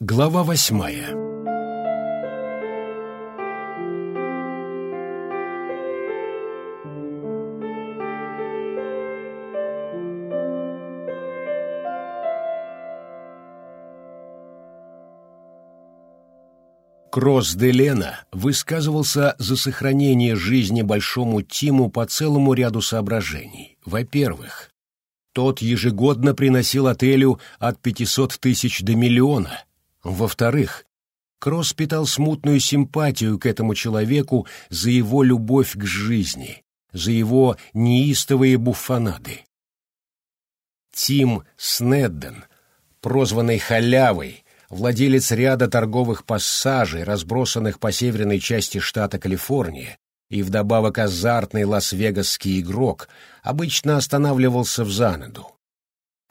Глава восьмая Кросс де Лена высказывался за сохранение жизни большому Тиму по целому ряду соображений. Во-первых, тот ежегодно приносил отелю от 500 тысяч до миллиона. Во-вторых, Кросс питал смутную симпатию к этому человеку за его любовь к жизни, за его неистовые буфонады. Тим Снедден, прозванный «халявой», владелец ряда торговых пассажей, разбросанных по северной части штата Калифорния, и вдобавок азартный лас-вегасский игрок, обычно останавливался в занаду.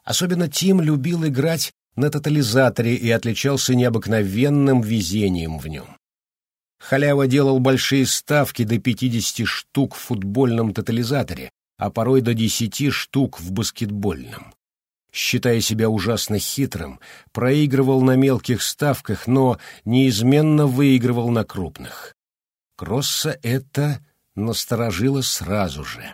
Особенно Тим любил играть на тотализаторе и отличался необыкновенным везением в нем. Халява делал большие ставки до 50 штук в футбольном тотализаторе, а порой до 10 штук в баскетбольном считая себя ужасно хитрым, проигрывал на мелких ставках, но неизменно выигрывал на крупных. Кросса это насторожило сразу же.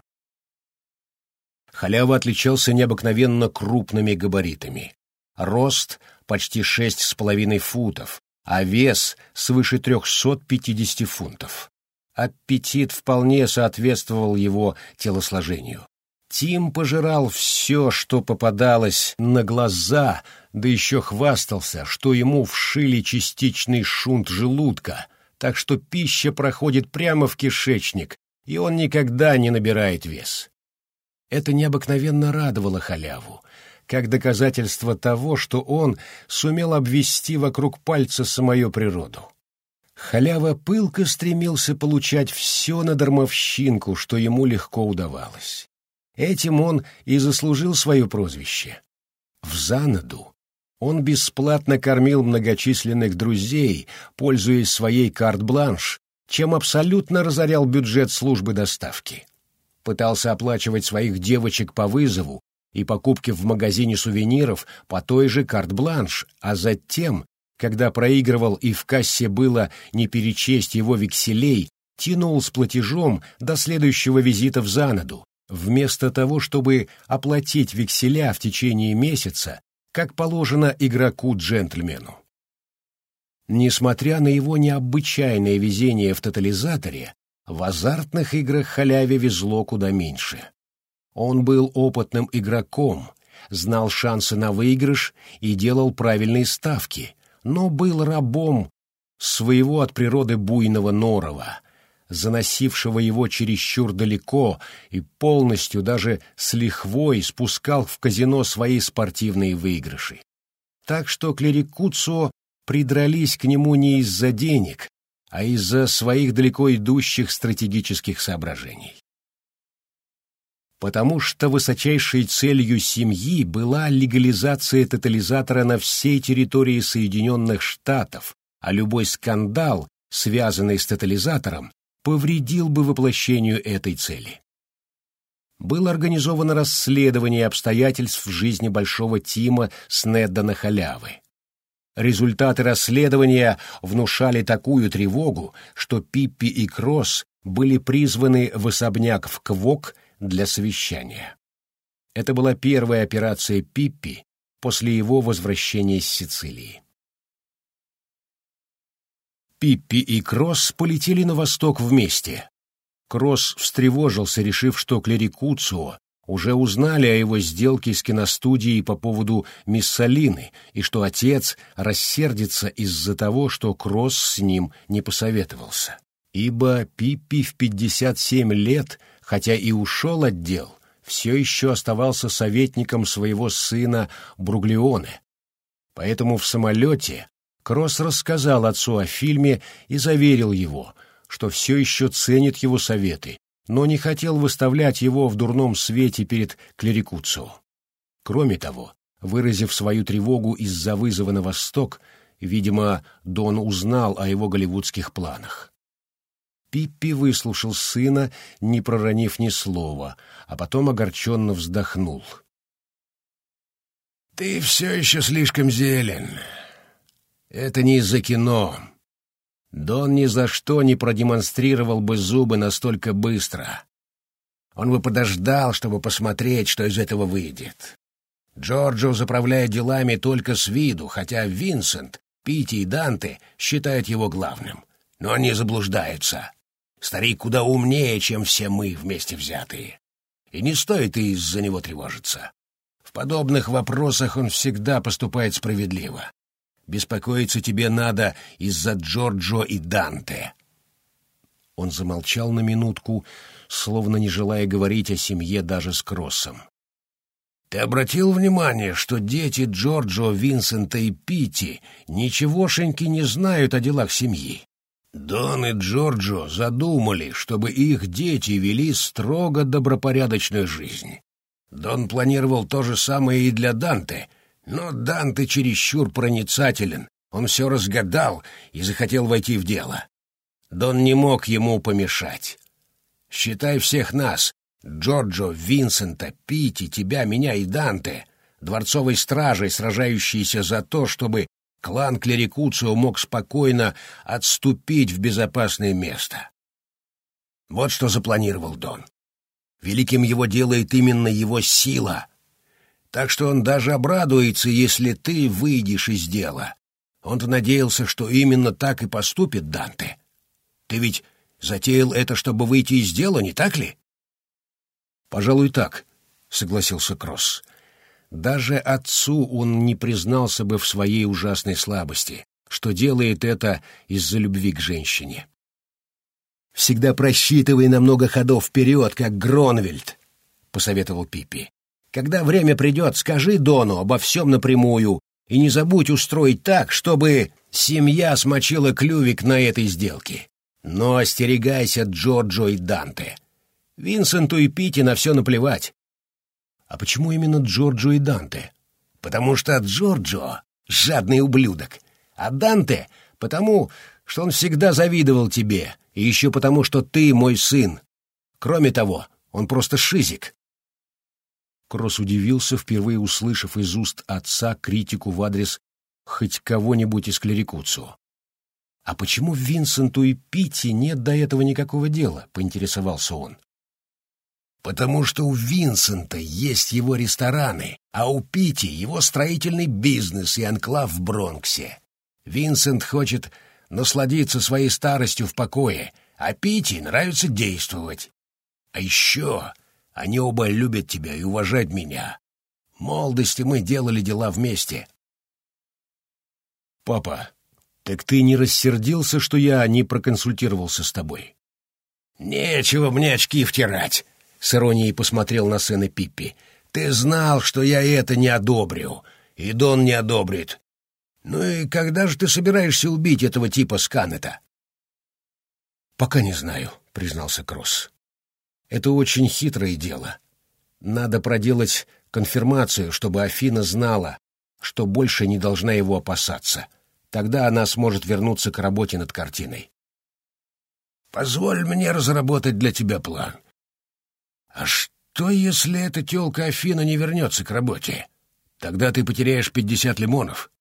Халява отличался необыкновенно крупными габаритами. Рост почти шесть с половиной футов, а вес свыше трехсот пятидесяти фунтов. Аппетит вполне соответствовал его телосложению. Тим пожирал все, что попадалось на глаза, да еще хвастался, что ему вшили частичный шунт желудка, так что пища проходит прямо в кишечник, и он никогда не набирает вес. Это необыкновенно радовало халяву, как доказательство того, что он сумел обвести вокруг пальца самую природу. Халява пылко стремился получать все на дармовщинку, что ему легко удавалось. Этим он и заслужил свое прозвище. В занаду он бесплатно кормил многочисленных друзей, пользуясь своей карт-бланш, чем абсолютно разорял бюджет службы доставки. Пытался оплачивать своих девочек по вызову и покупки в магазине сувениров по той же карт-бланш, а затем, когда проигрывал и в кассе было не перечесть его векселей, тянул с платежом до следующего визита в занаду, Вместо того, чтобы оплатить векселя в течение месяца, как положено игроку-джентльмену. Несмотря на его необычайное везение в тотализаторе, в азартных играх халяве везло куда меньше. Он был опытным игроком, знал шансы на выигрыш и делал правильные ставки, но был рабом своего от природы буйного норова — заносившего его чересчур далеко и полностью даже с лихвой спускал в казино свои спортивные выигрыши. Так что клерикуцо придрались к нему не из-за денег, а из-за своих далеко идущих стратегических соображений. Потому что высочайшей целью семьи была легализация тотализатора на всей территории Соединенных Штатов, а любой скандал, связанный с тотализатором, повредил бы воплощению этой цели. Было организовано расследование обстоятельств в жизни Большого Тима Снеддона Халявы. Результаты расследования внушали такую тревогу, что Пиппи и Кросс были призваны в особняк в Квок для совещания. Это была первая операция Пиппи после его возвращения с Сицилии. Пиппи и Кросс полетели на восток вместе. Кросс встревожился, решив, что Клерикуцио уже узнали о его сделке с киностудией по поводу Миссалины и что отец рассердится из-за того, что Кросс с ним не посоветовался. Ибо Пиппи в 57 лет, хотя и ушел от дел, все еще оставался советником своего сына Бруглеоне. Поэтому в самолете Кросс рассказал отцу о фильме и заверил его, что все еще ценит его советы, но не хотел выставлять его в дурном свете перед клерикуцио. Кроме того, выразив свою тревогу из-за вызова на восток, видимо, Дон узнал о его голливудских планах. Пиппи выслушал сына, не проронив ни слова, а потом огорченно вздохнул. «Ты все еще слишком зелен. Это не из-за кино. Дон ни за что не продемонстрировал бы зубы настолько быстро. Он бы подождал, чтобы посмотреть, что из этого выйдет. Джорджо заправляет делами только с виду, хотя Винсент, Питти и Данте считают его главным. Но они заблуждаются. Старик куда умнее, чем все мы вместе взятые. И не стоит из-за него тревожиться. В подобных вопросах он всегда поступает справедливо. Беспокоиться тебе надо из-за Джорджо и Данте. Он замолчал на минутку, словно не желая говорить о семье даже с Кроссом. «Ты обратил внимание, что дети Джорджо, Винсента и Питти ничегошеньки не знают о делах семьи? Дон и Джорджо задумали, чтобы их дети вели строго добропорядочную жизнь. Дон планировал то же самое и для Данте, но Данте чересчур проницателен, он все разгадал и захотел войти в дело. Дон не мог ему помешать. Считай всех нас, Джорджо, Винсента, Пити, тебя, меня и Данте, дворцовой стражей, сражающейся за то, чтобы клан Клерикуцио мог спокойно отступить в безопасное место. Вот что запланировал Дон. Великим его делает именно его сила. Так что он даже обрадуется, если ты выйдешь из дела. Он-то надеялся, что именно так и поступит Данте. Ты ведь Затеял это, чтобы выйти из дела, не так ли? Пожалуй, так, согласился Кросс. Даже отцу он не признался бы в своей ужасной слабости, что делает это из-за любви к женщине. «Всегда просчитывай на много ходов вперед, как Гронвельд», — посоветовал Пиппи. «Когда время придет, скажи Дону обо всем напрямую и не забудь устроить так, чтобы семья смочила клювик на этой сделке. Но остерегайся Джорджо и Данте. Винсенту и Пити на все наплевать. А почему именно Джорджо и Данте? Потому что Джорджо — жадный ублюдок, а Данте — потому, что он всегда завидовал тебе, и еще потому, что ты мой сын. Кроме того, он просто шизик. Кросс удивился, впервые услышав из уст отца критику в адрес хоть кого-нибудь из клерикуцу. «А почему Винсенту и Питти нет до этого никакого дела?» — поинтересовался он. «Потому что у Винсента есть его рестораны, а у Питти его строительный бизнес и анклав в Бронксе. Винсент хочет насладиться своей старостью в покое, а Питти нравится действовать. А еще они оба любят тебя и уважают меня. В молодости мы делали дела вместе». «Папа, «Так ты не рассердился, что я не проконсультировался с тобой?» «Нечего мне очки втирать», — с иронией посмотрел на сына Пиппи. «Ты знал, что я это не одобрю, и Дон не одобрит. Ну и когда же ты собираешься убить этого типа Сканета?» «Пока не знаю», — признался Кросс. «Это очень хитрое дело. Надо проделать конфирмацию, чтобы Афина знала, что больше не должна его опасаться». Тогда она сможет вернуться к работе над картиной. «Позволь мне разработать для тебя план. А что, если эта тёлка Афина не вернется к работе? Тогда ты потеряешь пятьдесят лимонов».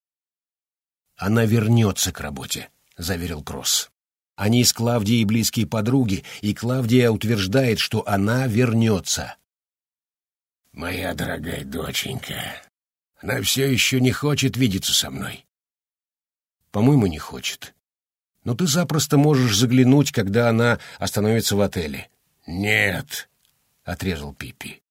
«Она вернется к работе», — заверил Кросс. «Они с Клавдией близкие подруги, и Клавдия утверждает, что она вернется». «Моя дорогая доченька, она все еще не хочет видеться со мной. По-моему, не хочет. Но ты запросто можешь заглянуть, когда она остановится в отеле. Нет, — отрезал Пипи.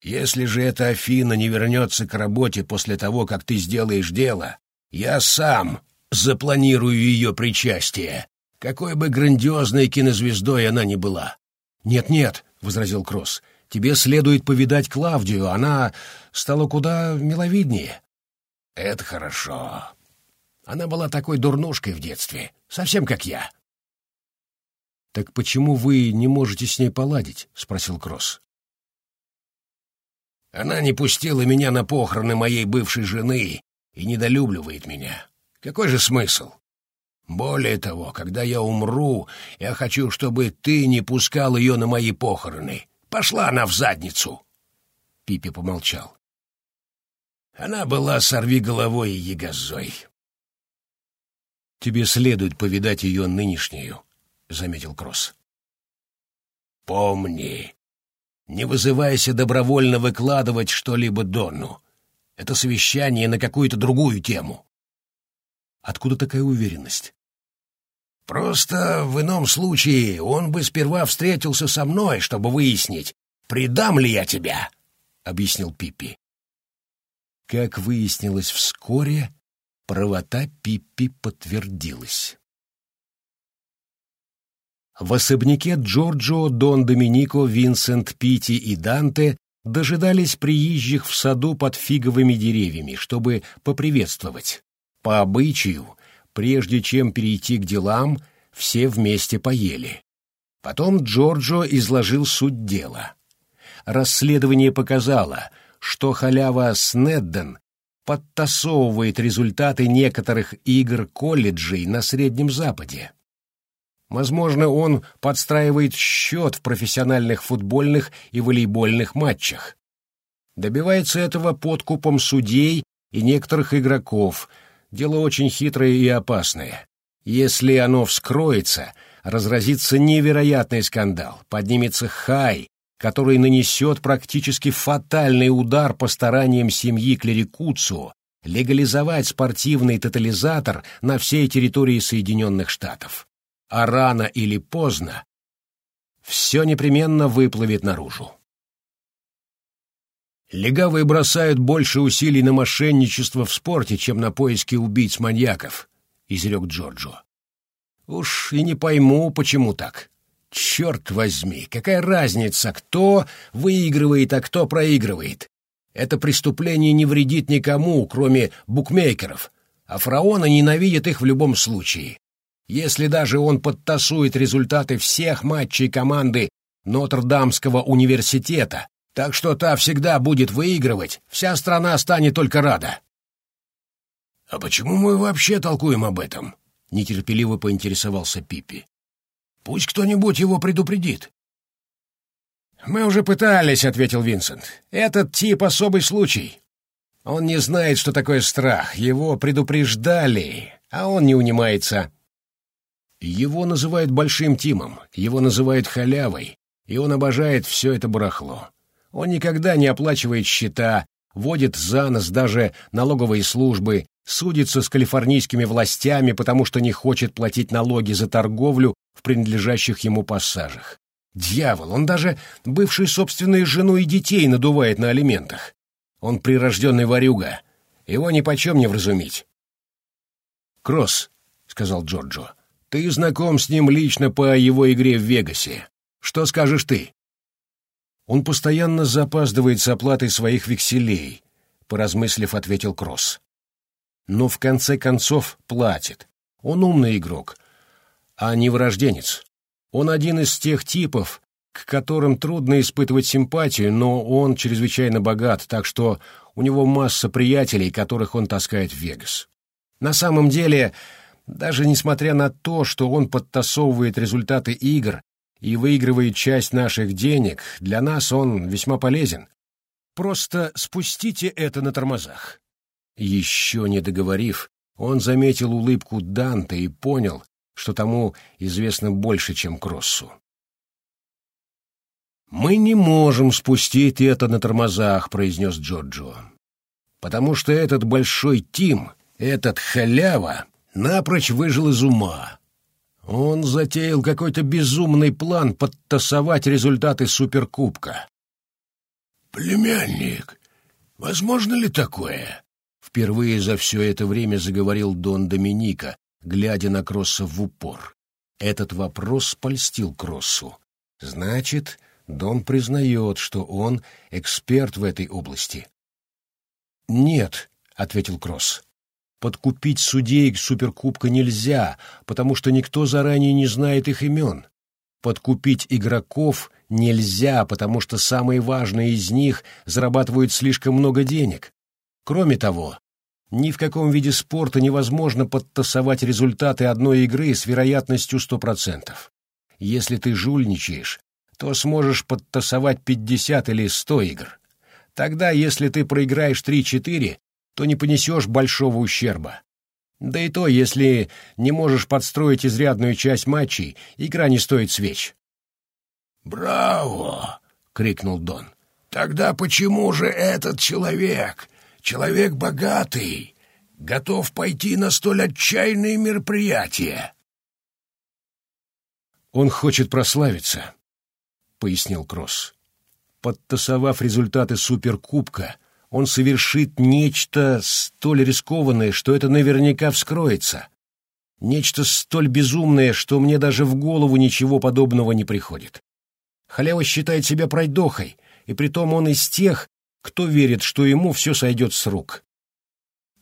Если же эта Афина не вернется к работе после того, как ты сделаешь дело, я сам запланирую ее причастие, какой бы грандиозной кинозвездой она ни была. «Нет-нет», — возразил Кросс, — «тебе следует повидать Клавдию, она стала куда миловиднее». «Это хорошо. Она была такой дурнушкой в детстве, совсем как я. «Так почему вы не можете с ней поладить?» — спросил Кросс. «Она не пустила меня на похороны моей бывшей жены и недолюбливает меня. Какой же смысл? Более того, когда я умру, я хочу, чтобы ты не пускал ее на мои похороны. Пошла она в задницу!» Пипи помолчал. Она была сорви головой и ягозой. «Тебе следует повидать ее нынешнюю», — заметил Кросс. «Помни, не вызывайся добровольно выкладывать что-либо Донну. Это совещание на какую-то другую тему». «Откуда такая уверенность?» «Просто в ином случае он бы сперва встретился со мной, чтобы выяснить, предам ли я тебя», — объяснил Пиппи. Как выяснилось вскоре, правота Пиппи подтвердилась. В особняке Джорджо, Дон Доминико, Винсент, Пити и Данте дожидались приезжих в саду под фиговыми деревьями, чтобы поприветствовать. По обычаю, прежде чем перейти к делам, все вместе поели. Потом Джорджо изложил суть дела. Расследование показало, что халява Снедден подтасовывает результаты некоторых игр колледжей на Среднем Западе. Возможно, он подстраивает счет в профессиональных футбольных и волейбольных матчах. Добивается этого подкупом судей и некоторых игроков. Дело очень хитрое и опасное. Если оно вскроется, разразится невероятный скандал, поднимется хай, который нанесет практически фатальный удар по стараниям семьи Клерикуцу легализовать спортивный тотализатор на всей территории Соединенных Штатов. А рано или поздно все непременно выплывет наружу. Легавые бросают больше усилий на мошенничество в спорте, чем на поиски убийц-маньяков, — изрек Джорджо. Уж и не пойму, почему так. Черт возьми, какая разница, кто выигрывает, а кто проигрывает? Это преступление не вредит никому, кроме букмекеров, а фараона ненавидит их в любом случае. Если даже он подтасует результаты всех матчей команды Нотр-Дамского университета, так что та всегда будет выигрывать, вся страна станет только рада. — А почему мы вообще толкуем об этом? — нетерпеливо поинтересовался Пиппи. Пусть кто-нибудь его предупредит. «Мы уже пытались», — ответил Винсент. «Этот тип особый случай. Он не знает, что такое страх. Его предупреждали, а он не унимается». Его называют Большим Тимом, его называют Халявой, и он обожает все это барахло. Он никогда не оплачивает счета, водит за нос даже налоговые службы, судится с калифорнийскими властями, потому что не хочет платить налоги за торговлю в принадлежащих ему пассажах. Дьявол, он даже бывшую собственную жену и детей надувает на алиментах. Он прирожденный ворюга. Его нипочем не вразумить. «Кросс», — сказал Джорджо, — «ты знаком с ним лично по его игре в Вегасе. Что скажешь ты?» «Он постоянно запаздывает с оплатой своих векселей», — поразмыслив, ответил Кросс. «Но в конце концов платит. Он умный игрок, а не врожденец. Он один из тех типов, к которым трудно испытывать симпатию, но он чрезвычайно богат, так что у него масса приятелей, которых он таскает в Вегас. На самом деле, даже несмотря на то, что он подтасовывает результаты игр и выигрывает часть наших денег, для нас он весьма полезен. Просто спустите это на тормозах. Еще не договорив, он заметил улыбку Данте и понял, что тому известно больше, чем Кроссу. «Мы не можем спустить это на тормозах», — произнес Джорджо. «Потому что этот большой Тим, этот халява, напрочь выжил из ума. Он затеял какой-то безумный план подтасовать результаты Суперкубка». «Племянник, возможно ли такое?» Впервые за все это время заговорил Дон Доминика, глядя на Кросса в упор. Этот вопрос польстил Кроссу. Значит, Дон признает, что он эксперт в этой области. «Нет», — ответил Кросс. «Подкупить судей Суперкубка нельзя, потому что никто заранее не знает их имен. Подкупить игроков нельзя, потому что самые важные из них зарабатывают слишком много денег. Кроме того, ни в каком виде спорта невозможно подтасовать результаты одной игры с вероятностью 100%. Если ты жульничаешь, то сможешь подтасовать 50 или 100 игр. Тогда, если ты проиграешь 3-4, то не понесешь большого ущерба. Да и то, если не можешь подстроить изрядную часть матчей, игра не стоит свеч. «Браво!» — крикнул Дон. «Тогда почему же этот человек, человек богатый, готов пойти на столь отчаянные мероприятия?» «Он хочет прославиться», — пояснил Кросс. «Подтасовав результаты Суперкубка, он совершит нечто столь рискованное, что это наверняка вскроется. Нечто столь безумное, что мне даже в голову ничего подобного не приходит. Халява считает себя пройдохой, и притом он из тех, кто верит, что ему все сойдет с рук.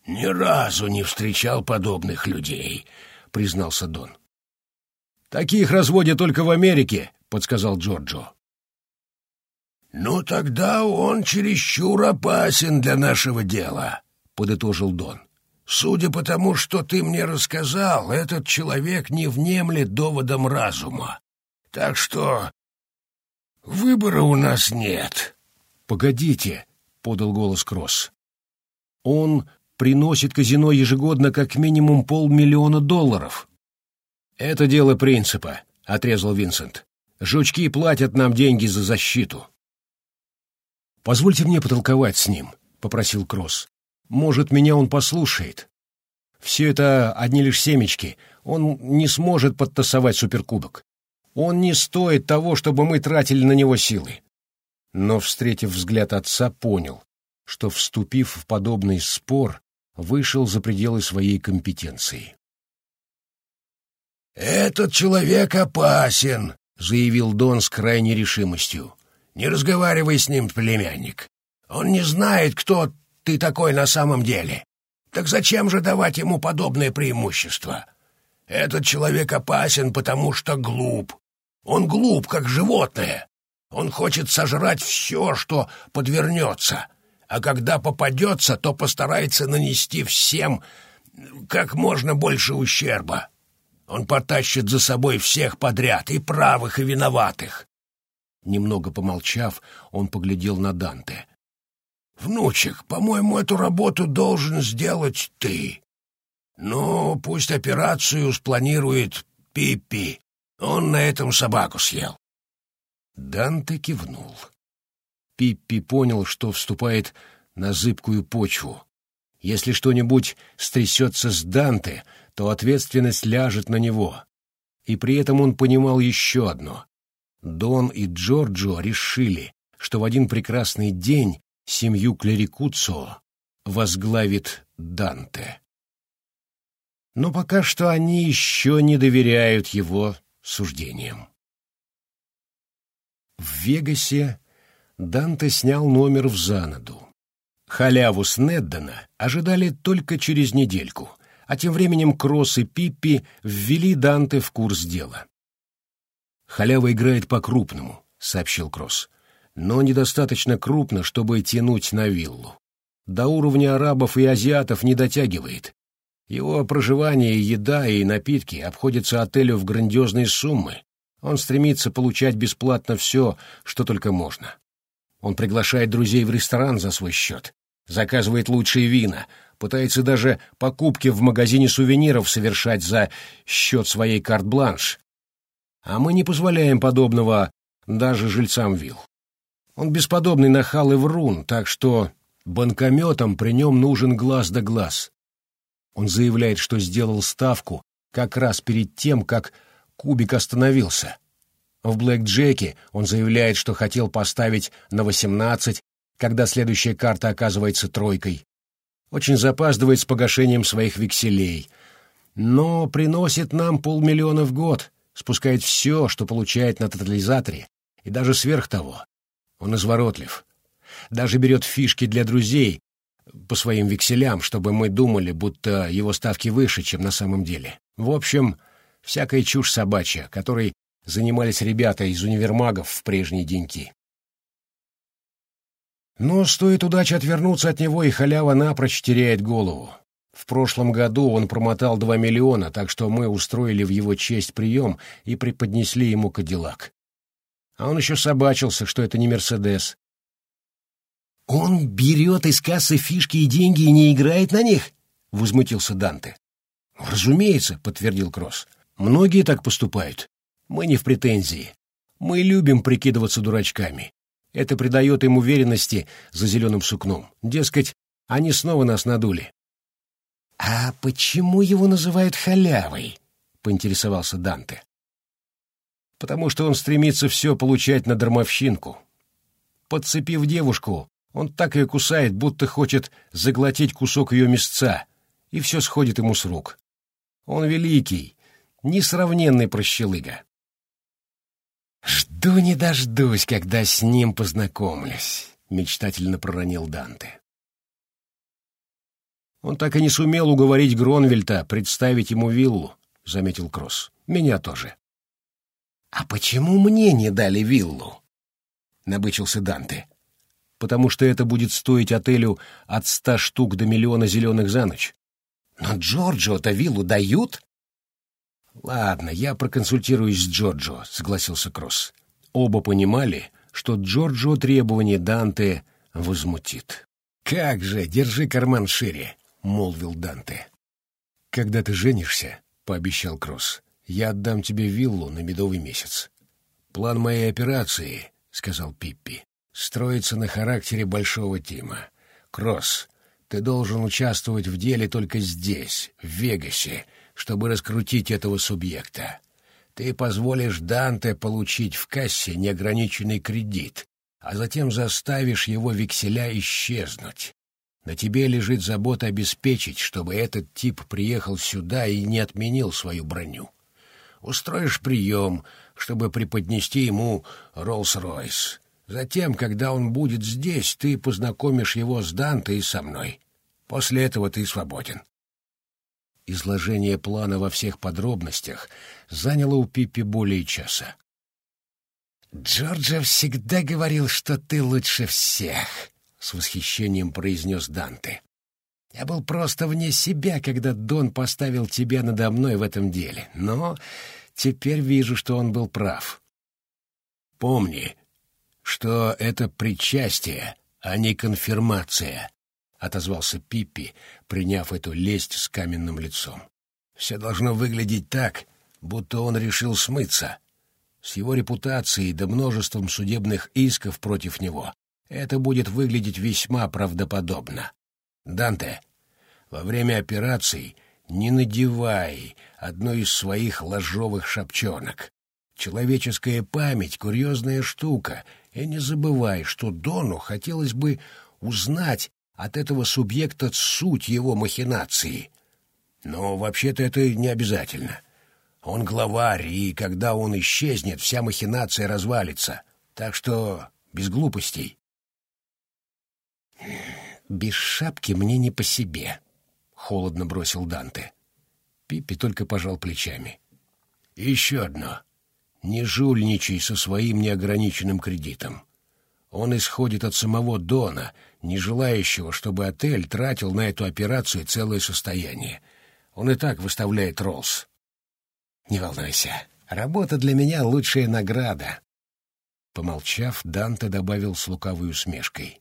«Ни разу не встречал подобных людей», — признался Дон. «Таких разводят только в Америке», — подсказал Джорджо. «Ну тогда он чересчур опасен для нашего дела», — подытожил Дон. «Судя по тому, что ты мне рассказал, этот человек не внемлет доводом разума. Так что выбора у нас нет». «Погодите», — подал голос Кросс. «Он приносит казино ежегодно как минимум полмиллиона долларов». «Это дело принципа», — отрезал Винсент. «Жучки платят нам деньги за защиту». «Позвольте мне потолковать с ним», — попросил Кросс. «Может, меня он послушает. Все это одни лишь семечки. Он не сможет подтасовать суперкубок. Он не стоит того, чтобы мы тратили на него силы». Но, встретив взгляд отца, понял, что, вступив в подобный спор, вышел за пределы своей компетенции. «Этот человек опасен», — заявил Дон с крайней решимостью. Не разговаривай с ним, племянник. Он не знает, кто ты такой на самом деле. Так зачем же давать ему подобное преимущество? Этот человек опасен, потому что глуп. Он глуп, как животное. Он хочет сожрать все, что подвернется. А когда попадется, то постарается нанести всем как можно больше ущерба. Он потащит за собой всех подряд, и правых, и виноватых. Немного помолчав, он поглядел на Данте. «Внучек, по-моему, эту работу должен сделать ты. Ну, пусть операцию спланирует Пиппи. Он на этом собаку съел». Данте кивнул. Пиппи понял, что вступает на зыбкую почву. Если что-нибудь стрясется с Данте, то ответственность ляжет на него. И при этом он понимал еще одно. Дон и Джорджо решили, что в один прекрасный день семью Клерикуцо возглавит Данте. Но пока что они еще не доверяют его суждениям. В Вегасе Данте снял номер в Занаду. Халяву с Неддена ожидали только через недельку, а тем временем Кросс и Пиппи ввели Данте в курс дела. «Халява играет по-крупному», — сообщил Кросс. «Но недостаточно крупно, чтобы тянуть на виллу. До уровня арабов и азиатов не дотягивает. Его проживание, еда и напитки обходятся отелю в грандиозные суммы. Он стремится получать бесплатно все, что только можно. Он приглашает друзей в ресторан за свой счет, заказывает лучшие вина, пытается даже покупки в магазине сувениров совершать за счет своей карт-бланш, а мы не позволяем подобного даже жильцам вилл. Он бесподобный нахал и врун, так что банкометам при нем нужен глаз да глаз. Он заявляет, что сделал ставку как раз перед тем, как кубик остановился. В блэк-джеке он заявляет, что хотел поставить на 18, когда следующая карта оказывается тройкой. Очень запаздывает с погашением своих векселей. Но приносит нам полмиллиона в год, спускает все, что получает на тотализаторе, и даже сверх того. Он изворотлив. Даже берет фишки для друзей по своим векселям, чтобы мы думали, будто его ставки выше, чем на самом деле. В общем, всякая чушь собачья, которой занимались ребята из универмагов в прежние деньки. Но стоит удача отвернуться от него, и халява напрочь теряет голову. В прошлом году он промотал два миллиона, так что мы устроили в его честь прием и преподнесли ему кадиллак. А он еще собачился, что это не Мерседес. «Он берет из кассы фишки и деньги и не играет на них?» — возмутился Данте. «Разумеется», — подтвердил Кросс. «Многие так поступают. Мы не в претензии. Мы любим прикидываться дурачками. Это придает им уверенности за зеленым сукном. Дескать, они снова нас надули». «А почему его называют халявой?» — поинтересовался Данте. «Потому что он стремится все получать на дармовщинку. Подцепив девушку, он так ее кусает, будто хочет заглотить кусок ее мясца, и все сходит ему с рук. Он великий, несравненный прощелыга. «Жду не дождусь, когда с ним познакомлюсь», — мечтательно проронил Данте. «Он так и не сумел уговорить Гронвельта представить ему виллу», — заметил Кросс. «Меня тоже». «А почему мне не дали виллу?» — набычился Данте потому что это будет стоить отелю от ста штук до миллиона зеленых за ночь. Но Джорджо-то виллу дают? Ладно, я проконсультируюсь с Джорджо, согласился Кросс. Оба понимали, что Джорджо требование Данте возмутит. «Как же, держи карман шире», — молвил Данте. «Когда ты женишься», — пообещал Кросс, — «я отдам тебе виллу на медовый месяц». «План моей операции», — сказал Пиппи, строится на характере большого Тима. Кросс, ты должен участвовать в деле только здесь, в Вегасе, чтобы раскрутить этого субъекта. Ты позволишь Данте получить в кассе неограниченный кредит, а затем заставишь его векселя исчезнуть. На тебе лежит забота обеспечить, чтобы этот тип приехал сюда и не отменил свою броню. Устроишь прием, чтобы преподнести ему Роллс-Ройс. Затем, когда он будет здесь, ты познакомишь его с Данте и со мной. После этого ты свободен. Изложение плана во всех подробностях заняло у Пиппи более часа. «Джорджа всегда говорил, что ты лучше всех», — с восхищением произнес Данте. «Я был просто вне себя, когда Дон поставил тебя надо мной в этом деле, но теперь вижу, что он был прав». «Помни, что это причастие, а не конфирмация, — отозвался Пиппи, приняв эту лесть с каменным лицом. Все должно выглядеть так, будто он решил смыться. С его репутацией да множеством судебных исков против него это будет выглядеть весьма правдоподобно. Данте, во время операций не надевай одной из своих ложовых шапчонок. Человеческая память — курьезная штука, и не забывай, что Дону хотелось бы узнать от этого субъекта суть его махинации. Но вообще-то это не обязательно. Он главарь, и когда он исчезнет, вся махинация развалится. Так что без глупостей. «Без шапки мне не по себе», — холодно бросил Данте. Пиппи только пожал плечами. «Еще одно. Не жульничай со своим неограниченным кредитом. Он исходит от самого Дона, не желающего, чтобы отель тратил на эту операцию целое состояние. Он и так выставляет Роллс. Не волнуйся, работа для меня лучшая награда. Помолчав, Данте добавил с лукавой усмешкой.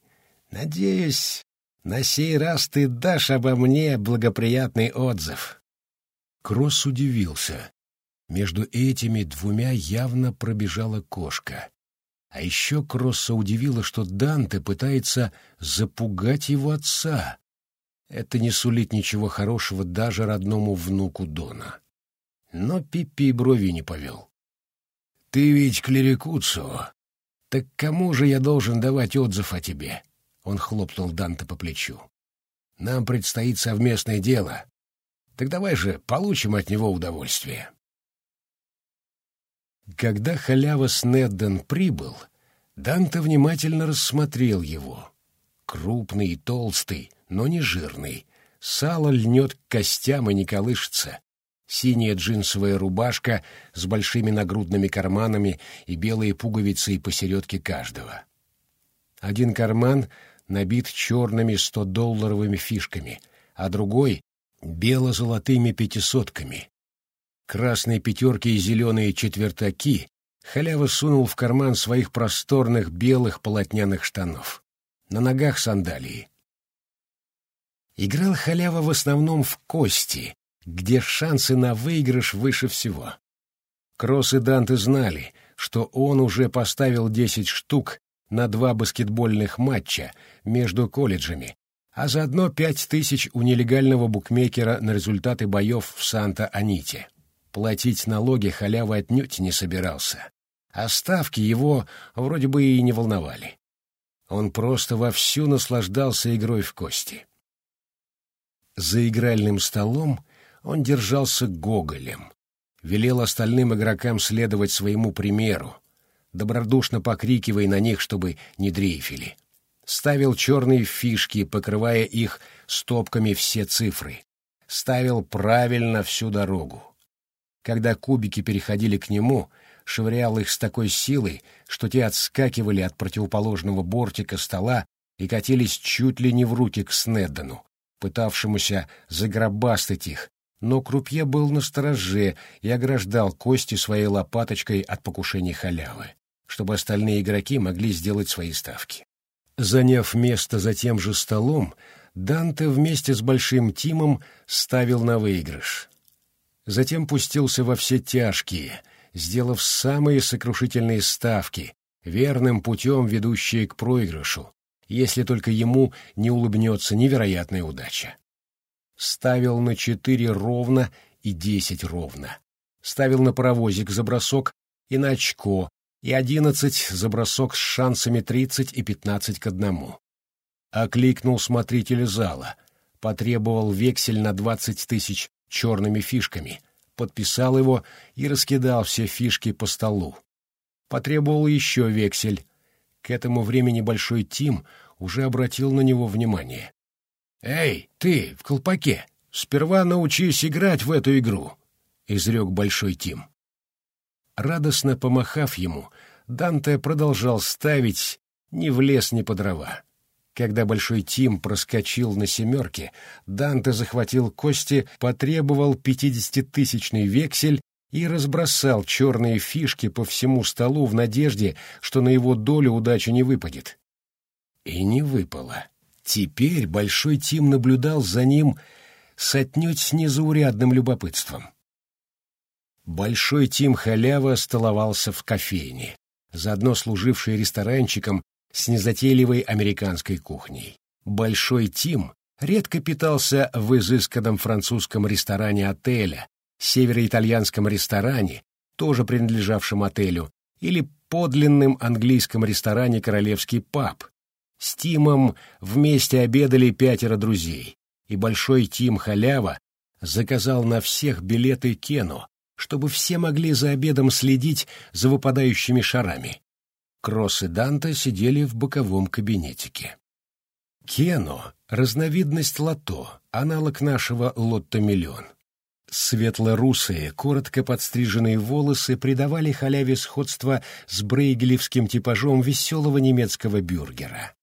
Надеюсь, на сей раз ты дашь обо мне благоприятный отзыв. Кросс удивился. Между этими двумя явно пробежала кошка. А еще Кросса удивило, что Данте пытается запугать его отца. Это не сулит ничего хорошего даже родному внуку Дона. Но Пиппи брови не повел. — Ты ведь клерикуцо. Так кому же я должен давать отзыв о тебе? Он хлопнул Данте по плечу. — Нам предстоит совместное дело. Так давай же получим от него удовольствие. Когда халява Снедден прибыл, Данте внимательно рассмотрел его. Крупный и толстый, но не жирный. Сало льнет к костям и не колышется. Синяя джинсовая рубашка с большими нагрудными карманами и белые пуговицы посередке каждого. Один карман набит черными стодолларовыми фишками, а другой — бело-золотыми пятисотками. Красные пятерки и зеленые четвертаки халява сунул в карман своих просторных белых полотняных штанов. На ногах сандалии. Играл халява в основном в кости, где шансы на выигрыш выше всего. Кросс и Данте знали, что он уже поставил 10 штук на два баскетбольных матча между колледжами, а заодно пять тысяч у нелегального букмекера на результаты боев в Санта-Аните. Платить налоги халява отнюдь не собирался, а ставки его вроде бы и не волновали. Он просто вовсю наслаждался игрой в кости. За игральным столом он держался гоголем, велел остальным игрокам следовать своему примеру, добродушно покрикивая на них, чтобы не дрейфили. Ставил черные фишки, покрывая их стопками все цифры. Ставил правильно всю дорогу. Когда кубики переходили к нему, швырял их с такой силой, что те отскакивали от противоположного бортика стола и катились чуть ли не в руки к Снеддону, пытавшемуся загробастать их, но крупье был на стороже и ограждал кости своей лопаточкой от покушений халявы, чтобы остальные игроки могли сделать свои ставки. Заняв место за тем же столом, Данте вместе с Большим Тимом ставил на выигрыш. Затем пустился во все тяжкие, сделав самые сокрушительные ставки, верным путем ведущие к проигрышу, если только ему не улыбнется невероятная удача. Ставил на четыре ровно и десять ровно. Ставил на паровозик за бросок и на очко, и одиннадцать за бросок с шансами тридцать и пятнадцать к одному. Окликнул смотрителя зала, потребовал вексель на двадцать тысяч черными фишками, подписал его и раскидал все фишки по столу. Потребовал еще вексель. К этому времени Большой Тим уже обратил на него внимание. «Эй, ты, в колпаке, сперва научись играть в эту игру», — изрек Большой Тим. Радостно помахав ему, Данте продолжал ставить ни в лес, ни по дрова. Когда Большой Тим проскочил на семерке, Данте захватил кости, потребовал пятидесятитысячный вексель и разбросал черные фишки по всему столу в надежде, что на его долю удача не выпадет. И не выпало. Теперь Большой Тим наблюдал за ним с отнюдь незаурядным любопытством. Большой Тим Халява столовался в кофейне, заодно служивший ресторанчиком с незатейливой американской кухней. Большой Тим редко питался в изысканном французском ресторане отеля, североитальянском ресторане, тоже принадлежавшем отелю, или подлинном английском ресторане «Королевский паб», с Тимом вместе обедали пятеро друзей, и большой Тим Халява заказал на всех билеты Кену, чтобы все могли за обедом следить за выпадающими шарами. Кросс и Данте сидели в боковом кабинетике. Кено — разновидность лото, аналог нашего лотто-миллион. Светло-русые, коротко подстриженные волосы придавали халяве сходство с брейгелевским типажом веселого немецкого бюргера.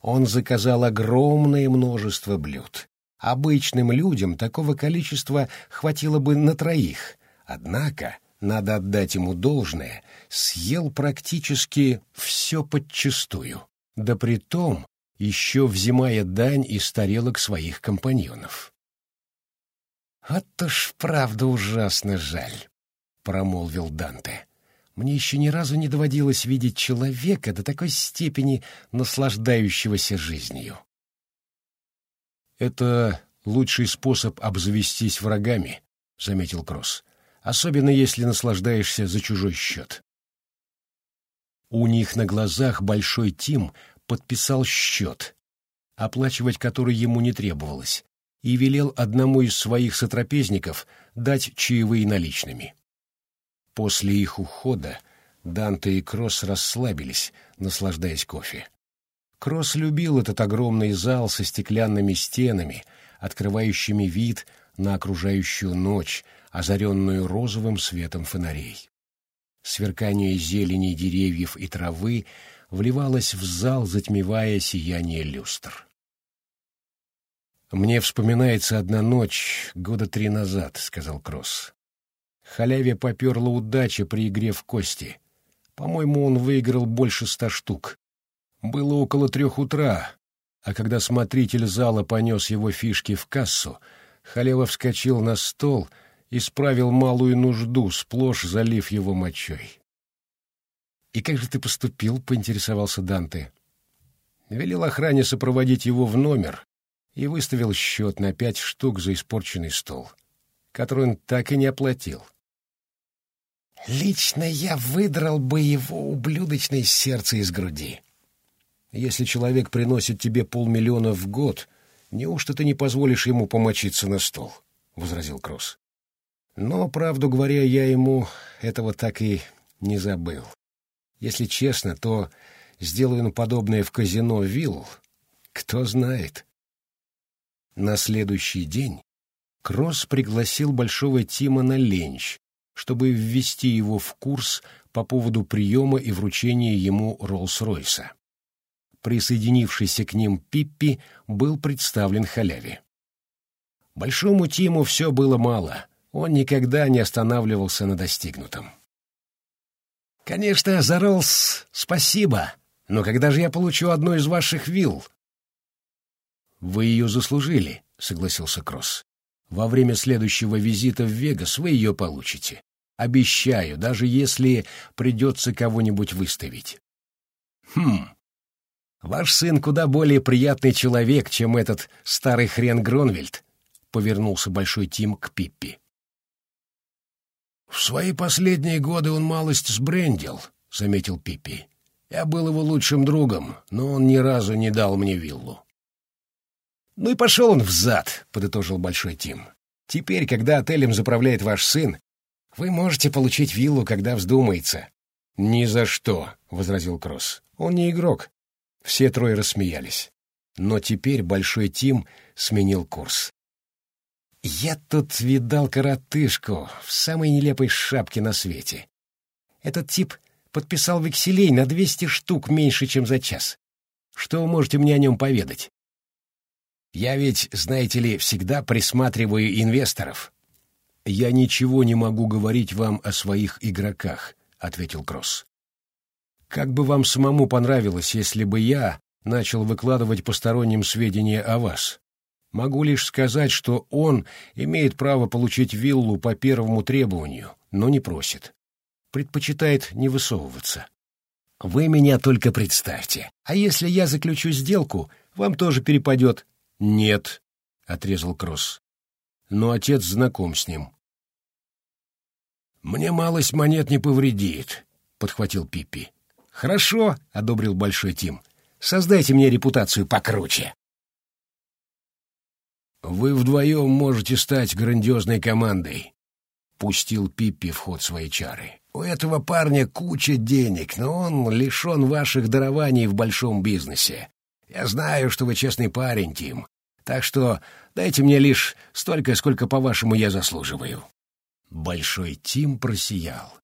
Он заказал огромное множество блюд. Обычным людям такого количества хватило бы на троих, однако, надо отдать ему должное, съел практически все подчистую, да при том еще взимая дань из тарелок своих компаньонов. «Вот уж правда ужасно жаль», — промолвил Данте. Мне еще ни разу не доводилось видеть человека до такой степени наслаждающегося жизнью. «Это лучший способ обзавестись врагами», — заметил Кросс, «особенно если наслаждаешься за чужой счет». У них на глазах Большой Тим подписал счет, оплачивать который ему не требовалось, и велел одному из своих сотрапезников дать чаевые наличными. После их ухода Данте и Кросс расслабились, наслаждаясь кофе. Кросс любил этот огромный зал со стеклянными стенами, открывающими вид на окружающую ночь, озаренную розовым светом фонарей. Сверкание зелени деревьев и травы вливалось в зал, затмевая сияние люстр. «Мне вспоминается одна ночь года три назад», — сказал Кросс. Халяве поперла удача при игре в кости. По-моему, он выиграл больше ста штук. Было около трех утра, а когда смотритель зала понес его фишки в кассу, Халева вскочил на стол и справил малую нужду, сплошь залив его мочой. «И как же ты поступил?» — поинтересовался Данте. Велел охране сопроводить его в номер и выставил счет на пять штук за испорченный стол, который он так и не оплатил. «Лично я выдрал бы его ублюдочное сердце из груди. Если человек приносит тебе полмиллиона в год, неужто ты не позволишь ему помочиться на стол?» — возразил Кросс. Но, правду говоря, я ему этого так и не забыл. Если честно, то сделаю подобное в казино «Вилл». Кто знает. На следующий день Кросс пригласил Большого Тима на ленч, чтобы ввести его в курс по поводу приема и вручения ему Роллс-Ройса. Присоединившийся к ним Пиппи был представлен халяве. Большому Тиму все было мало, он никогда не останавливался на достигнутом. «Конечно, за Роллс спасибо, но когда же я получу одну из ваших вилл?» «Вы ее заслужили», — согласился Кросс. «Во время следующего визита в Вегас вы ее получите. Обещаю, даже если придется кого-нибудь выставить». «Хм, ваш сын куда более приятный человек, чем этот старый хрен Гронвельд», — повернулся Большой Тим к Пиппи. «В свои последние годы он малость сбрендил», — заметил Пиппи. «Я был его лучшим другом, но он ни разу не дал мне виллу». «Ну и пошел он взад», — подытожил Большой Тим. «Теперь, когда отелем заправляет ваш сын, вы можете получить виллу, когда вздумается». «Ни за что», — возразил Кросс. «Он не игрок». Все трое рассмеялись. Но теперь Большой Тим сменил курс. Я тут видал коротышку в самой нелепой шапке на свете. Этот тип подписал векселей на двести штук меньше, чем за час. Что вы можете мне о нем поведать? Я ведь, знаете ли, всегда присматриваю инвесторов. Я ничего не могу говорить вам о своих игроках, — ответил Кросс. Как бы вам самому понравилось, если бы я начал выкладывать посторонним сведения о вас? Могу лишь сказать, что он имеет право получить виллу по первому требованию, но не просит. Предпочитает не высовываться. Вы меня только представьте. А если я заключу сделку, вам тоже перепадет. Нет, — отрезал Кросс. Но отец знаком с ним. «Мне малость монет не повредит», — подхватил Пиппи. «Хорошо», — одобрил Большой Тим. «Создайте мне репутацию покруче». «Вы вдвоем можете стать грандиозной командой», — пустил Пиппи в ход свои чары. «У этого парня куча денег, но он лишен ваших дарований в большом бизнесе. Я знаю, что вы честный парень, Тим, так что дайте мне лишь столько, сколько, по-вашему, я заслуживаю». Большой Тим просиял.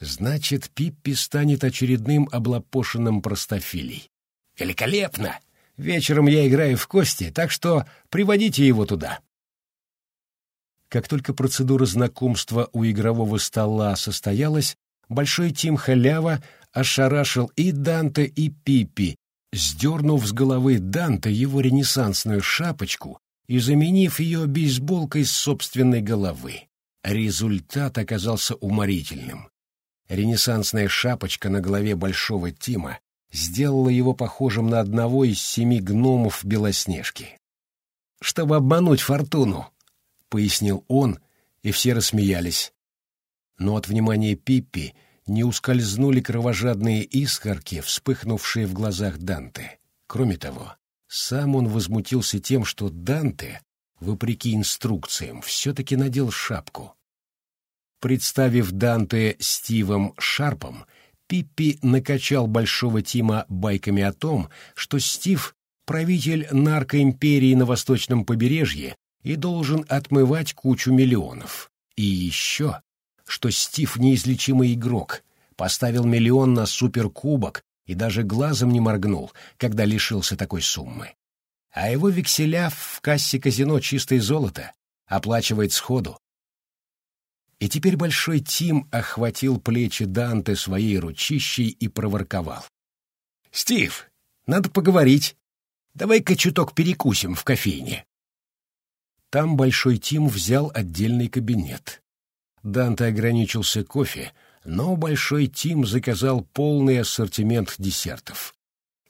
«Значит, Пиппи станет очередным облапошенным простофилей». «Великолепно! Вечером я играю в кости, так что приводите его туда. Как только процедура знакомства у игрового стола состоялась, большой Тим Халява ошарашил и Данте, и Пиппи, сдернув с головы Данте его ренессансную шапочку и заменив ее бейсболкой с собственной головы. Результат оказался уморительным. Ренессансная шапочка на голове Большого Тима сделала его похожим на одного из семи гномов Белоснежки. «Чтобы обмануть Фортуну», — пояснил он, и все рассмеялись. Но от внимания Пиппи не ускользнули кровожадные искорки, вспыхнувшие в глазах Данте. Кроме того, сам он возмутился тем, что Данте, вопреки инструкциям, все-таки надел шапку. Представив Данте Стивом Шарпом, Пиппи накачал Большого Тима байками о том, что Стив — правитель наркоимперии на восточном побережье и должен отмывать кучу миллионов. И еще, что Стив — неизлечимый игрок, поставил миллион на суперкубок и даже глазом не моргнул, когда лишился такой суммы. А его векселя в кассе казино «Чистое золото» оплачивает сходу, и теперь большой Тим охватил плечи Данте своей ручищей и проворковал. «Стив, надо поговорить. Давай-ка чуток перекусим в кофейне». Там Большой Тим взял отдельный кабинет. Данте ограничился кофе, но Большой Тим заказал полный ассортимент десертов.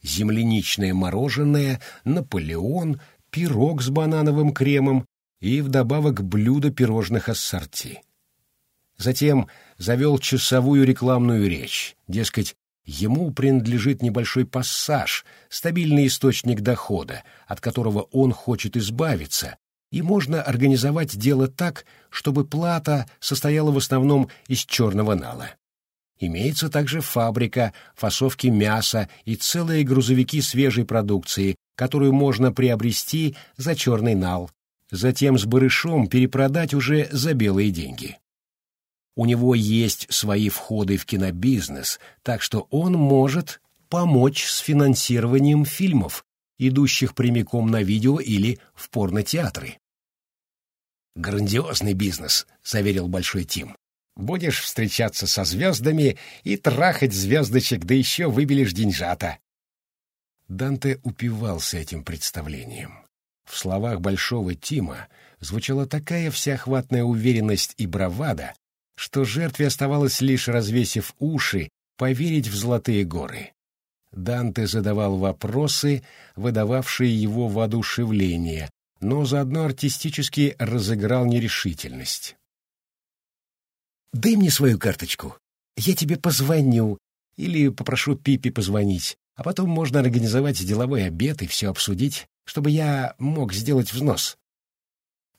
Земляничное мороженое, Наполеон, пирог с банановым кремом и вдобавок блюдо пирожных ассорти. Затем завел часовую рекламную речь, дескать, Ему принадлежит небольшой пассаж, стабильный источник дохода, от которого он хочет избавиться, и можно организовать дело так, чтобы плата состояла в основном из черного нала. Имеется также фабрика фасовки мяса и целые грузовики свежей продукции, которую можно приобрести за черный нал, затем с барышом перепродать уже за белые деньги. У него есть свои входы в кинобизнес, так что он может помочь с финансированием фильмов, идущих прямиком на видео или в порнотеатры. «Грандиозный бизнес», — заверил Большой Тим. «Будешь встречаться со звездами и трахать звездочек, да еще выбелишь деньжата». Данте упивался этим представлением. В словах Большого Тима звучала такая всеохватная уверенность и бравада, что жертве оставалось лишь, развесив уши, поверить в золотые горы. Данте задавал вопросы, выдававшие его воодушевление, но заодно артистически разыграл нерешительность. «Дай мне свою карточку. Я тебе позвоню или попрошу Пипи позвонить, а потом можно организовать деловой обед и все обсудить, чтобы я мог сделать взнос».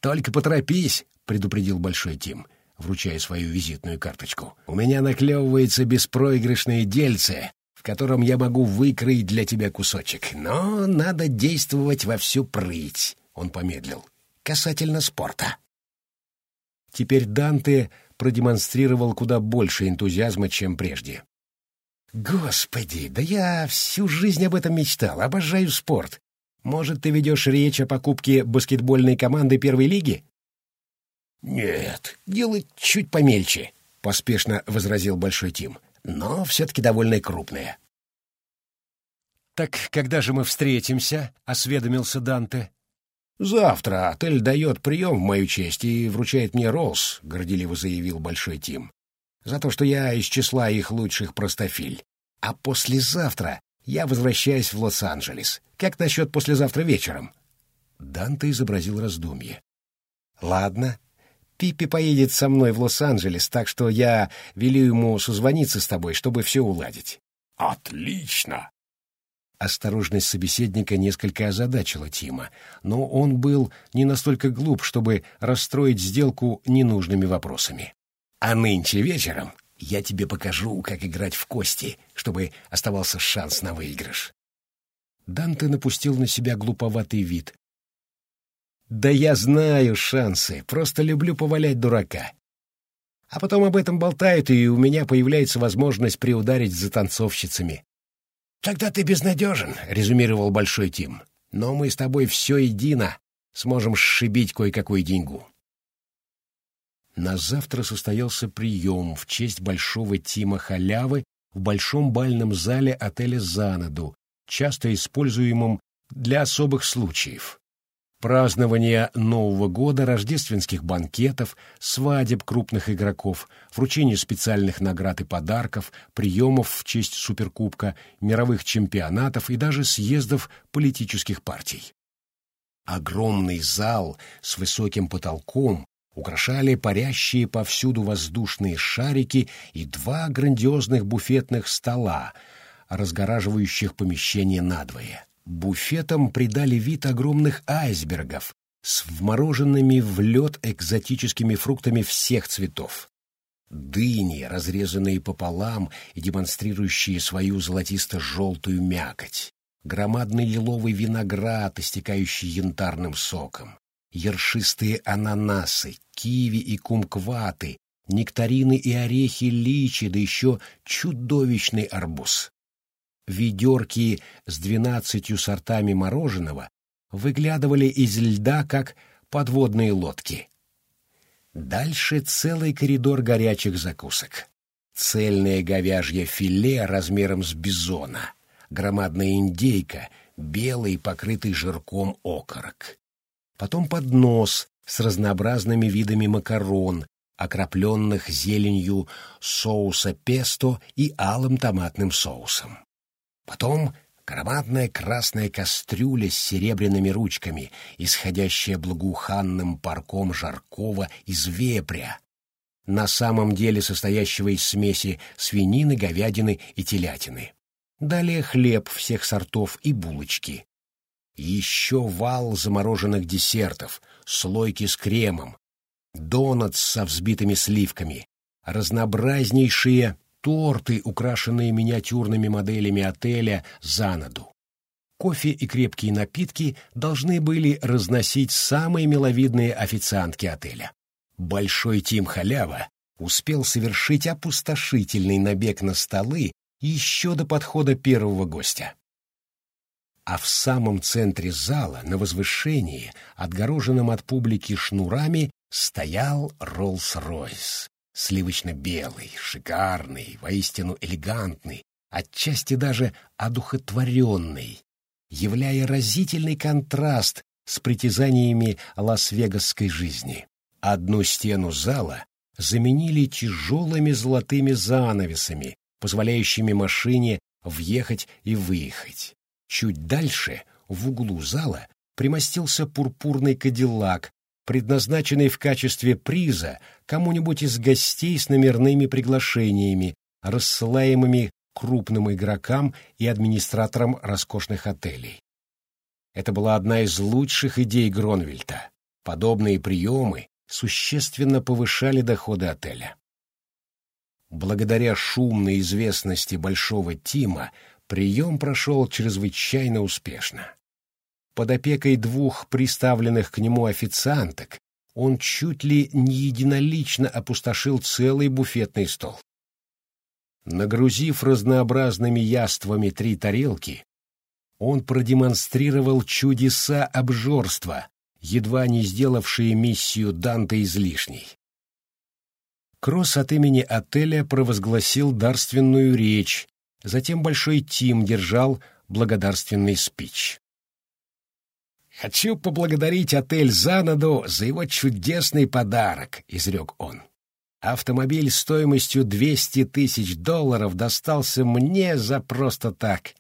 «Только поторопись», — предупредил Большой Тим вручая свою визитную карточку. «У меня наклевывается беспроигрышное дельце, в котором я могу выкроить для тебя кусочек. Но надо действовать во всю прыть», — он помедлил, — «касательно спорта». Теперь Данте продемонстрировал куда больше энтузиазма, чем прежде. «Господи, да я всю жизнь об этом мечтал, обожаю спорт. Может, ты ведешь речь о покупке баскетбольной команды первой лиги?» «Нет, дело чуть помельче», — поспешно возразил Большой Тим, «но все-таки довольно крупное». «Так когда же мы встретимся?» — осведомился Данте. «Завтра отель дает прием в мою честь и вручает мне Роллс», — горделиво заявил Большой Тим, «за то, что я из числа их лучших простофиль. А послезавтра я возвращаюсь в Лос-Анджелес. Как насчет послезавтра вечером?» Данте изобразил раздумье. «Ладно, Пиппи поедет со мной в Лос-Анджелес, так что я велю ему созвониться с тобой, чтобы все уладить». «Отлично!» Осторожность собеседника несколько озадачила Тима, но он был не настолько глуп, чтобы расстроить сделку ненужными вопросами. «А нынче вечером я тебе покажу, как играть в кости, чтобы оставался шанс на выигрыш». Данте напустил на себя глуповатый вид, да я знаю шансы, просто люблю повалять дурака. А потом об этом болтают, и у меня появляется возможность приударить за танцовщицами. «Тогда ты безнадежен», — резюмировал Большой Тим. «Но мы с тобой все едино, сможем сшибить кое-какую деньгу». На завтра состоялся прием в честь Большого Тима Халявы в большом бальном зале отеля «Занаду», часто используемом для особых случаев празднование Нового года, рождественских банкетов, свадеб крупных игроков, вручение специальных наград и подарков, приемов в честь Суперкубка, мировых чемпионатов и даже съездов политических партий. Огромный зал с высоким потолком украшали парящие повсюду воздушные шарики и два грандиозных буфетных стола, разгораживающих помещение надвое. Буфетам придали вид огромных айсбергов с вмороженными в лед экзотическими фруктами всех цветов. Дыни, разрезанные пополам и демонстрирующие свою золотисто-желтую мякоть. Громадный лиловый виноград, истекающий янтарным соком. Ершистые ананасы, киви и кумкваты, нектарины и орехи личи, да еще чудовищный арбуз ведерки с двенадцатью сортами мороженого выглядывали из льда, как подводные лодки. Дальше целый коридор горячих закусок. Цельное говяжье филе размером с бизона, громадная индейка, белый, покрытый жирком окорок. Потом поднос с разнообразными видами макарон, окропленных зеленью соуса песто и алым томатным соусом. Потом громадная красная кастрюля с серебряными ручками, исходящая благоуханным парком жаркого из вепря, на самом деле состоящего из смеси свинины, говядины и телятины. Далее хлеб всех сортов и булочки. Еще вал замороженных десертов, слойки с кремом, донатс со взбитыми сливками, разнообразнейшие торты, украшенные миниатюрными моделями отеля «Занаду». Кофе и крепкие напитки должны были разносить самые миловидные официантки отеля. Большой Тим Халява успел совершить опустошительный набег на столы еще до подхода первого гостя. А в самом центре зала, на возвышении, отгороженном от публики шнурами, стоял Роллс-Ройс, сливочно-белый, шикарный, воистину элегантный, отчасти даже одухотворенный, являя разительный контраст с притязаниями лас-вегасской жизни. Одну стену зала заменили тяжелыми золотыми занавесами, позволяющими машине въехать и выехать. Чуть дальше, в углу зала, примостился пурпурный кадиллак, предназначенный в качестве приза кому-нибудь из гостей с номерными приглашениями, рассылаемыми крупным игрокам и администраторам роскошных отелей. Это была одна из лучших идей Гронвельта. Подобные приемы существенно повышали доходы отеля. Благодаря шумной известности Большого Тима прием прошел чрезвычайно успешно. Под опекой двух приставленных к нему официанток он чуть ли не единолично опустошил целый буфетный стол. Нагрузив разнообразными яствами три тарелки, он продемонстрировал чудеса обжорства, едва не сделавшие миссию Данте излишней. Кросс от имени отеля провозгласил дарственную речь, затем Большой Тим держал благодарственный спич. «Хочу поблагодарить отель Занаду за его чудесный подарок», — изрек он. «Автомобиль стоимостью 200 тысяч долларов достался мне за просто так.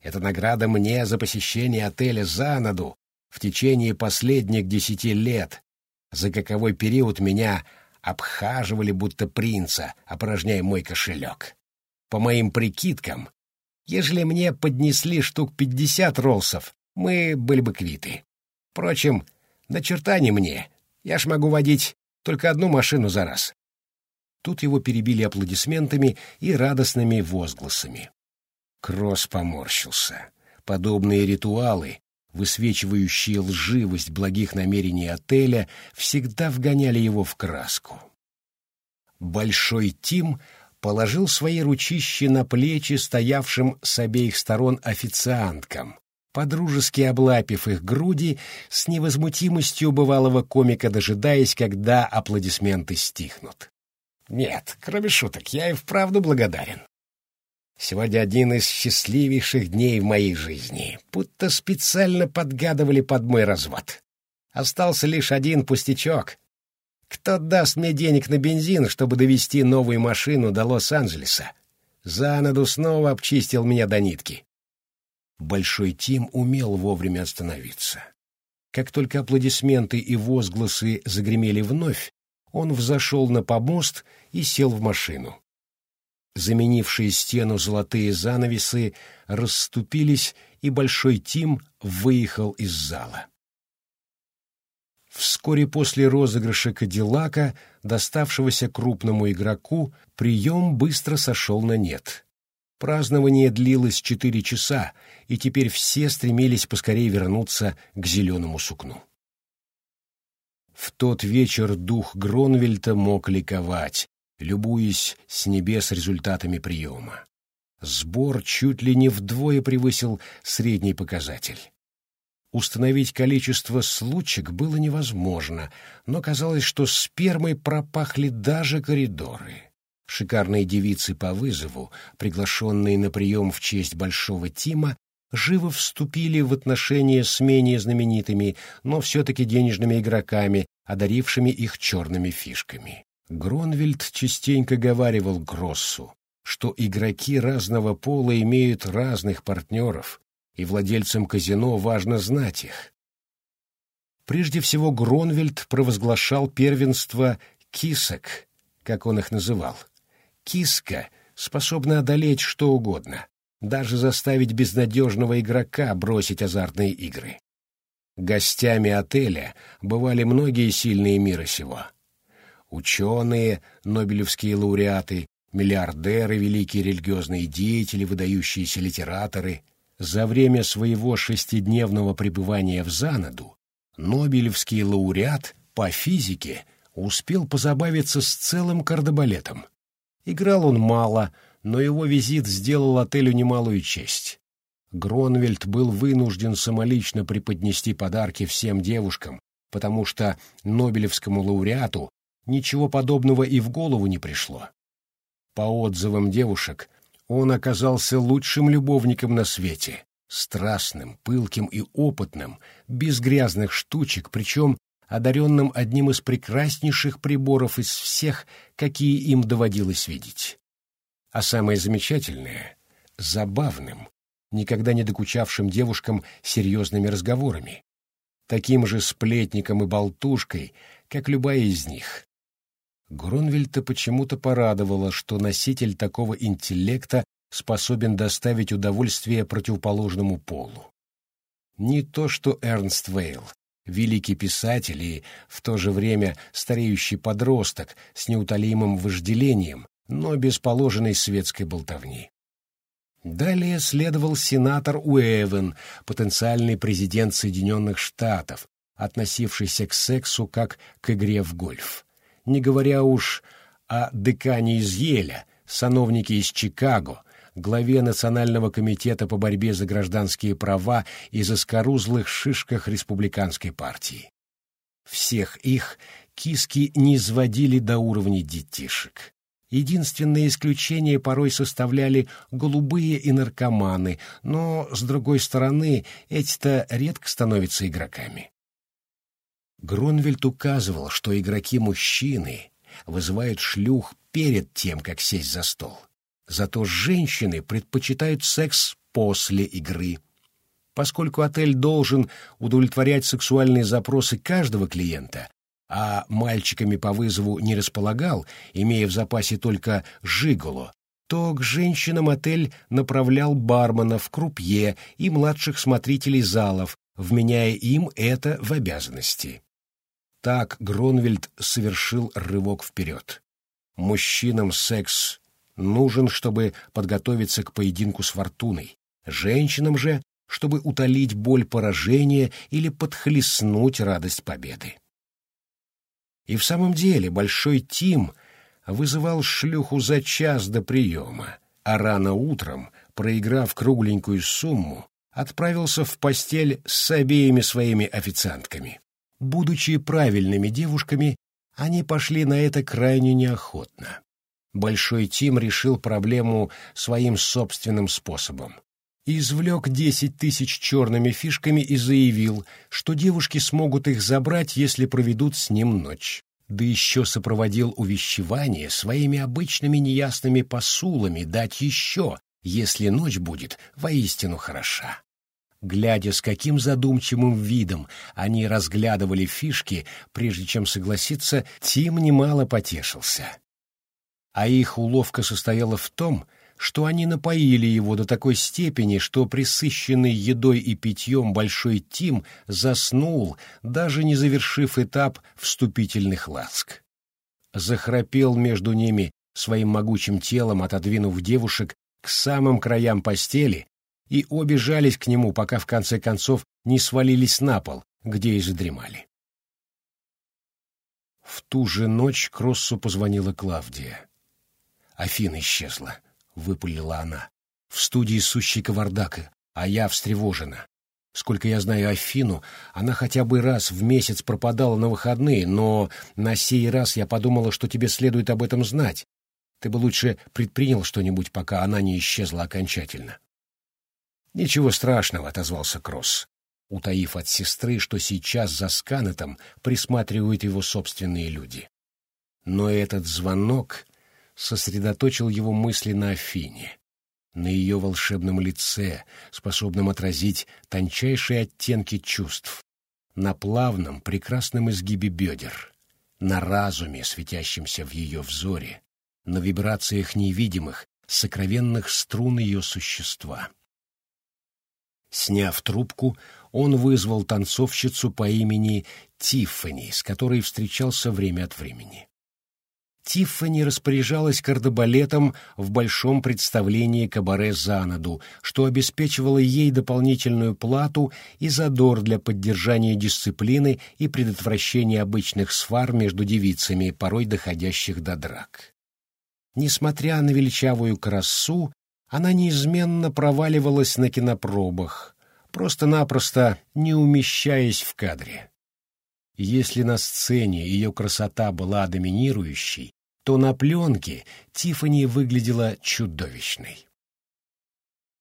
Это награда мне за посещение отеля Занаду, в течение последних десяти лет, за каковой период меня обхаживали будто принца, опорожняя мой кошелек. По моим прикидкам, ежели мне поднесли штук пятьдесят ролсов, мы были бы квиты. Впрочем, на черта не мне, я ж могу водить только одну машину за раз. Тут его перебили аплодисментами и радостными возгласами. Кросс поморщился. Подобные ритуалы высвечивающие лживость благих намерений отеля, всегда вгоняли его в краску. Большой Тим положил свои ручищи на плечи стоявшим с обеих сторон официанткам, подружески облапив их груди с невозмутимостью бывалого комика, дожидаясь, когда аплодисменты стихнут. «Нет, кроме шуток, я и вправду благодарен. Сегодня один из счастливейших дней в моей жизни, будто специально подгадывали под мой развод. Остался лишь один пустячок. Кто даст мне денег на бензин, чтобы довести новую машину до Лос-Анджелеса? Занаду снова обчистил меня до нитки. Большой Тим умел вовремя остановиться. Как только аплодисменты и возгласы загремели вновь, он взошел на помост и сел в машину заменившие стену золотые занавесы, расступились, и Большой Тим выехал из зала. Вскоре после розыгрыша Кадиллака, доставшегося крупному игроку, прием быстро сошел на нет. Празднование длилось четыре часа, и теперь все стремились поскорее вернуться к зеленому сукну. В тот вечер дух Гронвельта мог ликовать, любуясь с небес результатами приема. Сбор чуть ли не вдвое превысил средний показатель. Установить количество случек было невозможно, но казалось, что спермой пропахли даже коридоры. Шикарные девицы по вызову, приглашенные на прием в честь Большого Тима, живо вступили в отношения с менее знаменитыми, но все-таки денежными игроками, одарившими их черными фишками. Гронвельд частенько говаривал Гроссу, что игроки разного пола имеют разных партнеров, и владельцам казино важно знать их. Прежде всего Гронвельд провозглашал первенство кисок, как он их называл. Киска способна одолеть что угодно, даже заставить безнадежного игрока бросить азартные игры. Гостями отеля бывали многие сильные мира сего. Ученые, нобелевские лауреаты, миллиардеры, великие религиозные деятели, выдающиеся литераторы. За время своего шестидневного пребывания в Занаду нобелевский лауреат по физике успел позабавиться с целым кардебалетом. Играл он мало, но его визит сделал отелю немалую честь. Гронвельд был вынужден самолично преподнести подарки всем девушкам, потому что Нобелевскому лауреату ничего подобного и в голову не пришло. По отзывам девушек, он оказался лучшим любовником на свете, страстным, пылким и опытным, без грязных штучек, причем одаренным одним из прекраснейших приборов из всех, какие им доводилось видеть. А самое замечательное — забавным, никогда не докучавшим девушкам серьезными разговорами, таким же сплетником и болтушкой, как любая из них. Гронвельта почему-то порадовало, что носитель такого интеллекта способен доставить удовольствие противоположному полу. Не то что Эрнст Вейл, великий писатель и в то же время стареющий подросток с неутолимым вожделением, но без положенной светской болтовни. Далее следовал сенатор Уэвен, потенциальный президент Соединенных Штатов, относившийся к сексу как к игре в гольф. Не говоря уж о декане из Еля, сановнике из Чикаго, главе Национального комитета по борьбе за гражданские права и заскорузлых шишках республиканской партии. Всех их киски не изводили до уровня детишек. Единственное исключение порой составляли голубые и наркоманы, но, с другой стороны, эти-то редко становятся игроками. Гронвельд указывал, что игроки-мужчины вызывают шлюх перед тем, как сесть за стол. Зато женщины предпочитают секс после игры. Поскольку отель должен удовлетворять сексуальные запросы каждого клиента, а мальчиками по вызову не располагал, имея в запасе только жиголо, то к женщинам отель направлял барменов, крупье и младших смотрителей залов, вменяя им это в обязанности. Так Гронвельд совершил рывок вперед. Мужчинам секс нужен, чтобы подготовиться к поединку с фортуной, женщинам же, чтобы утолить боль поражения или подхлестнуть радость победы. И в самом деле Большой Тим вызывал шлюху за час до приема, а рано утром, проиграв кругленькую сумму, отправился в постель с обеими своими официантками. Будучи правильными девушками, они пошли на это крайне неохотно. Большой Тим решил проблему своим собственным способом. Извлек десять тысяч черными фишками и заявил, что девушки смогут их забрать, если проведут с ним ночь. Да еще сопроводил увещевание своими обычными неясными посулами дать еще, если ночь будет воистину хороша. Глядя, с каким задумчивым видом они разглядывали фишки, прежде чем согласиться, Тим немало потешился. А их уловка состояла в том, что они напоили его до такой степени, что присыщенный едой и питьем Большой Тим заснул, даже не завершив этап вступительных ласк. Захрапел между ними своим могучим телом, отодвинув девушек к самым краям постели, и обе жались к нему, пока в конце концов не свалились на пол, где и задремали. В ту же ночь Кроссу позвонила Клавдия. Афина исчезла. — выпалила она. «В студии сущий кавардак, а я встревожена. Сколько я знаю Афину, она хотя бы раз в месяц пропадала на выходные, но на сей раз я подумала, что тебе следует об этом знать. Ты бы лучше предпринял что-нибудь, пока она не исчезла окончательно». «Ничего страшного», — отозвался Кросс, утаив от сестры, что сейчас за Сканетом присматривают его собственные люди. Но этот звонок сосредоточил его мысли на Афине, на ее волшебном лице, способном отразить тончайшие оттенки чувств, на плавном, прекрасном изгибе бедер, на разуме, светящемся в ее взоре, на вибрациях невидимых, сокровенных струн ее существа. Сняв трубку, он вызвал танцовщицу по имени Тиффани, с которой встречался время от времени. Тиффани распоряжалась кардебалетом в большом представлении кабаре Занаду, что обеспечивало ей дополнительную плату и задор для поддержания дисциплины и предотвращения обычных свар между девицами, порой доходящих до драк. Несмотря на величавую красу, она неизменно проваливалась на кинопробах, просто-напросто не умещаясь в кадре. Если на сцене ее красота была доминирующей, то на пленке Тиффани выглядела чудовищной.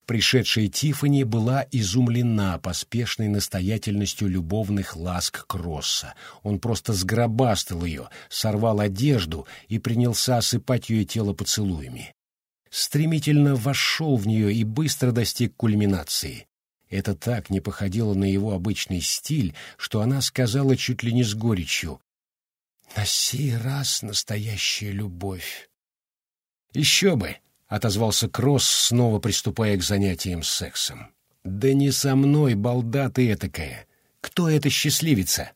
Пришедшая Тиффани была изумлена поспешной настоятельностью любовных ласк Кросса. Он просто сгробастал ее, сорвал одежду и принялся осыпать ее тело поцелуями. Стремительно вошел в нее и быстро достиг кульминации. Это так не походило на его обычный стиль, что она сказала чуть ли не с горечью. «На сей раз настоящая любовь». «Еще бы!» — отозвался Кросс, снова приступая к занятиям с сексом. «Да не со мной, балда ты этакая! Кто эта счастливица?»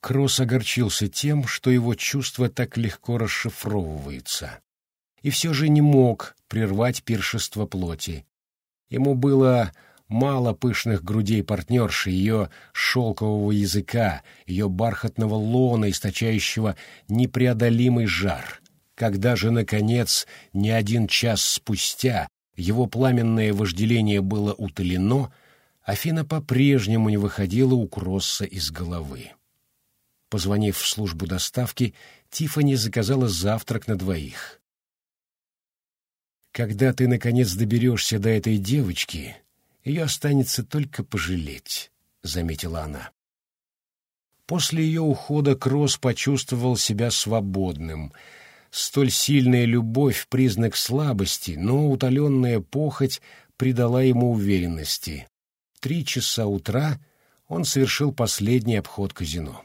Кросс огорчился тем, что его чувства так легко расшифровываются. И все же не мог прервать пиршество плоти. Ему было мало пышных грудей партнерши, ее шелкового языка, ее бархатного лона, источающего непреодолимый жар. Когда же, наконец, не один час спустя его пламенное вожделение было утолено, Афина по-прежнему не выходила у Кросса из головы. Позвонив в службу доставки, Тиффани заказала завтрак на двоих. Когда ты, наконец, доберешься до этой девочки, ее останется только пожалеть, — заметила она. После ее ухода Кросс почувствовал себя свободным. Столь сильная любовь — признак слабости, но утоленная похоть придала ему уверенности. Три часа утра он совершил последний обход казино.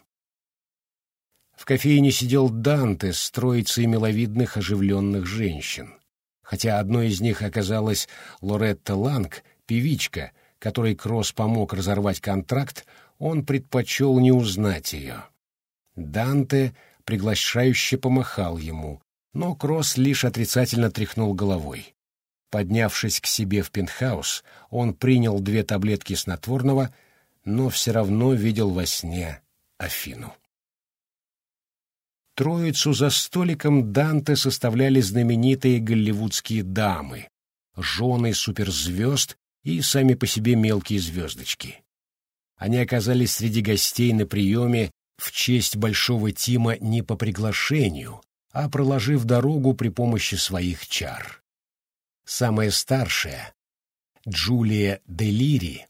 В кофейне сидел Данте с троицей миловидных оживленных женщин хотя одной из них оказалась Лоретта Ланг, певичка, которой Кросс помог разорвать контракт, он предпочел не узнать ее. Данте приглашающе помахал ему, но Кросс лишь отрицательно тряхнул головой. Поднявшись к себе в пентхаус, он принял две таблетки снотворного, но все равно видел во сне Афину. Троицу за столиком Данте составляли знаменитые голливудские дамы, жены суперзвезд и сами по себе мелкие звездочки. Они оказались среди гостей на приеме в честь Большого Тима не по приглашению, а проложив дорогу при помощи своих чар. Самая старшая, Джулия Делири,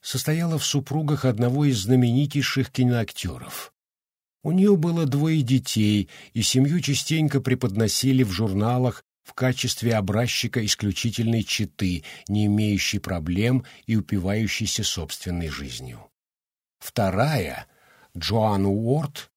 состояла в супругах одного из знаменитейших киноактеров. У нее было двое детей, и семью частенько преподносили в журналах в качестве образчика исключительной читы, не имеющей проблем и упивающейся собственной жизнью. Вторая, Джоан Уорд,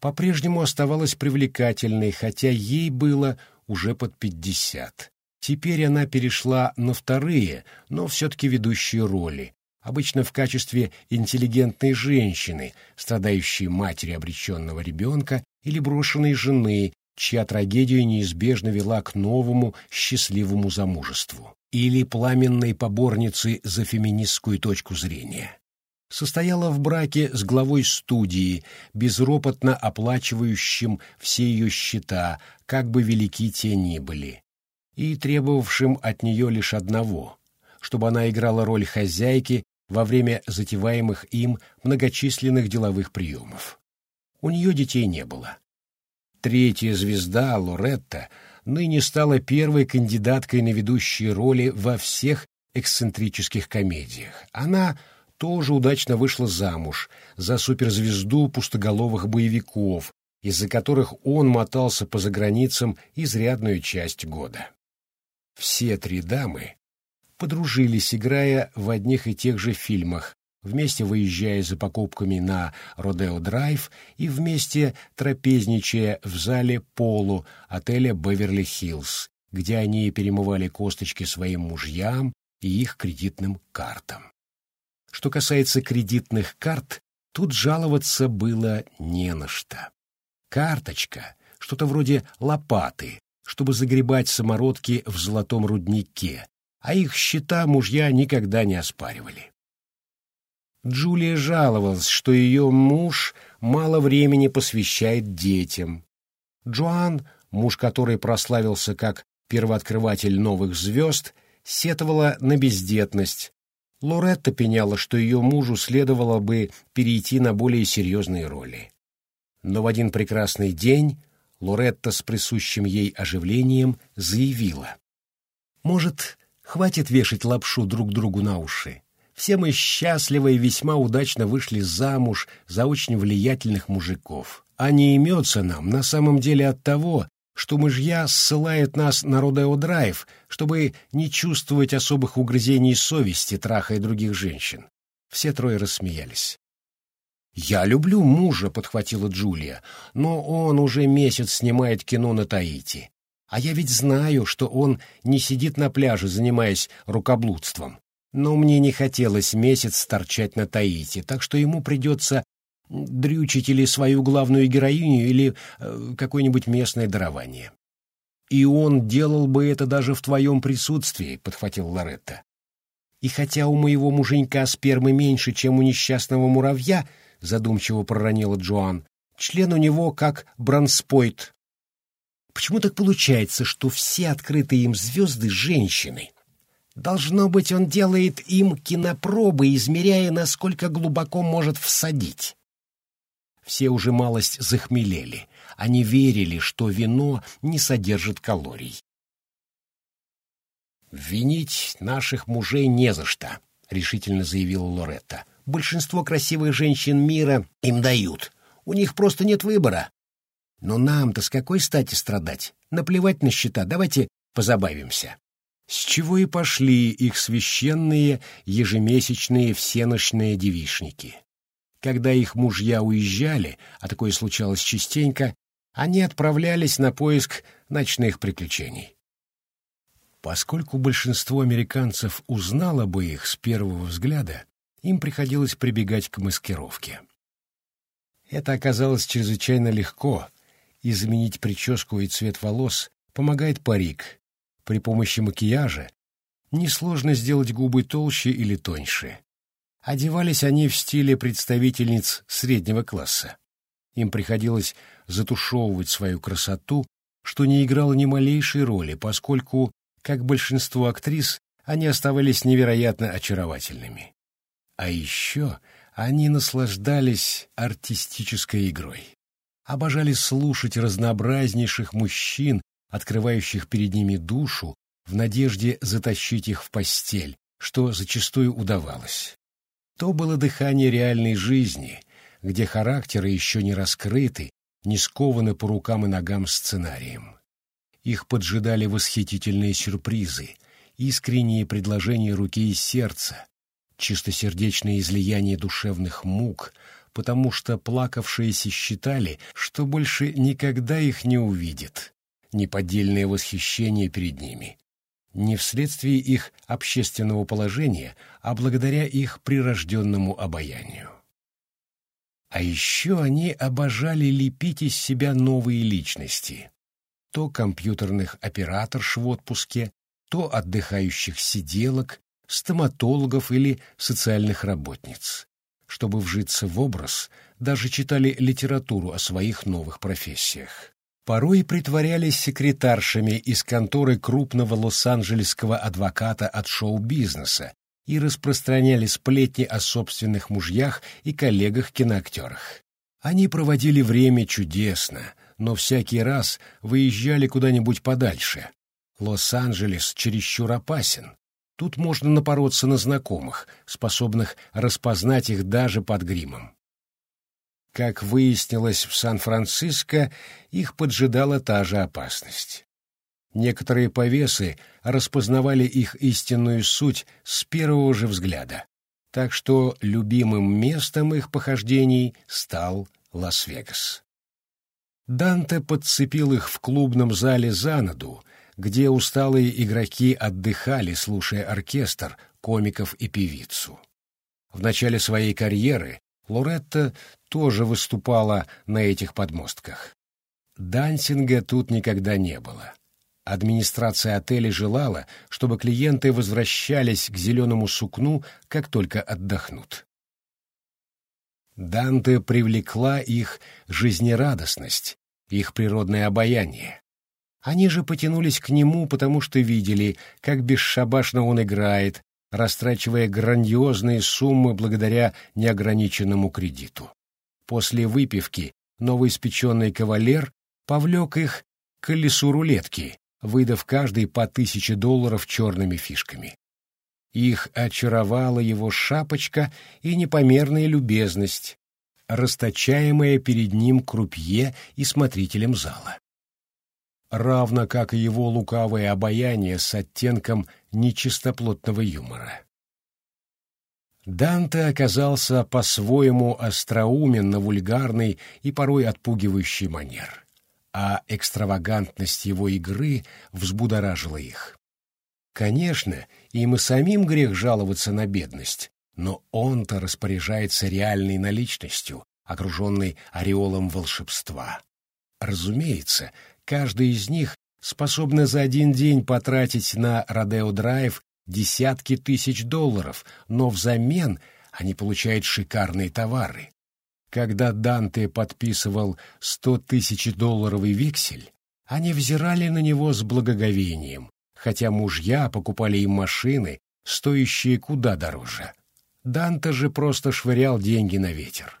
по-прежнему оставалась привлекательной, хотя ей было уже под пятьдесят. Теперь она перешла на вторые, но все-таки ведущие роли, обычно в качестве интеллигентной женщины, страдающей матери обреченного ребенка или брошенной жены, чья трагедия неизбежно вела к новому счастливому замужеству, или пламенной поборницы за феминистскую точку зрения. Состояла в браке с главой студии, безропотно оплачивающим все ее счета, как бы велики те ни были, и требовавшим от нее лишь одного — чтобы она играла роль хозяйки во время затеваемых им многочисленных деловых приемов. У нее детей не было. Третья звезда, Лоретта, ныне стала первой кандидаткой на ведущие роли во всех эксцентрических комедиях. Она тоже удачно вышла замуж за суперзвезду пустоголовых боевиков, из-за которых он мотался по заграницам изрядную часть года. Все три дамы подружились, играя в одних и тех же фильмах, вместе выезжая за покупками на Родео-драйв и вместе трапезничая в зале Полу отеля «Беверли-Хиллз», где они перемывали косточки своим мужьям и их кредитным картам. Что касается кредитных карт, тут жаловаться было не на что. Карточка, что-то вроде лопаты, чтобы загребать самородки в золотом руднике, а их счета мужья никогда не оспаривали. Джулия жаловалась, что ее муж мало времени посвящает детям. Джоан, муж которой прославился как первооткрыватель новых звезд, сетовала на бездетность. Лоретта пеняла, что ее мужу следовало бы перейти на более серьезные роли. Но в один прекрасный день Лоретта с присущим ей оживлением заявила. «Может, хватит вешать лапшу друг другу на уши? Все мы счастливы и весьма удачно вышли замуж за очень влиятельных мужиков. А не имется нам на самом деле от того, что мужья ссылают нас на Родео-драйв, чтобы не чувствовать особых угрызений совести, трахая других женщин. Все трое рассмеялись. «Я люблю мужа», — подхватила Джулия, — «но он уже месяц снимает кино на Таити. А я ведь знаю, что он не сидит на пляже, занимаясь рукоблудством. Но мне не хотелось месяц торчать на Таити, так что ему придется дрючить или свою главную героиню, или э, какое-нибудь местное дарование. «И он делал бы это даже в твоем присутствии», — подхватил Лоретта. «И хотя у моего муженька спермы меньше, чем у несчастного муравья», — задумчиво проронила Джоан. «Член у него как бронспойт. Почему так получается, что все открытые им звезды — женщины? Должно быть, он делает им кинопробы, измеряя, насколько глубоко может всадить». Все уже малость захмелели. Они верили, что вино не содержит калорий. «Винить наших мужей не за что», — решительно заявила Лоретта большинство красивых женщин мира им дают. У них просто нет выбора. Но нам-то с какой стати страдать? Наплевать на счета, давайте позабавимся. С чего и пошли их священные ежемесячные всеночные девишники. Когда их мужья уезжали, а такое случалось частенько, они отправлялись на поиск ночных приключений. Поскольку большинство американцев узнало бы их с первого взгляда, им приходилось прибегать к маскировке. Это оказалось чрезвычайно легко. Изменить прическу и цвет волос помогает парик. При помощи макияжа несложно сделать губы толще или тоньше. Одевались они в стиле представительниц среднего класса. Им приходилось затушевывать свою красоту, что не играло ни малейшей роли, поскольку, как большинство актрис, они оставались невероятно очаровательными. А еще они наслаждались артистической игрой. Обожали слушать разнообразнейших мужчин, открывающих перед ними душу, в надежде затащить их в постель, что зачастую удавалось. То было дыхание реальной жизни, где характеры еще не раскрыты, не скованы по рукам и ногам сценарием. Их поджидали восхитительные сюрпризы, искренние предложения руки и сердца, чистосердечное излияние душевных мук, потому что плакавшиеся считали, что больше никогда их не увидят, неподдельное восхищение перед ними. Не вследствие их общественного положения, а благодаря их прирожденному обаянию. А еще они обожали лепить из себя новые личности. То компьютерных операторш в отпуске, то отдыхающих сиделок, стоматологов или социальных работниц. Чтобы вжиться в образ, даже читали литературу о своих новых профессиях. Порой притворялись секретаршами из конторы крупного лос-анджелесского адвоката от шоу-бизнеса и распространяли сплетни о собственных мужьях и коллегах-киноактерах. Они проводили время чудесно, но всякий раз выезжали куда-нибудь подальше. Лос-Анджелес чересчур опасен, Тут можно напороться на знакомых, способных распознать их даже под гримом. Как выяснилось в Сан-Франциско, их поджидала та же опасность. Некоторые повесы распознавали их истинную суть с первого же взгляда, так что любимым местом их похождений стал Лас-Вегас. Данте подцепил их в клубном зале Занаду, где усталые игроки отдыхали, слушая оркестр, комиков и певицу. В начале своей карьеры Лоретта тоже выступала на этих подмостках. Дансинга тут никогда не было. Администрация отеля желала, чтобы клиенты возвращались к зеленому сукну, как только отдохнут. Данте привлекла их жизнерадостность, их природное обаяние. Они же потянулись к нему, потому что видели, как бесшабашно он играет, растрачивая грандиозные суммы благодаря неограниченному кредиту. После выпивки новоиспеченный кавалер повлек их к колесу рулетки, выдав каждый по тысяче долларов черными фишками. Их очаровала его шапочка и непомерная любезность, расточаемая перед ним крупье и смотрителем зала. Равно как и его лукавое обаяние с оттенком нечистоплотного юмора. Данте оказался по-своему остроумен на вульгарный и порой отпугивающий манер а экстравагантность его игры взбудоражила их. Конечно, им и самим грех жаловаться на бедность, но он-то распоряжается реальной наличностью, окруженной ореолом волшебства. Разумеется, каждый из них способна за один день потратить на Родео-драйв десятки тысяч долларов, но взамен они получают шикарные товары. Когда Данте подписывал сто тысяч долларовый вексель, они взирали на него с благоговением, хотя мужья покупали им машины, стоящие куда дороже. Данте же просто швырял деньги на ветер.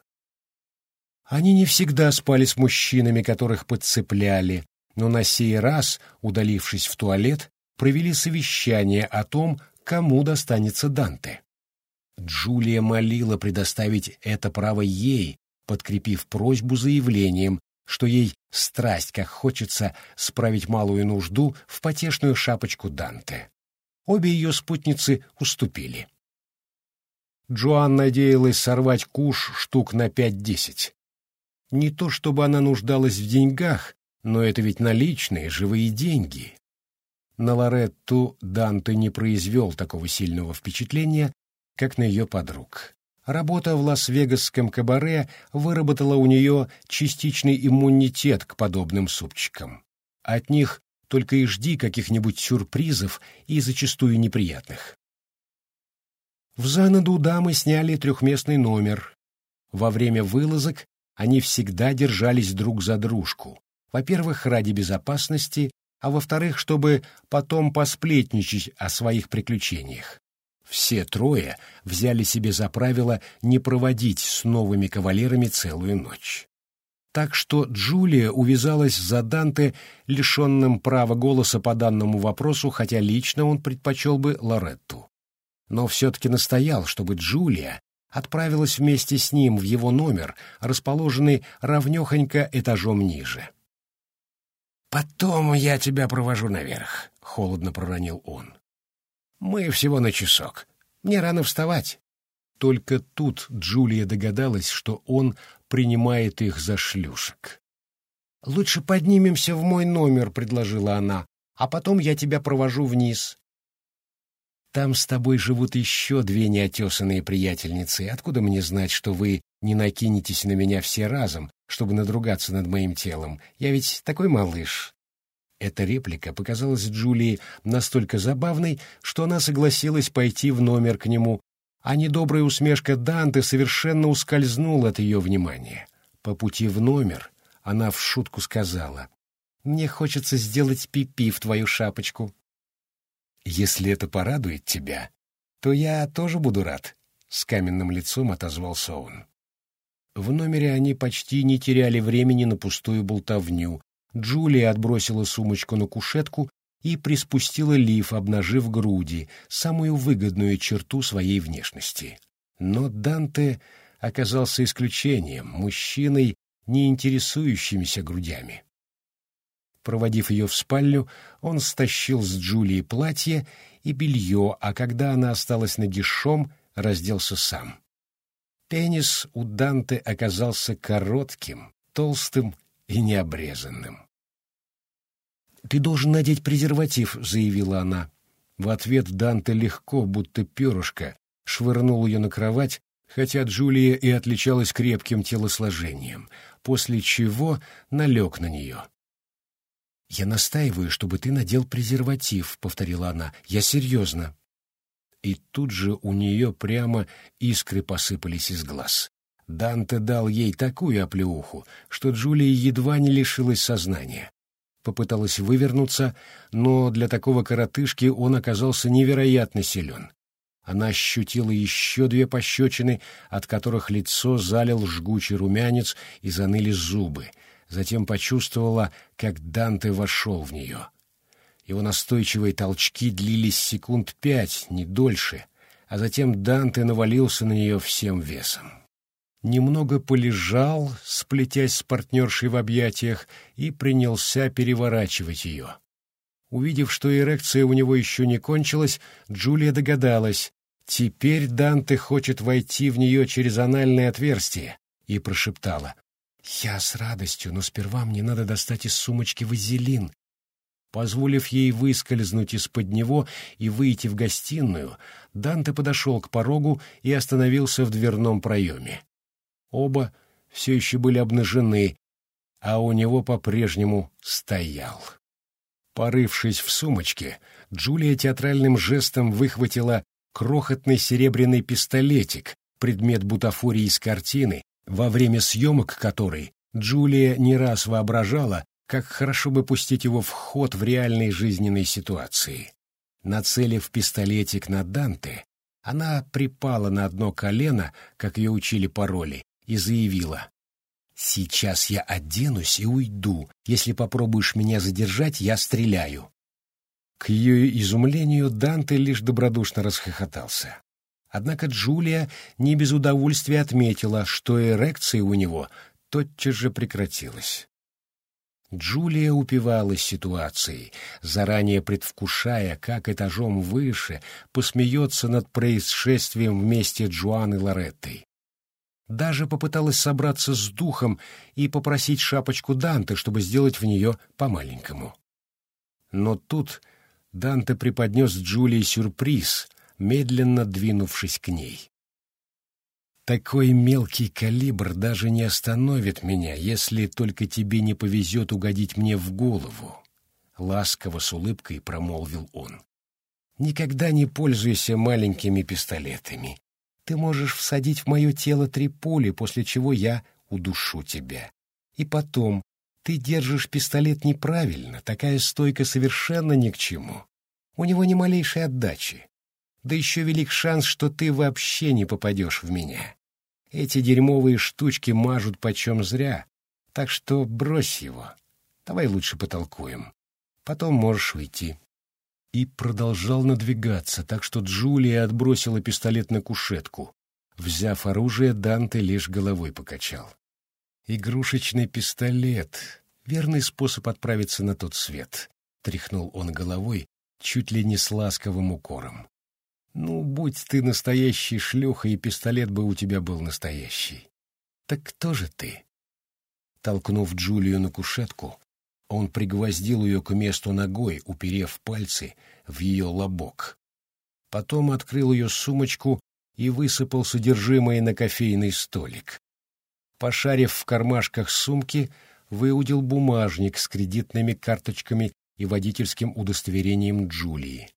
Они не всегда спали с мужчинами, которых подцепляли, но на сей раз, удалившись в туалет, провели совещание о том, кому достанется Данте. Джулия молила предоставить это право ей, подкрепив просьбу заявлением, что ей страсть как хочется справить малую нужду в потешную шапочку Данте. Обе ее спутницы уступили. Джоан надеялась сорвать куш штук на пять-десять. Не то чтобы она нуждалась в деньгах, но это ведь наличные, живые деньги. На Лоретту Данте не произвел такого сильного впечатления, как на ее подруг. Работа в Лас-Вегасском кабаре выработала у нее частичный иммунитет к подобным супчикам. От них только и жди каких-нибудь сюрпризов и зачастую неприятных. В Занаду дамы сняли трехместный номер. Во время вылазок они всегда держались друг за дружку. Во-первых, ради безопасности, а во-вторых, чтобы потом посплетничать о своих приключениях. Все трое взяли себе за правило не проводить с новыми кавалерами целую ночь. Так что Джулия увязалась за Данте, лишенным права голоса по данному вопросу, хотя лично он предпочел бы Лоретту. Но все-таки настоял, чтобы Джулия отправилась вместе с ним в его номер, расположенный равнехонько этажом ниже. «Потом я тебя провожу наверх», — холодно проронил он. Мы всего на часок. Мне рано вставать. Только тут Джулия догадалась, что он принимает их за шлюшек. «Лучше поднимемся в мой номер», — предложила она, «а потом я тебя провожу вниз». «Там с тобой живут еще две неотесанные приятельницы. Откуда мне знать, что вы не накинетесь на меня все разом, чтобы надругаться над моим телом? Я ведь такой малыш». Эта реплика показалась Джулии настолько забавной, что она согласилась пойти в номер к нему, а недобрая усмешка Данте совершенно ускользнула от ее внимания. По пути в номер она в шутку сказала, «Мне хочется сделать пипи -пи в твою шапочку». «Если это порадует тебя, то я тоже буду рад», — с каменным лицом отозвался он. В номере они почти не теряли времени на пустую болтовню, Джулия отбросила сумочку на кушетку и приспустила лиф, обнажив груди, самую выгодную черту своей внешности. Но Данте оказался исключением, мужчиной, не интересующимися грудями. Проводив ее в спальню, он стащил с Джулии платье и белье, а когда она осталась нагишом, разделся сам. Пенис у Данте оказался коротким, толстым и необрезанным. «Ты должен надеть презерватив», — заявила она. В ответ Данте легко, будто перышко, швырнул ее на кровать, хотя Джулия и отличалась крепким телосложением, после чего налег на нее. «Я настаиваю, чтобы ты надел презерватив», — повторила она. «Я серьезно». И тут же у нее прямо искры посыпались из глаз. Данте дал ей такую оплеуху, что Джулия едва не лишилась сознания. Попыталась вывернуться, но для такого коротышки он оказался невероятно силен. Она ощутила еще две пощечины, от которых лицо залил жгучий румянец и заныли зубы. Затем почувствовала, как Данте вошел в нее. Его настойчивые толчки длились секунд пять, не дольше, а затем Данте навалился на нее всем весом. Немного полежал, сплетясь с партнершей в объятиях, и принялся переворачивать ее. Увидев, что эрекция у него еще не кончилась, Джулия догадалась, Теперь Данте хочет войти в нее через анальное отверстие, и прошептала. «Я с радостью, но сперва мне надо достать из сумочки вазелин». Позволив ей выскользнуть из-под него и выйти в гостиную, Данте подошел к порогу и остановился в дверном проеме. Оба все еще были обнажены, а у него по-прежнему стоял. Порывшись в сумочке, Джулия театральным жестом выхватила крохотный серебряный пистолетик, предмет бутафории из картины, во время съемок которой Джулия не раз воображала, как хорошо бы пустить его в ход в реальной жизненной ситуации. Нацелив пистолетик на Данте, она припала на одно колено, как ее учили пароли, и заявила «Сейчас я оденусь и уйду. Если попробуешь меня задержать, я стреляю». К ее изумлению Данте лишь добродушно расхохотался. Однако Джулия не без удовольствия отметила, что эрекция у него тотчас же прекратилась. Джулия упивалась ситуацией, заранее предвкушая, как этажом выше посмеется над происшествием вместе Джоан и Лореттой. Даже попыталась собраться с духом и попросить шапочку Данте, чтобы сделать в нее по-маленькому. Но тут Данте преподнес Джулии сюрприз, медленно двинувшись к ней. «Такой мелкий калибр даже не остановит меня, если только тебе не повезет угодить мне в голову», — ласково с улыбкой промолвил он. «Никогда не пользуйся маленькими пистолетами. Ты можешь всадить в мое тело три пули, после чего я удушу тебя. И потом, ты держишь пистолет неправильно, такая стойка совершенно ни к чему. У него ни малейшей отдачи. Да еще велик шанс, что ты вообще не попадешь в меня. Эти дерьмовые штучки мажут почем зря, так что брось его. Давай лучше потолкуем. Потом можешь уйти. И продолжал надвигаться, так что Джулия отбросила пистолет на кушетку. Взяв оружие, Данте лишь головой покачал. «Игрушечный пистолет — верный способ отправиться на тот свет», — тряхнул он головой, чуть ли не с ласковым укором. «Ну, будь ты настоящий шлюха, и пистолет бы у тебя был настоящий. Так кто же ты?» Толкнув Джулию на кушетку, он пригвоздил ее к месту ногой, уперев пальцы в ее лобок. Потом открыл ее сумочку и высыпал содержимое на кофейный столик. Пошарив в кармашках сумки, выудил бумажник с кредитными карточками и водительским удостоверением Джулии.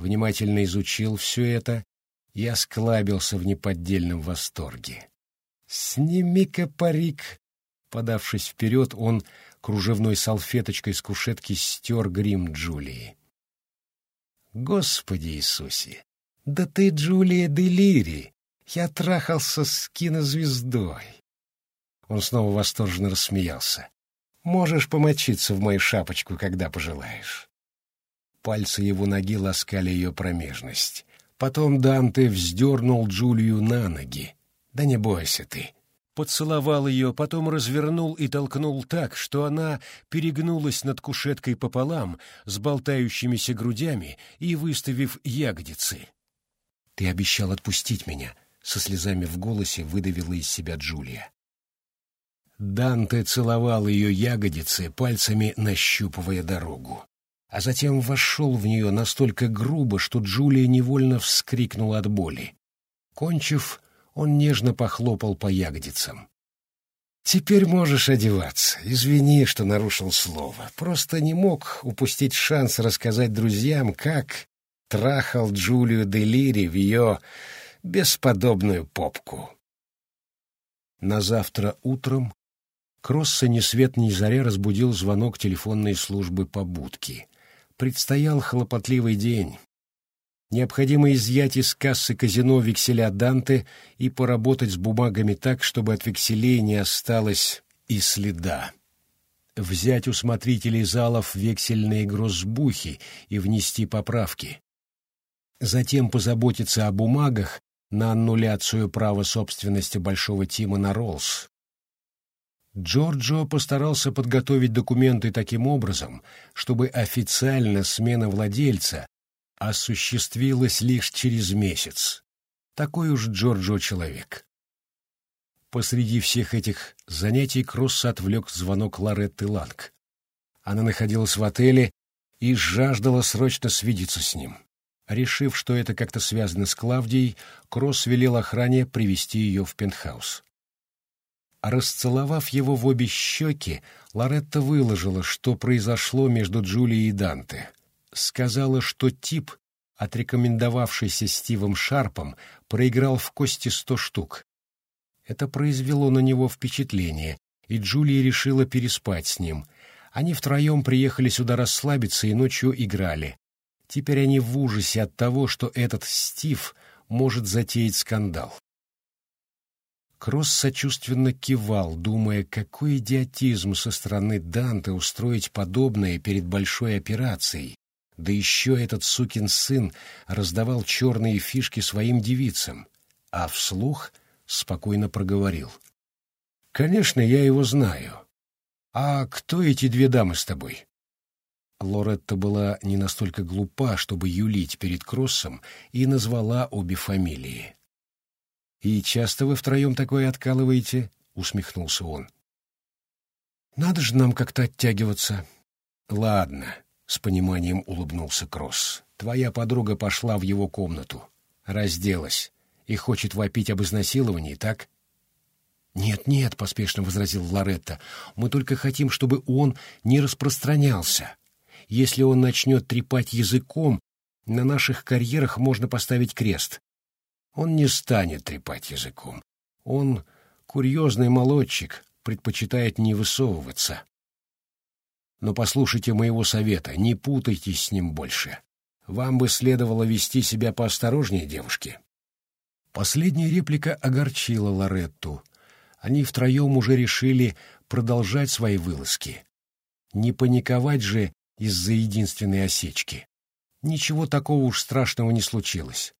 Внимательно изучил все это и осклабился в неподдельном восторге. «Сними-ка парик!» Подавшись вперед, он кружевной салфеточкой с кушетки стер грим Джулии. «Господи Иисусе! Да ты, Джулия Делири! Я трахался с кинозвездой!» Он снова восторженно рассмеялся. «Можешь помочиться в мою шапочку, когда пожелаешь». Пальцы его ноги ласкали ее промежность. Потом Данте вздернул Джулию на ноги. «Да не бойся ты». Поцеловал ее, потом развернул и толкнул так, что она перегнулась над кушеткой пополам с болтающимися грудями и выставив ягодицы. «Ты обещал отпустить меня», — со слезами в голосе выдавила из себя Джулия. Данте целовал ее ягодицы, пальцами нащупывая дорогу а затем вошел в нее настолько грубо, что Джулия невольно вскрикнула от боли. Кончив, он нежно похлопал по ягодицам. «Теперь можешь одеваться. Извини, что нарушил слово. Просто не мог упустить шанс рассказать друзьям, как трахал Джулию Делири в ее бесподобную попку». На завтра утром Кросса ни свет ни заря разбудил звонок телефонной службы побудки. Предстоял хлопотливый день. Необходимо изъять из кассы казино векселя Данте и поработать с бумагами так, чтобы от векселей не осталось и следа. Взять у смотрителей залов вексельные грозбухи и внести поправки. Затем позаботиться о бумагах на аннуляцию права собственности Большого Тима на Роллс, Джорджо постарался подготовить документы таким образом, чтобы официально смена владельца осуществилась лишь через месяц. Такой уж Джорджо человек. Посреди всех этих занятий Кросс отвлек звонок Лоретты Ланг. Она находилась в отеле и жаждала срочно свидеться с ним. Решив, что это как-то связано с Клавдией, Кросс велел охране привести ее в пентхаус. Расцеловав его в обе щеки, Лоретта выложила, что произошло между Джулией и Данте. Сказала, что тип, отрекомендовавшийся Стивом Шарпом, проиграл в кости сто штук. Это произвело на него впечатление, и Джулия решила переспать с ним. Они втроем приехали сюда расслабиться и ночью играли. Теперь они в ужасе от того, что этот Стив может затеять скандал. Кросс сочувственно кивал, думая, какой идиотизм со стороны Данте устроить подобное перед большой операцией. Да еще этот сукин сын раздавал черные фишки своим девицам, а вслух спокойно проговорил. «Конечно, я его знаю. А кто эти две дамы с тобой?» Лоретта была не настолько глупа, чтобы юлить перед Кроссом, и назвала обе фамилии. «И часто вы втроем такое откалываете?» — усмехнулся он. «Надо же нам как-то оттягиваться». «Ладно», — с пониманием улыбнулся Кросс. «Твоя подруга пошла в его комнату, разделась и хочет вопить об изнасиловании, так?» «Нет-нет», — поспешно возразил Лоретта, — «мы только хотим, чтобы он не распространялся. Если он начнет трепать языком, на наших карьерах можно поставить крест. Он не станет трепать языком. Он курьезный молодчик, предпочитает не высовываться. Но послушайте моего совета, не путайтесь с ним больше. Вам бы следовало вести себя поосторожнее, девушки. Последняя реплика огорчила Лоретту. Они втроем уже решили продолжать свои вылазки. Не паниковать же из-за единственной осечки. Ничего такого уж страшного не случилось.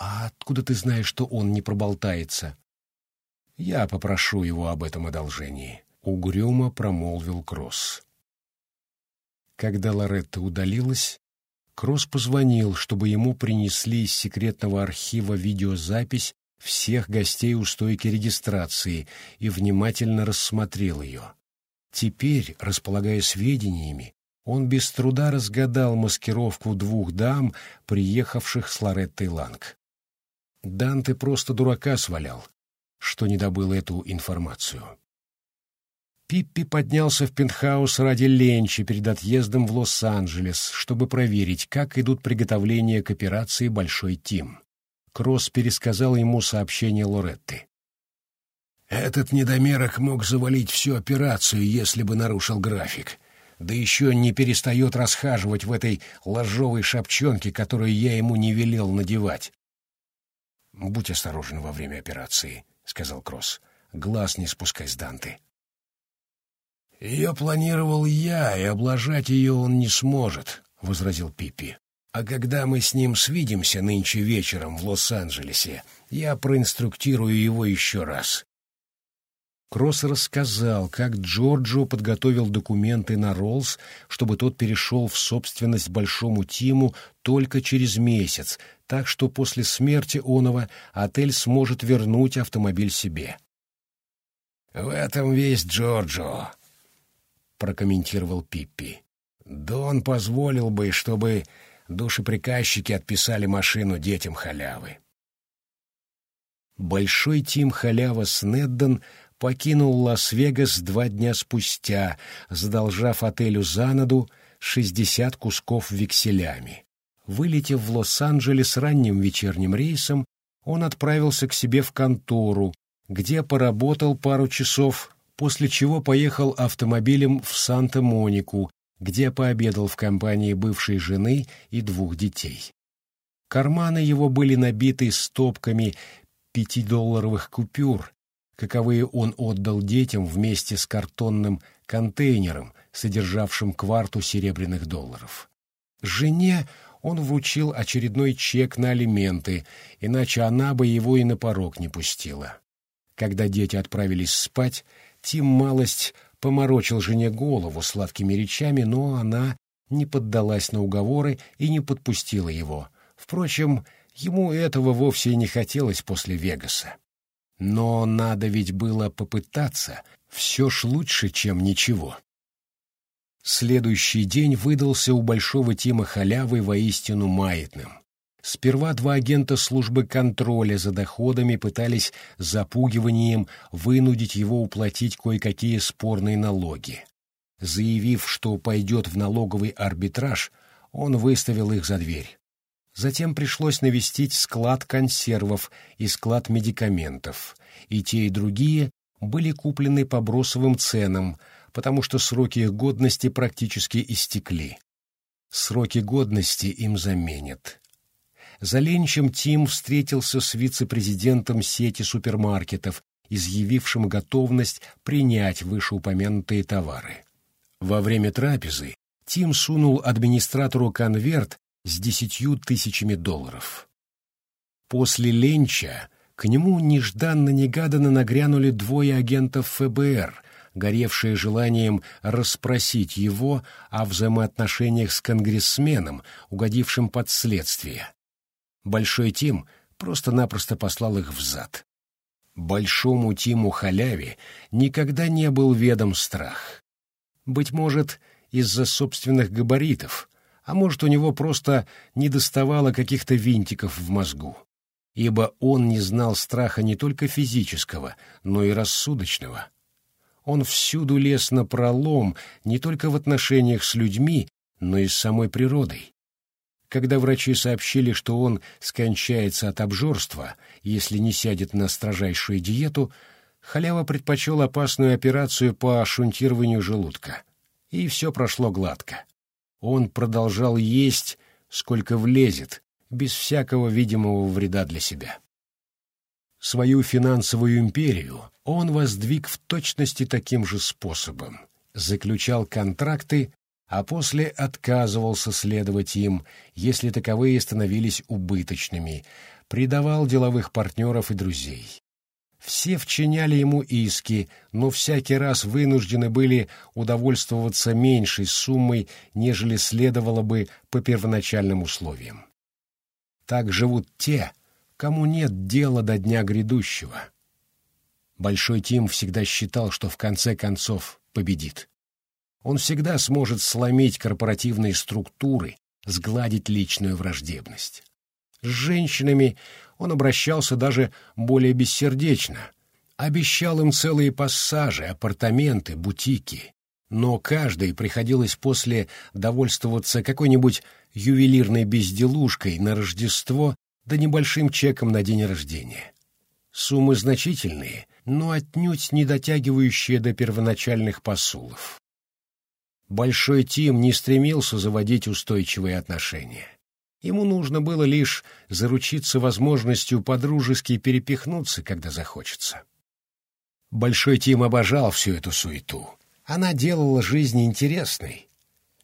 «А откуда ты знаешь, что он не проболтается?» «Я попрошу его об этом одолжении», — угрюмо промолвил Кросс. Когда Лоретта удалилась, Кросс позвонил, чтобы ему принесли из секретного архива видеозапись всех гостей у стойки регистрации и внимательно рассмотрел ее. Теперь, располагая сведениями, он без труда разгадал маскировку двух дам, приехавших с Лореттой Ланг. Данте просто дурака свалял, что не добыл эту информацию. Пиппи поднялся в пентхаус ради ленчи перед отъездом в Лос-Анджелес, чтобы проверить, как идут приготовления к операции «Большой Тим». Кросс пересказал ему сообщение Лоретты. «Этот недомерок мог завалить всю операцию, если бы нарушил график. Да еще не перестает расхаживать в этой ложовой шапчонке, которую я ему не велел надевать. «Будь осторожен во время операции», — сказал Кросс. «Глаз не спускай с Данты». «Ее планировал я, и облажать ее он не сможет», —— возразил Пиппи. «А когда мы с ним свидимся нынче вечером в Лос-Анджелесе, я проинструктирую его еще раз. Кросс рассказал, как Джорджо подготовил документы на Роллс, чтобы тот перешел в собственность Большому Тиму только через месяц, так что после смерти Онова отель сможет вернуть автомобиль себе. «В этом весь Джорджо», — прокомментировал Пиппи. «Дон позволил бы, чтобы душеприказчики отписали машину детям халявы». Большой Тим Халява Снеддон покинул Лас-Вегас два дня спустя, задолжав отелю Занаду 60 кусков векселями. Вылетев в Лос-Анджелес ранним вечерним рейсом, он отправился к себе в контору, где поработал пару часов, после чего поехал автомобилем в Санта-Монику, где пообедал в компании бывшей жены и двух детей. Карманы его были набиты стопками пятидолларовых купюр, каковые он отдал детям вместе с картонным контейнером, содержавшим кварту серебряных долларов. Жене он вручил очередной чек на алименты, иначе она бы его и на порог не пустила. Когда дети отправились спать, Тим малость поморочил жене голову сладкими речами, но она не поддалась на уговоры и не подпустила его. Впрочем, ему этого вовсе и не хотелось после Вегаса. Но надо ведь было попытаться, все ж лучше, чем ничего. Следующий день выдался у Большого Тима халявы воистину маятным. Сперва два агента службы контроля за доходами пытались запугиванием вынудить его уплатить кое-какие спорные налоги. Заявив, что пойдет в налоговый арбитраж, он выставил их за дверь. Затем пришлось навестить склад консервов и склад медикаментов. И те, и другие были куплены по бросовым ценам, потому что сроки их годности практически истекли. Сроки годности им заменят. За ленчем Тим встретился с вице-президентом сети супермаркетов, изъявившим готовность принять вышеупомянутые товары. Во время трапезы Тим сунул администратору конверт с десятью тысячами долларов. После ленча к нему нежданно-негаданно нагрянули двое агентов ФБР, горевшие желанием расспросить его о взаимоотношениях с конгрессменом, угодившим под следствие. Большой Тим просто-напросто послал их в зад. Большому Тиму Халяве никогда не был ведом страх. Быть может, из-за собственных габаритов, а может, у него просто недоставало каких-то винтиков в мозгу, ибо он не знал страха не только физического, но и рассудочного. Он всюду лез на пролом не только в отношениях с людьми, но и с самой природой. Когда врачи сообщили, что он скончается от обжорства, если не сядет на строжайшую диету, Халява предпочел опасную операцию по шунтированию желудка. И все прошло гладко. Он продолжал есть, сколько влезет, без всякого видимого вреда для себя. Свою финансовую империю он воздвиг в точности таким же способом. Заключал контракты, а после отказывался следовать им, если таковые становились убыточными, предавал деловых партнеров и друзей. Все вчиняли ему иски, но всякий раз вынуждены были удовольствоваться меньшей суммой, нежели следовало бы по первоначальным условиям. Так живут те, кому нет дела до дня грядущего. Большой Тим всегда считал, что в конце концов победит. Он всегда сможет сломить корпоративные структуры, сгладить личную враждебность. С женщинами он обращался даже более бессердечно. Обещал им целые пассажи, апартаменты, бутики. Но каждой приходилось после довольствоваться какой-нибудь ювелирной безделушкой на Рождество да небольшим чеком на день рождения. Суммы значительные, но отнюдь не дотягивающие до первоначальных посулов. Большой Тим не стремился заводить устойчивые отношения. Ему нужно было лишь заручиться возможностью подружески перепихнуться, когда захочется. Большой Тим обожал всю эту суету. Она делала жизнь интересной.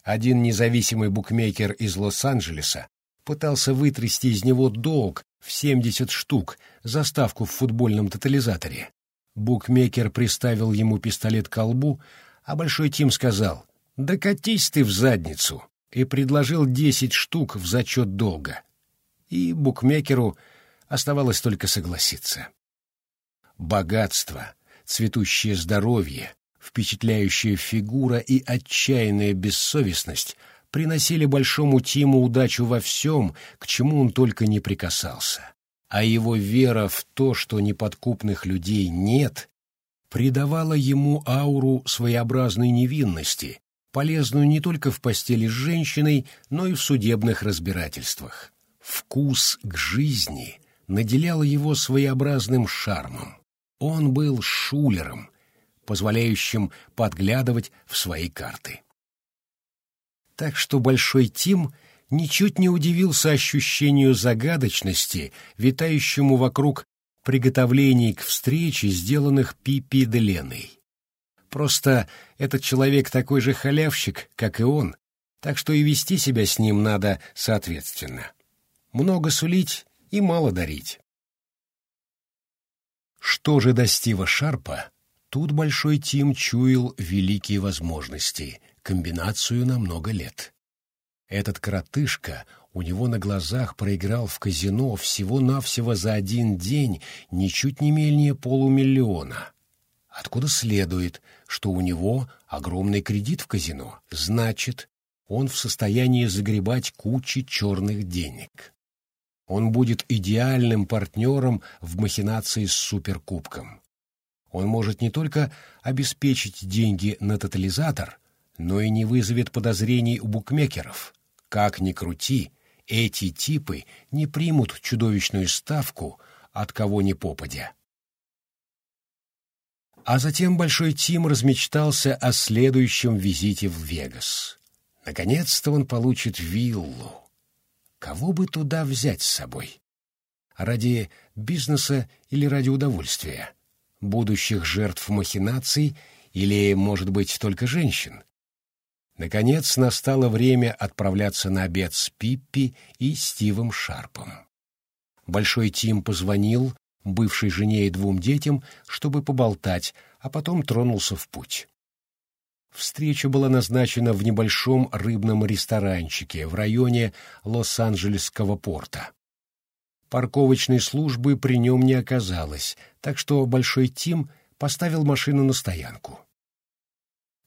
Один независимый букмекер из Лос-Анджелеса пытался вытрясти из него долг в 70 штук за ставку в футбольном тотализаторе. Букмекер приставил ему пистолет к колбу, а Большой Тим сказал «Да катись ты в задницу!» И предложил 10 штук в зачет долга. И букмекеру оставалось только согласиться. Богатство, цветущее здоровье, впечатляющая фигура и отчаянная бессовестность приносили Большому Тиму удачу во всем, к чему он только не прикасался. А его вера в то, что неподкупных людей нет, придавала ему ауру своеобразной невинности, полезную не только в постели с женщиной, но и в судебных разбирательствах. Вкус к жизни наделял его своеобразным шармом. Он был шулером, позволяющим подглядывать в свои карты. Так что Большой Тим ничуть не удивился ощущению загадочности, витающему вокруг приготовлений к встрече, сделанных Пипи Деленой. Просто этот человек такой же халявщик, как и он, так что и вести себя с ним надо соответственно. Много сулить и мало дарить. Что же до Стива Шарпа, Тут Большой Тим чуял великие возможности, комбинацию на много лет. Этот коротышка у него на глазах проиграл в казино всего-навсего за один день ничуть не менее полумиллиона. Откуда следует, что у него огромный кредит в казино? Значит, он в состоянии загребать кучи черных денег. Он будет идеальным партнером в махинации с суперкубком. Он может не только обеспечить деньги на тотализатор, но и не вызовет подозрений у букмекеров. Как ни крути, эти типы не примут чудовищную ставку от кого ни попадя. А затем Большой Тим размечтался о следующем визите в Вегас. Наконец-то он получит виллу. Кого бы туда взять с собой? Ради бизнеса или ради удовольствия? будущих жертв махинаций или, может быть, только женщин. Наконец настало время отправляться на обед с Пиппи и Стивом Шарпом. Большой Тим позвонил бывшей жене и двум детям, чтобы поболтать, а потом тронулся в путь. Встреча была назначена в небольшом рыбном ресторанчике в районе Лос-Анджелесского порта. Парковочной службы при нем не оказалось, так что Большой Тим поставил машину на стоянку.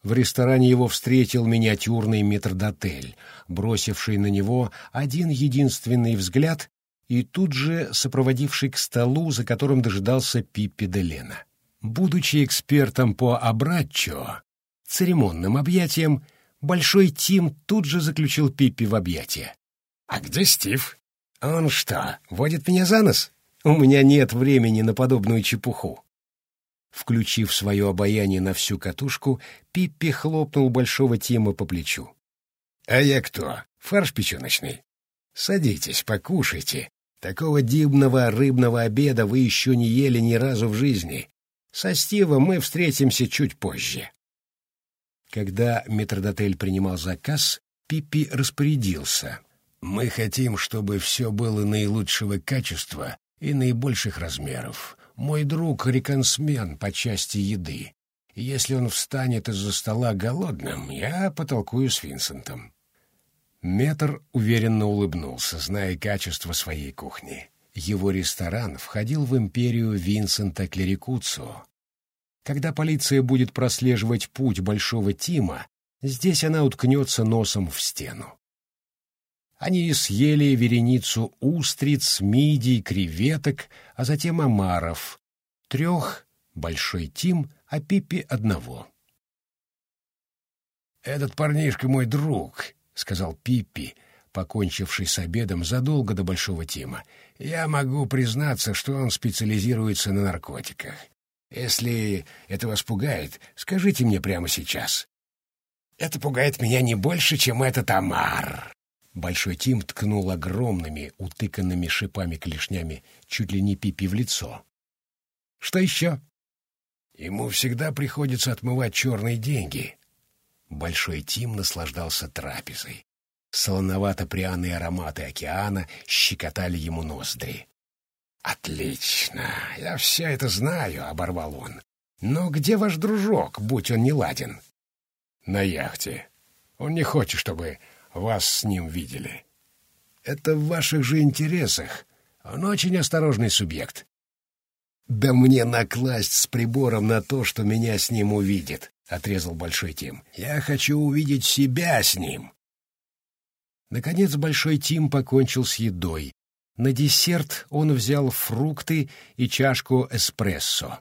В ресторане его встретил миниатюрный метрдотель, бросивший на него один единственный взгляд и тут же сопроводивший к столу, за которым дожидался Пиппи де Лена. Будучи экспертом по абраччо, церемонным объятиям, Большой Тим тут же заключил Пиппи в объятия. «А где Стив?» «Он что, водит меня за нос? У меня нет времени на подобную чепуху». Включив свое обаяние на всю катушку, Пиппи хлопнул большого Тима по плечу. «А я кто? Фарш печеночный? Садитесь, покушайте. Такого дивного рыбного обеда вы еще не ели ни разу в жизни. Со Стивом мы встретимся чуть позже». Когда метрдотель принимал заказ, Пиппи распорядился. Мы хотим, чтобы все было наилучшего качества и наибольших размеров. Мой друг — реконсмен по части еды. Если он встанет из-за стола голодным, я потолкую с Винсентом». Метр уверенно улыбнулся, зная качество своей кухни. Его ресторан входил в империю Винсента Клерикуцо. Когда полиция будет прослеживать путь Большого Тима, здесь она уткнется носом в стену. Они съели вереницу устриц, мидий, креветок, а затем омаров. Трех — большой Тим, а Пиппи — одного. «Этот парнишка мой друг», — сказал Пиппи, покончивший с обедом задолго до Большого Тима. «Я могу признаться, что он специализируется на наркотиках. Если это вас пугает, скажите мне прямо сейчас». «Это пугает меня не больше, чем этот омар», Большой Тим ткнул огромными, утыканными шипами клешнями, чуть ли не пипи в лицо. «Что еще?» «Ему всегда приходится отмывать черные деньги». Большой Тим наслаждался трапезой. Солоновато-пряные ароматы океана щекотали ему ноздри. «Отлично! Я все это знаю», — оборвал он. «Но где ваш дружок, будь он не ладен?» «На яхте. Он не хочет, чтобы вас с ним видели». «Это в ваших же интересах. Он очень осторожный субъект». «Да мне накласть с прибором на то, что меня с ним увидит», — отрезал Большой Тим. «Я хочу увидеть себя с ним». Наконец Большой Тим покончил с едой. На десерт он взял фрукты и чашку эспрессо.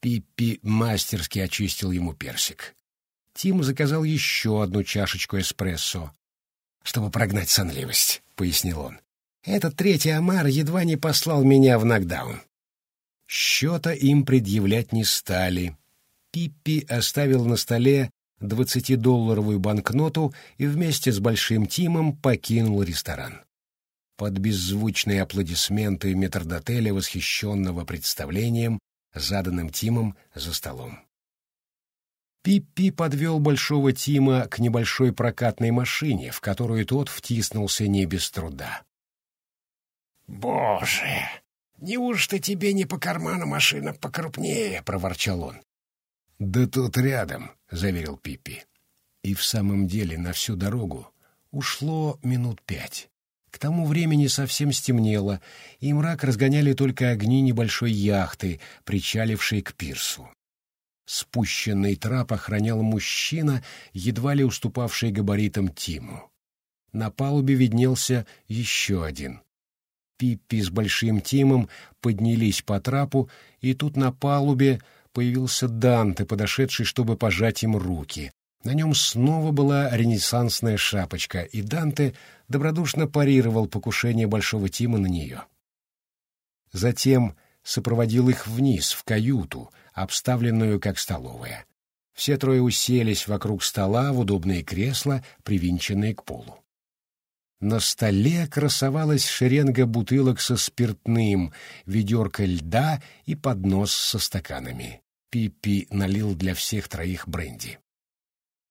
Пиппи мастерски очистил ему персик. Тим заказал еще одну чашечку эспрессо. «Чтобы прогнать сонливость», — пояснил он. «Этот третий омар едва не послал меня в нокдаун». Счета им предъявлять не стали. Пиппи оставил на столе двадцатидолларовую банкноту и вместе с Большим Тимом покинул ресторан. Под беззвучные аплодисменты метрдотеля, восхищенного представлением, заданным Тимом за столом. Пиппи подвел Большого Тима к небольшой прокатной машине, в которую тот втиснулся не без труда. «Боже, неужто тебе не по карману машина покрупнее?» — проворчал он. «Да тут рядом», — заверил Пиппи. И в самом деле на всю дорогу ушло минут пять. К тому времени совсем стемнело, и мрак разгоняли только огни небольшой яхты, причалившей к пирсу. Спущенный трап охранял мужчина, едва ли уступавший габаритам Тиму. На палубе виднелся еще один. Пиппи с Большим Тимом поднялись по трапу, и тут на палубе появился Данте, подошедший, чтобы пожать им руки. На нем снова была ренессансная шапочка, и Данте добродушно парировал покушение Большого Тима на нее. Затем сопроводил их вниз, в каюту, обставленную как столовая. Все трое уселись вокруг стола в удобные кресла, привинченные к полу. На столе красовалась шеренга бутылок со спиртным, ведерко льда и поднос со стаканами. Пиппи налил для всех троих бренди.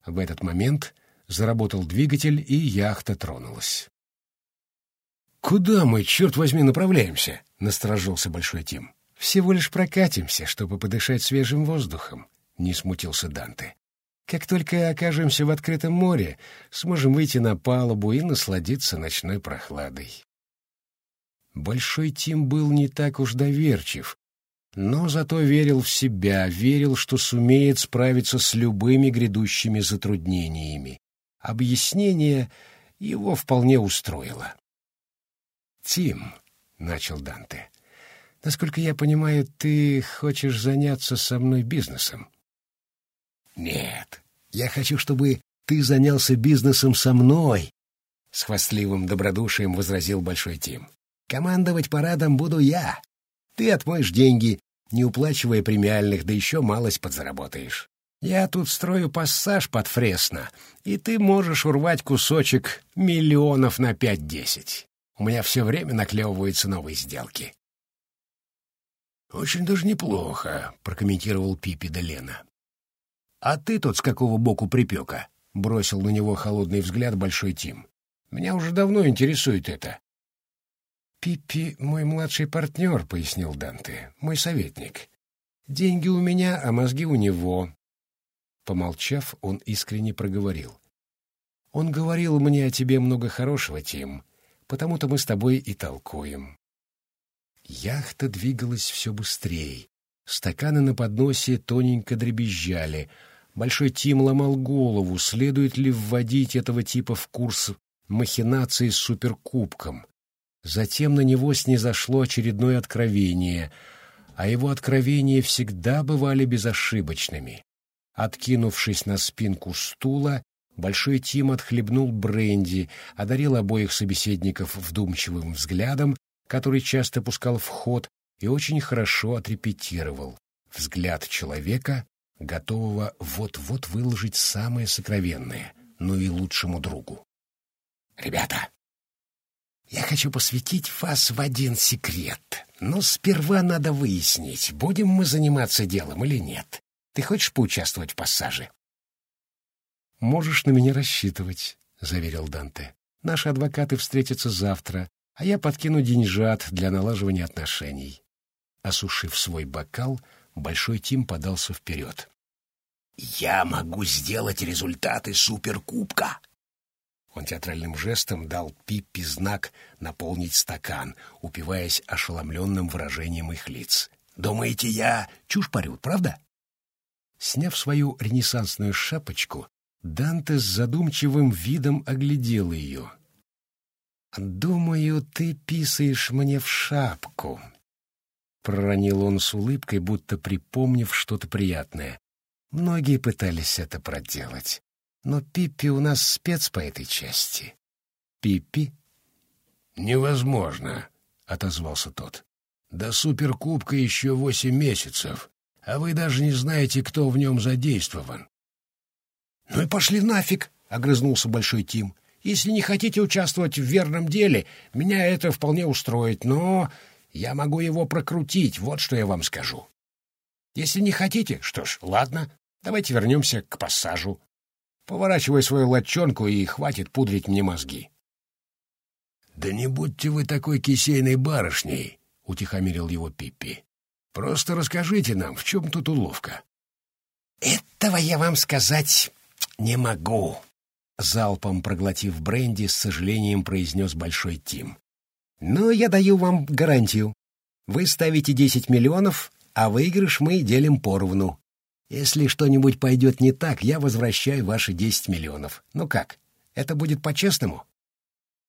В этот момент заработал двигатель, и яхта тронулась. «Куда мы, черт возьми, направляемся?» — насторожился Большой Тим. «Всего лишь прокатимся, чтобы подышать свежим воздухом», — не смутился Данте. «Как только окажемся в открытом море, сможем выйти на палубу и насладиться ночной прохладой». Большой Тим был не так уж доверчив, но зато верил в себя, верил, что сумеет справиться с любыми грядущими затруднениями. Объяснение его вполне устроило. «Тим», — начал Данте, — «насколько я понимаю, ты хочешь заняться со мной бизнесом?» «Нет, я хочу, чтобы ты занялся бизнесом со мной», — с хвастливым добродушием возразил Большой Тим. «Командовать парадом буду я, ты отмоешь деньги, не уплачивая премиальных, да еще малость подзаработаешь. Я тут строю пассаж под Фресно, и ты можешь урвать кусочек миллионов на пять-десять. У меня все время наклевываются новые сделки. «Очень даже неплохо», — прокомментировал Пипи де Лена. «А ты тут с какого боку припека?» — бросил на него холодный взгляд Большой Тим. «Меня уже давно интересует это. «Пиппи — мой младший партнер», — пояснил Данте, — «мой советник. Деньги у меня, а мозги у него». Помолчав, он искренне проговорил. «Он говорил мне о тебе много хорошего, Тим, потому-то мы с тобой и толкуем». Яхта двигалась все быстрее. Стаканы на подносе тоненько дребезжали. Большой Тим ломал голову, следует ли вводить этого типа в курс махинации с суперкубком. Затем на него снизошло очередное откровение, а его откровения всегда бывали безошибочными. Откинувшись на спинку стула, Большой Тим отхлебнул бренди, одарил обоих собеседников вдумчивым взглядом, который часто пускал в ход, и очень хорошо отрепетировал. Взгляд человека, готового вот-вот выложить самое сокровенное, ну и лучшему другу. «Ребята, я хочу посвятить вас в один секрет. Но сперва надо выяснить, будем мы заниматься делом или нет. Ты хочешь поучаствовать в пассаже? «Можешь на меня рассчитывать», — заверил Данте. «Наши адвокаты встретятся завтра, а я подкину деньжат для налаживания отношений». Осушив свой бокал, Большой Тим подался вперед. «Я могу сделать результаты суперкубка!» Он театральным жестом дал Пиппи знак наполнить стакан, упиваясь ошеломленным выражением их лиц. «Думаете, я чушь парю, правда?» Сняв свою ренессансную шапочку, Данте с задумчивым видом оглядел ее. «Думаю, ты писаешь мне в шапку», — проронил он с улыбкой, будто припомнив что-то приятное. Многие пытались это проделать. Но Пиппи у нас спец по этой части. Пиппи? Невозможно, отозвался тот. До суперкубка еще восемь месяцев, а вы даже не знаете, кто в нем задействован. Ну и пошли нафиг, огрызнулся Большой Тим. Если не хотите участвовать в верном деле, меня это вполне устроит, но я могу его прокрутить, вот что я вам скажу. Если не хотите, что ж, ладно, давайте вернемся к пассажу. Поворачивай свою латчонку и хватит пудрить мне мозги. — Да не будьте вы такой кисейной барышней, — утихомирил его Пиппи. — Просто расскажите нам, в чем тут уловка. — Этого я вам сказать не могу, — залпом проглотив бренди, с сожалением произнес Большой Тим. — Но я даю вам гарантию. Вы ставите десять миллионов, а выигрыш мы делим поровну. Если что-нибудь пойдет не так, я возвращаю ваши десять миллионов. Ну как, это будет по-честному?»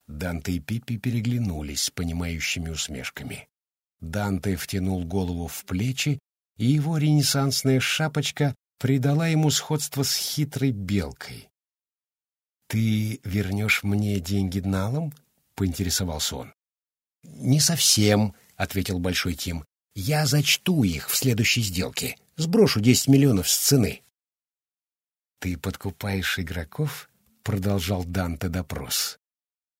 Данте и Пиппи переглянулись с понимающими усмешками. Данте втянул голову в плечи, и его ренессансная шапочка придала ему сходство с хитрой белкой. «Ты вернешь мне деньги налом?» — поинтересовался он. «Не совсем», — ответил Большой Тим. «Я зачту их в следующей сделке. Сброшу десять миллионов с цены. — Ты подкупаешь игроков? — продолжал Данте допрос.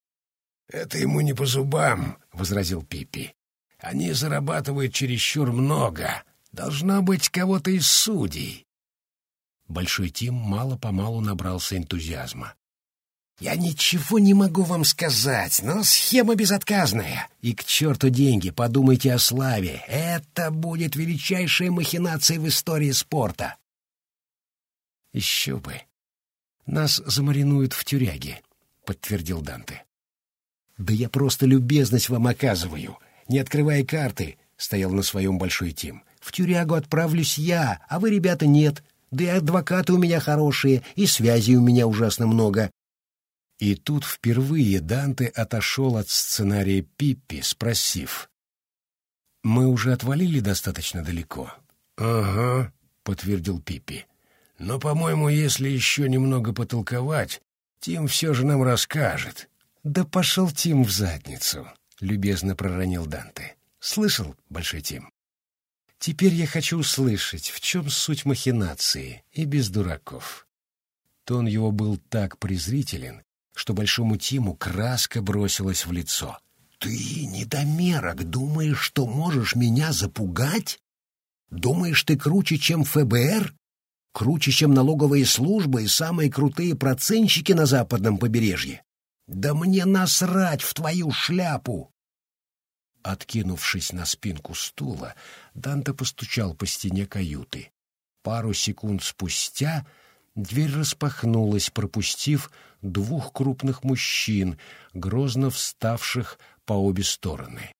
— Это ему не по зубам, — возразил Пиппи. — Они зарабатывают чересчур много. Должно быть кого-то из судей. Большой Тим мало-помалу набрался энтузиазма. «Я ничего не могу вам сказать, но схема безотказная. И к черту деньги, подумайте о славе. Это будет величайшая махинация в истории спорта». «Еще бы. Нас замаринуют в тюряге», — подтвердил Данте. «Да я просто любезность вам оказываю. Не открывая карты», — стоял на своем Большой Тим. «В тюрягу отправлюсь я, а вы, ребята, нет. Да и адвокаты у меня хорошие, и связей у меня ужасно много. И тут впервые Данте отошел от сценария Пиппи, спросив. «Мы уже отвалили достаточно далеко?» «Ага», — подтвердил Пиппи. «Но, по-моему, если еще немного потолковать, Тим все же нам расскажет». «Да пошел Тим в задницу», — любезно проронил Данте. «Слышал, Большой Тим? Теперь я хочу услышать, в чем суть махинации, и без дураков». Тон его был так презрителен, что Большому Тиму краска бросилась в лицо. «Ты, недомерок, думаешь, что можешь меня запугать? Думаешь, ты круче, чем ФБР? Круче, чем налоговые службы и самые крутые процентщики на западном побережье? Да мне насрать в твою шляпу!» Откинувшись на спинку стула, Данте постучал по стене каюты. Пару секунд спустя дверь распахнулась, пропустив двух крупных мужчин, грозно вставших по обе стороны.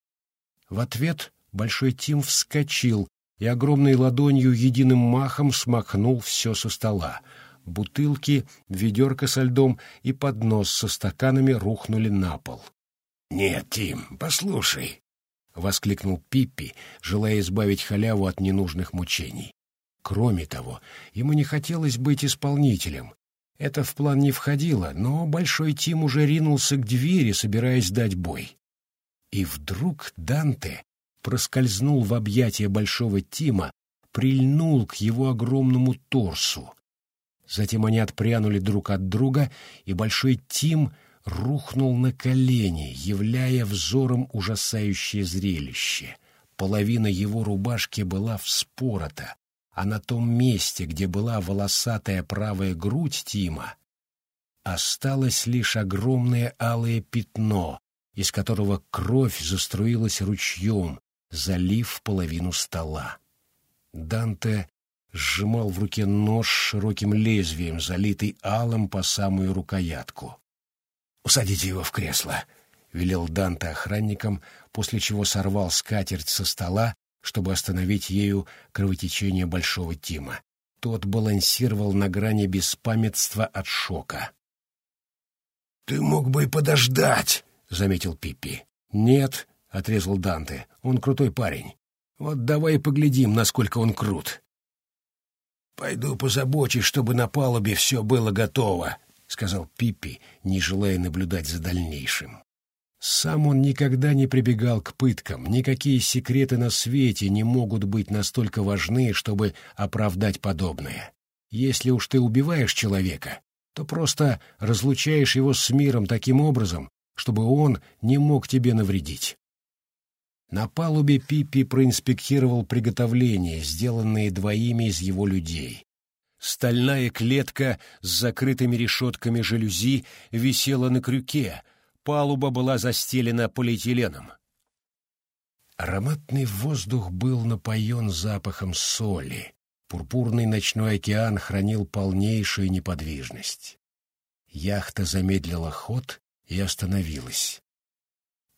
В ответ Большой Тим вскочил и огромной ладонью единым махом смахнул все со стола. Бутылки, ведерко со льдом и поднос со стаканами рухнули на пол. — Нет, Тим, послушай, — воскликнул Пиппи, желая избавить халяву от ненужных мучений. Кроме того, ему не хотелось быть исполнителем, это в план не входило, но Большой Тим уже ринулся к двери, собираясь дать бой. И вдруг Данте проскользнул в объятия Большого Тима, прильнул к его огромному торсу. Затем они отпрянули друг от друга, и Большой Тим рухнул на колени, являя взором ужасающее зрелище. Половина его рубашки была вспорота, а на том месте, где была волосатая правая грудь Тима, Осталось лишь огромное алое пятно, из которого кровь заструилась ручьем, залив половину стола. Данте сжимал в руке нож с широким лезвием, залитый алом по самую рукоятку. «Усадите его в кресло», — велел Данте охранникам, после чего сорвал скатерть со стола, чтобы остановить ею кровотечение Большого Тима. Тот балансировал на грани беспамятства от шока. «Ты мог бы и подождать», — заметил Пиппи. «Нет», — отрезал Данте, — «он крутой парень. Вот давай поглядим, насколько он крут». «Пойду позабочусь, чтобы на палубе все было готово», — сказал Пиппи, не желая наблюдать за дальнейшим. Сам он никогда не прибегал к пыткам, никакие секреты на свете не могут быть настолько важны, чтобы оправдать подобное. Если уж ты убиваешь человека, то просто разлучаешь его с миром таким образом, чтобы он не мог тебе навредить. На палубе Пиппи проинспектировал приготовления, сделанные двоими из его людей. Стальная клетка с закрытыми решетками жалюзи висела на крюке, палуба была застелена полиэтиленом. Ароматный воздух был напоен запахом соли. Пурпурный ночной океан хранил полнейшую неподвижность. Яхта замедлила ход и остановилась.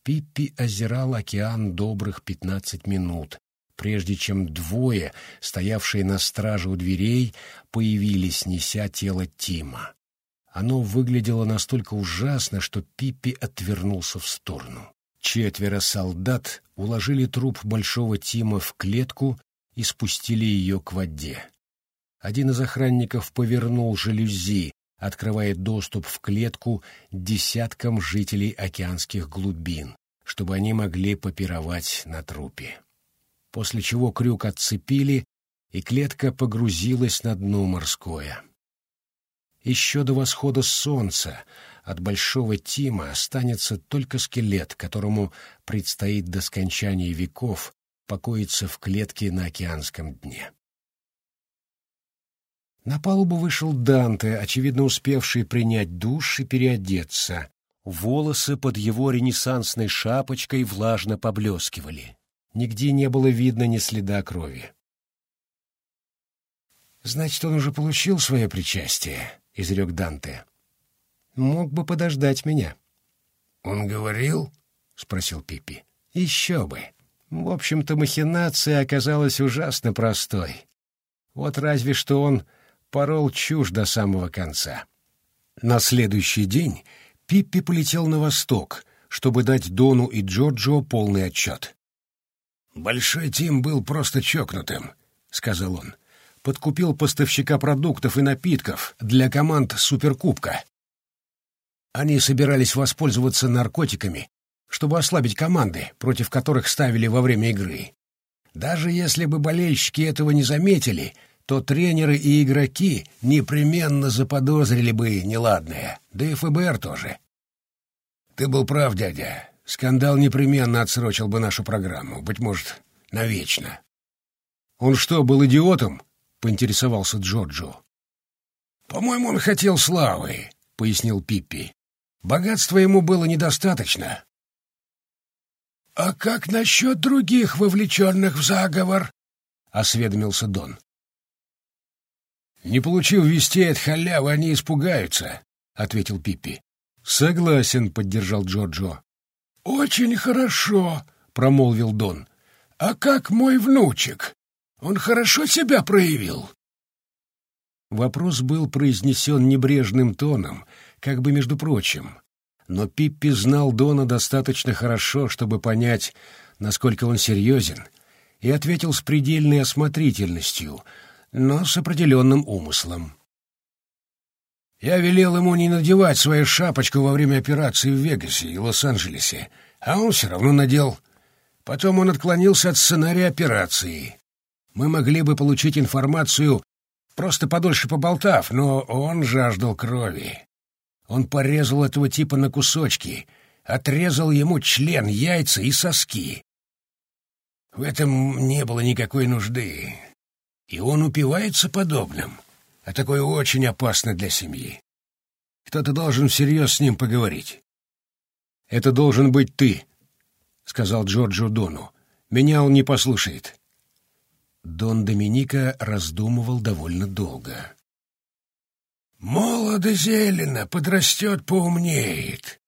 Пиппи озирал океан добрых пятнадцать минут, прежде чем двое, стоявшие на страже у дверей, появились, неся тело Тима. Оно выглядело настолько ужасно, что Пиппи отвернулся в сторону. Четверо солдат уложили труп большого Тима в клетку и спустили ее к воде. Один из охранников повернул жалюзи, открывая доступ в клетку десяткам жителей океанских глубин, чтобы они могли попировать на трупе. После чего крюк отцепили, и клетка погрузилась на дно морское. Еще до восхода солнца от Большого Тима останется только скелет, которому предстоит до скончания веков покоиться в клетке на океанском дне. На палубу вышел Данте, очевидно успевший принять душ и переодеться. Волосы под его ренессансной шапочкой влажно поблескивали. Нигде не было видно ни следа крови. «Значит, он уже получил свое причастие», — изрек Данте. «Мог бы подождать меня». «Он говорил?» — спросил Пиппи. «Еще бы. В общем-то, махинация оказалась ужасно простой. Вот разве что он порол чушь до самого конца. На следующий день Пиппи полетел на восток, чтобы дать Дону и Джорджо полный отчет. «Большой Тим был просто чокнутым», — сказал он. «Подкупил поставщика продуктов и напитков для команд Суперкубка. Они собирались воспользоваться наркотиками, чтобы ослабить команды, против которых ставили во время игры. Даже если бы болельщики этого не заметили, то тренеры и игроки непременно заподозрили бы неладное, да и ФБР тоже. Ты был прав, дядя. Скандал непременно отсрочил бы нашу программу, быть может, навечно. Он что, был идиотом? Поинтересовался Джорджо. По-моему, он хотел славы, пояснил Пиппи. Богатства ему было недостаточно. А как насчет других вовлеченных в заговор? осведомился Дон. «Не получив вестей от халявы, они испугаются», — ответил Пиппи. «Согласен», — поддержал Джорджо. «Очень хорошо», — промолвил Дон. «А как мой внучек? Он хорошо себя проявил?» Вопрос был произнесен небрежным тоном, как бы между прочим. Но Пиппи знал Дона достаточно хорошо, чтобы понять, насколько он серьезен, и ответил с предельной осмотрительностью — но с определенным умыслом. Я велел ему не надевать свою шапочку во время операции в Вегасе и Лос-Анджелесе, а он все равно надел. Потом он отклонился от сценария операции. Мы могли бы получить информацию, просто подольше поболтав, но он жаждал крови. Он порезал этого типа на кусочки, отрезал ему член, яйца и соски. В этом не было никакой нужды. И он упивается подобным, а такое очень опасно для семьи. Кто-то должен всерьез с ним поговорить. «Это должен быть ты», — сказал Джорджо Дону. «Меня он не послушает». Дон Доминика раздумывал довольно долго. «Молодо зелено, подрастет, поумнеет».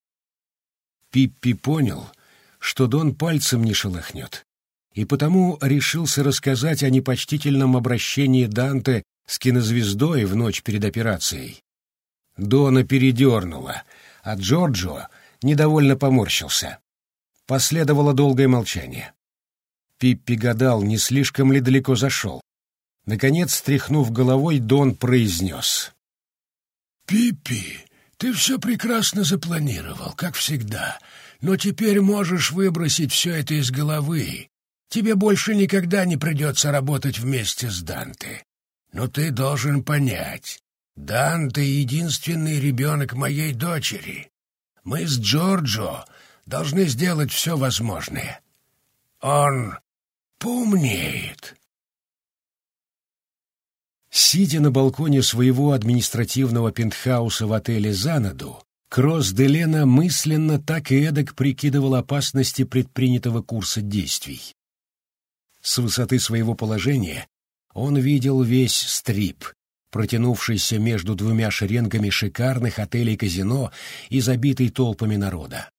Пиппи понял, что Дон пальцем не шелохнет, и потому решился рассказать о непочтительном обращении Данте с кинозвездой в ночь перед операцией. Дона передернула, а Джорджо недовольно поморщился. Последовало долгое молчание. Пиппи гадал, не слишком ли далеко зашел. Наконец, стряхнув головой, Дон произнес. «Пиппи, ты все прекрасно запланировал, как всегда, но теперь можешь выбросить все это из головы. Тебе больше никогда не придется работать вместе с Данте. Но ты должен понять, Данте — единственный ребенок моей дочери. Мы с Джорджо должны сделать все возможное. Он поумнеет. Сидя на балконе своего административного пентхауса в отеле «Занаду», Кросс Делена мысленно так и эдак прикидывал опасности предпринятого курса действий. С высоты своего положения он видел весь стрип, протянувшийся между двумя шеренгами шикарных отелей-казино и забитый толпами народа.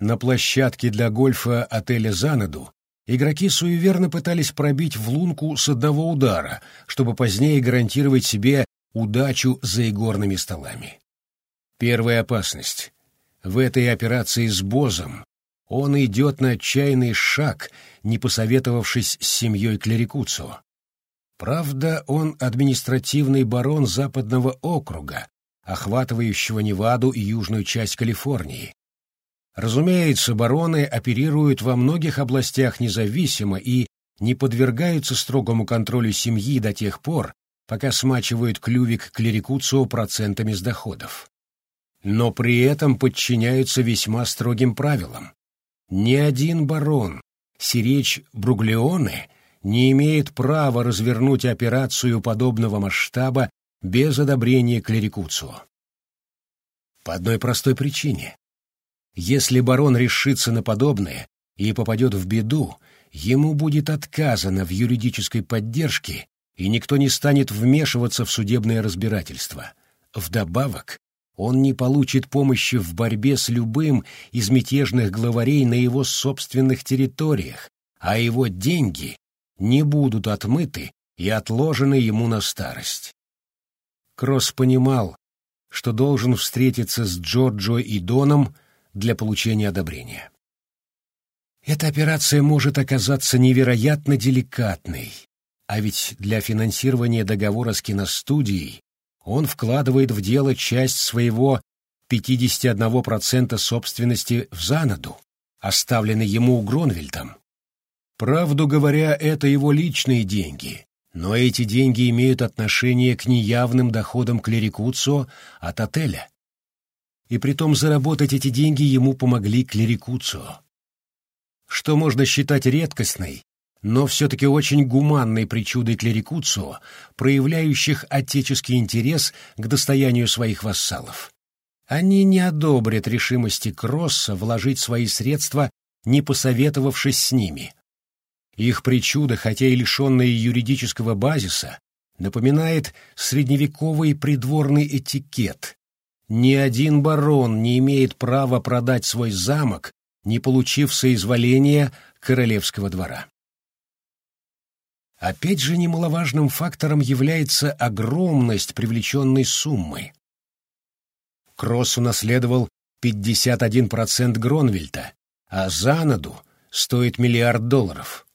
На площадке для гольфа отеля «Занаду» игроки суеверно пытались пробить в лунку с одного удара, чтобы позднее гарантировать себе удачу за игорными столами. Первая опасность. В этой операции с Бозом он идет на отчаянный шаг, не посоветовавшись с семьей Клерикуцо. Правда, он административный барон западного округа, охватывающего Неваду и южную часть Калифорнии. Разумеется, бароны оперируют во многих областях независимо и не подвергаются строгому контролю семьи до тех пор, пока смачивают клювик клерикуцио процентами с доходов. Но при этом подчиняются весьма строгим правилам. Ни один барон, сиречь Бруглеоне, не имеет права развернуть операцию подобного масштаба без одобрения клерикуцио. По одной простой причине. Если барон решится на подобное и попадет в беду, ему будет отказано в юридической поддержке, и никто не станет вмешиваться в судебное разбирательство. Вдобавок, он не получит помощи в борьбе с любым из мятежных главарей на его собственных территориях, а его деньги не будут отмыты и отложены ему на старость. Кросс понимал, что должен встретиться с Джорджо и Доном для получения одобрения. Эта операция может оказаться невероятно деликатной, а ведь для финансирования договора с киностудией он вкладывает в дело часть своего 51% собственности в Занаду, оставленной ему Гронвельтом. Правду говоря, это его личные деньги, но эти деньги имеют отношение к неявным доходам клерикуцио от отеля. И притом заработать эти деньги ему помогли клерикуцио. Что можно считать редкостной, но все-таки очень гуманной причудой клерикуцио, проявляющих отеческий интерес к достоянию своих вассалов. Они не одобрят решимости Кросса вложить свои средства, не посоветовавшись с ними. Их причуда, хотя и лишенная юридического базиса, напоминает средневековый придворный этикет. Ни один барон не имеет права продать свой замок, не получив соизволения королевского двора. Опять же немаловажным фактором является огромность привлеченной суммы. Кросс унаследовал 51% Гронвельта, а Занаду стоит миллиард долларов.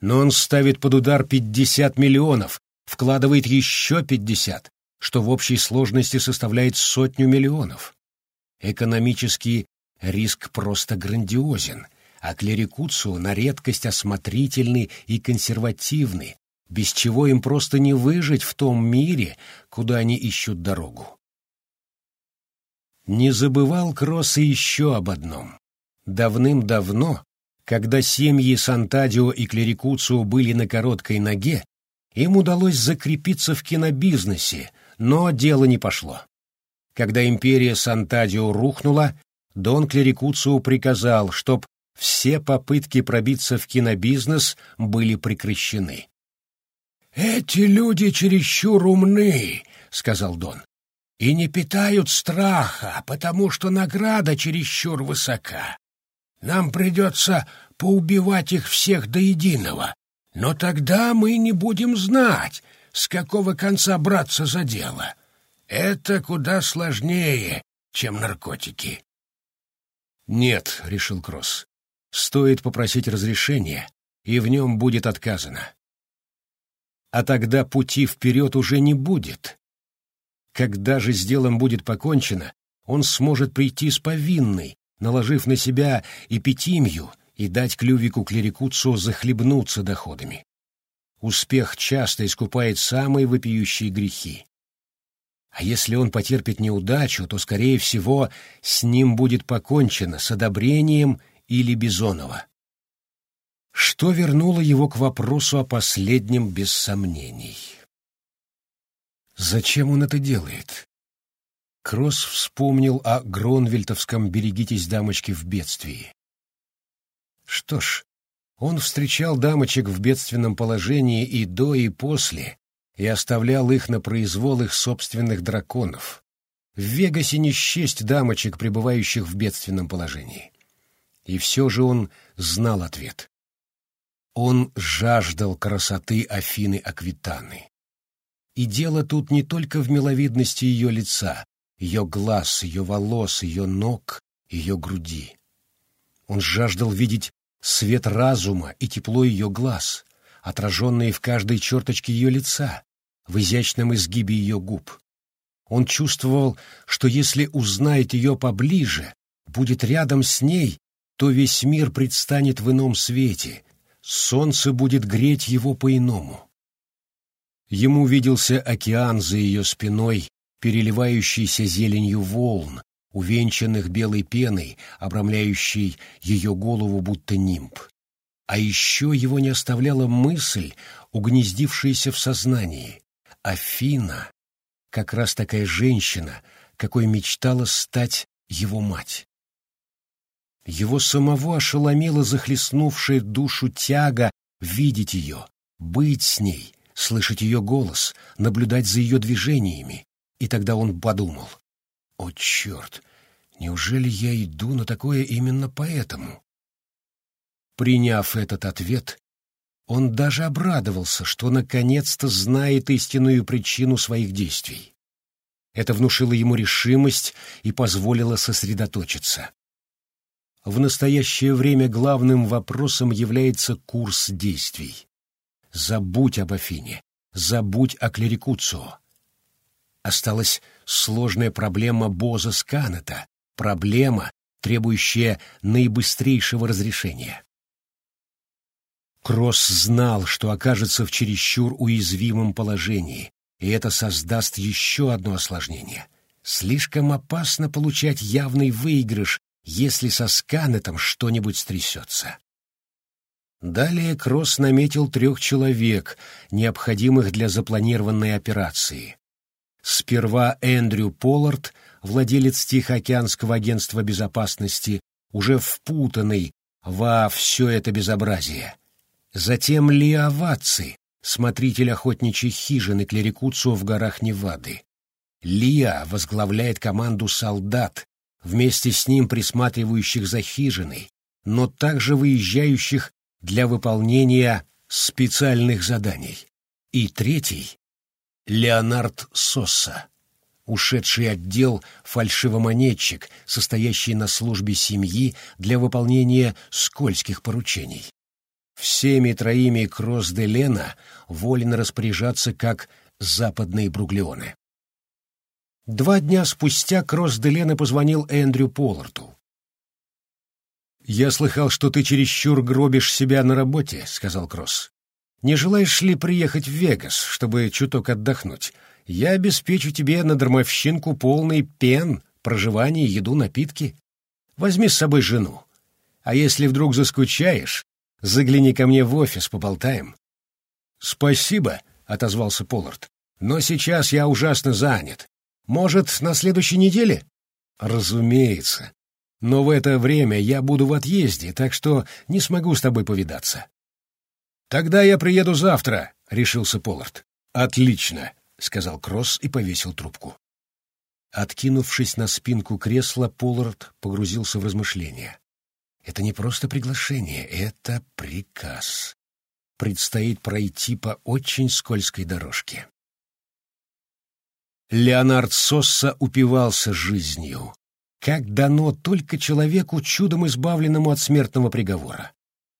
Но он ставит под удар 50 миллионов, вкладывает еще 50, что в общей сложности составляет сотню миллионов. Экономический риск просто грандиозен — а клерикуцию на редкость осмотрительны и консервативны, без чего им просто не выжить в том мире, куда они ищут дорогу. Не забывал Кросс еще об одном. Давным-давно, когда семьи Сантадио и Клерикуцио были на короткой ноге, им удалось закрепиться в кинобизнесе, но дело не пошло. Когда империя Сантадио рухнула, Дон Клерикуцио приказал, чтоб все попытки пробиться в кинобизнес были прекращены. «Эти люди чересчур умны», — сказал Дон, — «и не питают страха, потому что награда чересчур высока. Нам придется поубивать их всех до единого, но тогда мы не будем знать, с какого конца браться за дело. Это куда сложнее, чем наркотики». «Нет», — решил Кросс, — «стоит попросить разрешения, и в нем будет отказано а тогда пути вперед уже не будет. Когда же с делом будет покончено, он сможет прийти с повинной, наложив на себя эпитимию и дать клювику клерикуцу захлебнуться доходами. Успех часто искупает самые вопиющие грехи. А если он потерпит неудачу, то, скорее всего, с ним будет покончено с одобрением или Бизонова что вернуло его к вопросу о последнем без сомнений. Зачем он это делает? Кросс вспомнил о Гронвельтовском «Берегитесь, дамочки, в бедствии». Что ж, он встречал дамочек в бедственном положении и до, и после, и оставлял их на произвол их собственных драконов. В Вегасе не счесть дамочек, пребывающих в бедственном положении. И все же он знал ответ. Он жаждал красоты Афины Аквитаны. И дело тут не только в миловидности ее лица, ее глаз, ее волос, ее ног, ее груди. Он жаждал видеть свет разума и тепло ее глаз, отраженные в каждой черточке ее лица, в изящном изгибе ее губ. Он чувствовал, что если узнает ее поближе, будет рядом с ней, то весь мир предстанет в ином свете, солнце будет греть его по-иному. Ему виделся океан за ее спиной, переливающийся зеленью волн, увенчанных белой пеной, обрамляющей ее голову будто нимб. А еще его не оставляла мысль, угнездившаяся в сознании. Афина — как раз такая женщина, какой мечтала стать его мать. Его самого ошеломила захлестнувшая душу тяга видеть ее, быть с ней, слышать ее голос, наблюдать за ее движениями. И тогда он подумал, «О, черт, неужели я иду на такое именно поэтому?» Приняв этот ответ, он даже обрадовался, что наконец-то знает истинную причину своих действий. Это внушило ему решимость и позволило сосредоточиться. В настоящее время главным вопросом является курс действий. Забудь об Афине, забудь о Клерикуцио. Осталась сложная проблема Боза Сканета, проблема, требующая наибыстрейшего разрешения. Кросс знал, что окажется в чересчур уязвимом положении, и это создаст еще одно осложнение. Слишком опасно получать явный выигрыш если со сканетом что-нибудь стрясется. Далее Кросс наметил трех человек, необходимых для запланированной операции. Сперва Эндрю Поллард, владелец Тихоокеанского агентства безопасности, уже впутанный во все это безобразие. Затем Лиа Ватци, смотритель охотничьей хижины Клерикуцу в горах Невады. Лиа возглавляет команду солдат, вместе с ним присматривающих за хижиной, но также выезжающих для выполнения специальных заданий. И третий — Леонард Сосса, ушедший отдел фальшивомонетчик, состоящий на службе семьи для выполнения скользких поручений. Всеми троими Кросс-де-Лена волен распоряжаться как западные бруглеоны. Два дня спустя Кросс Делена позвонил Эндрю Полларту. «Я слыхал, что ты чересчур гробишь себя на работе», — сказал Кросс. «Не желаешь ли приехать в Вегас, чтобы чуток отдохнуть? Я обеспечу тебе на дармовщинку полный пен, проживание, еду, напитки. Возьми с собой жену. А если вдруг заскучаешь, загляни ко мне в офис, поболтаем». «Спасибо», — отозвался Поллард. «Но сейчас я ужасно занят. Может, на следующей неделе? Разумеется. Но в это время я буду в отъезде, так что не смогу с тобой повидаться. Тогда я приеду завтра, решился Поллард. Отлично, сказал Кросс и повесил трубку. Откинувшись на спинку кресла, Поллард погрузился в размышления. Это не просто приглашение, это приказ. Предстоит пройти по очень скользкой дорожке. Леонард Сосса упивался жизнью, как дано только человеку, чудом избавленному от смертного приговора.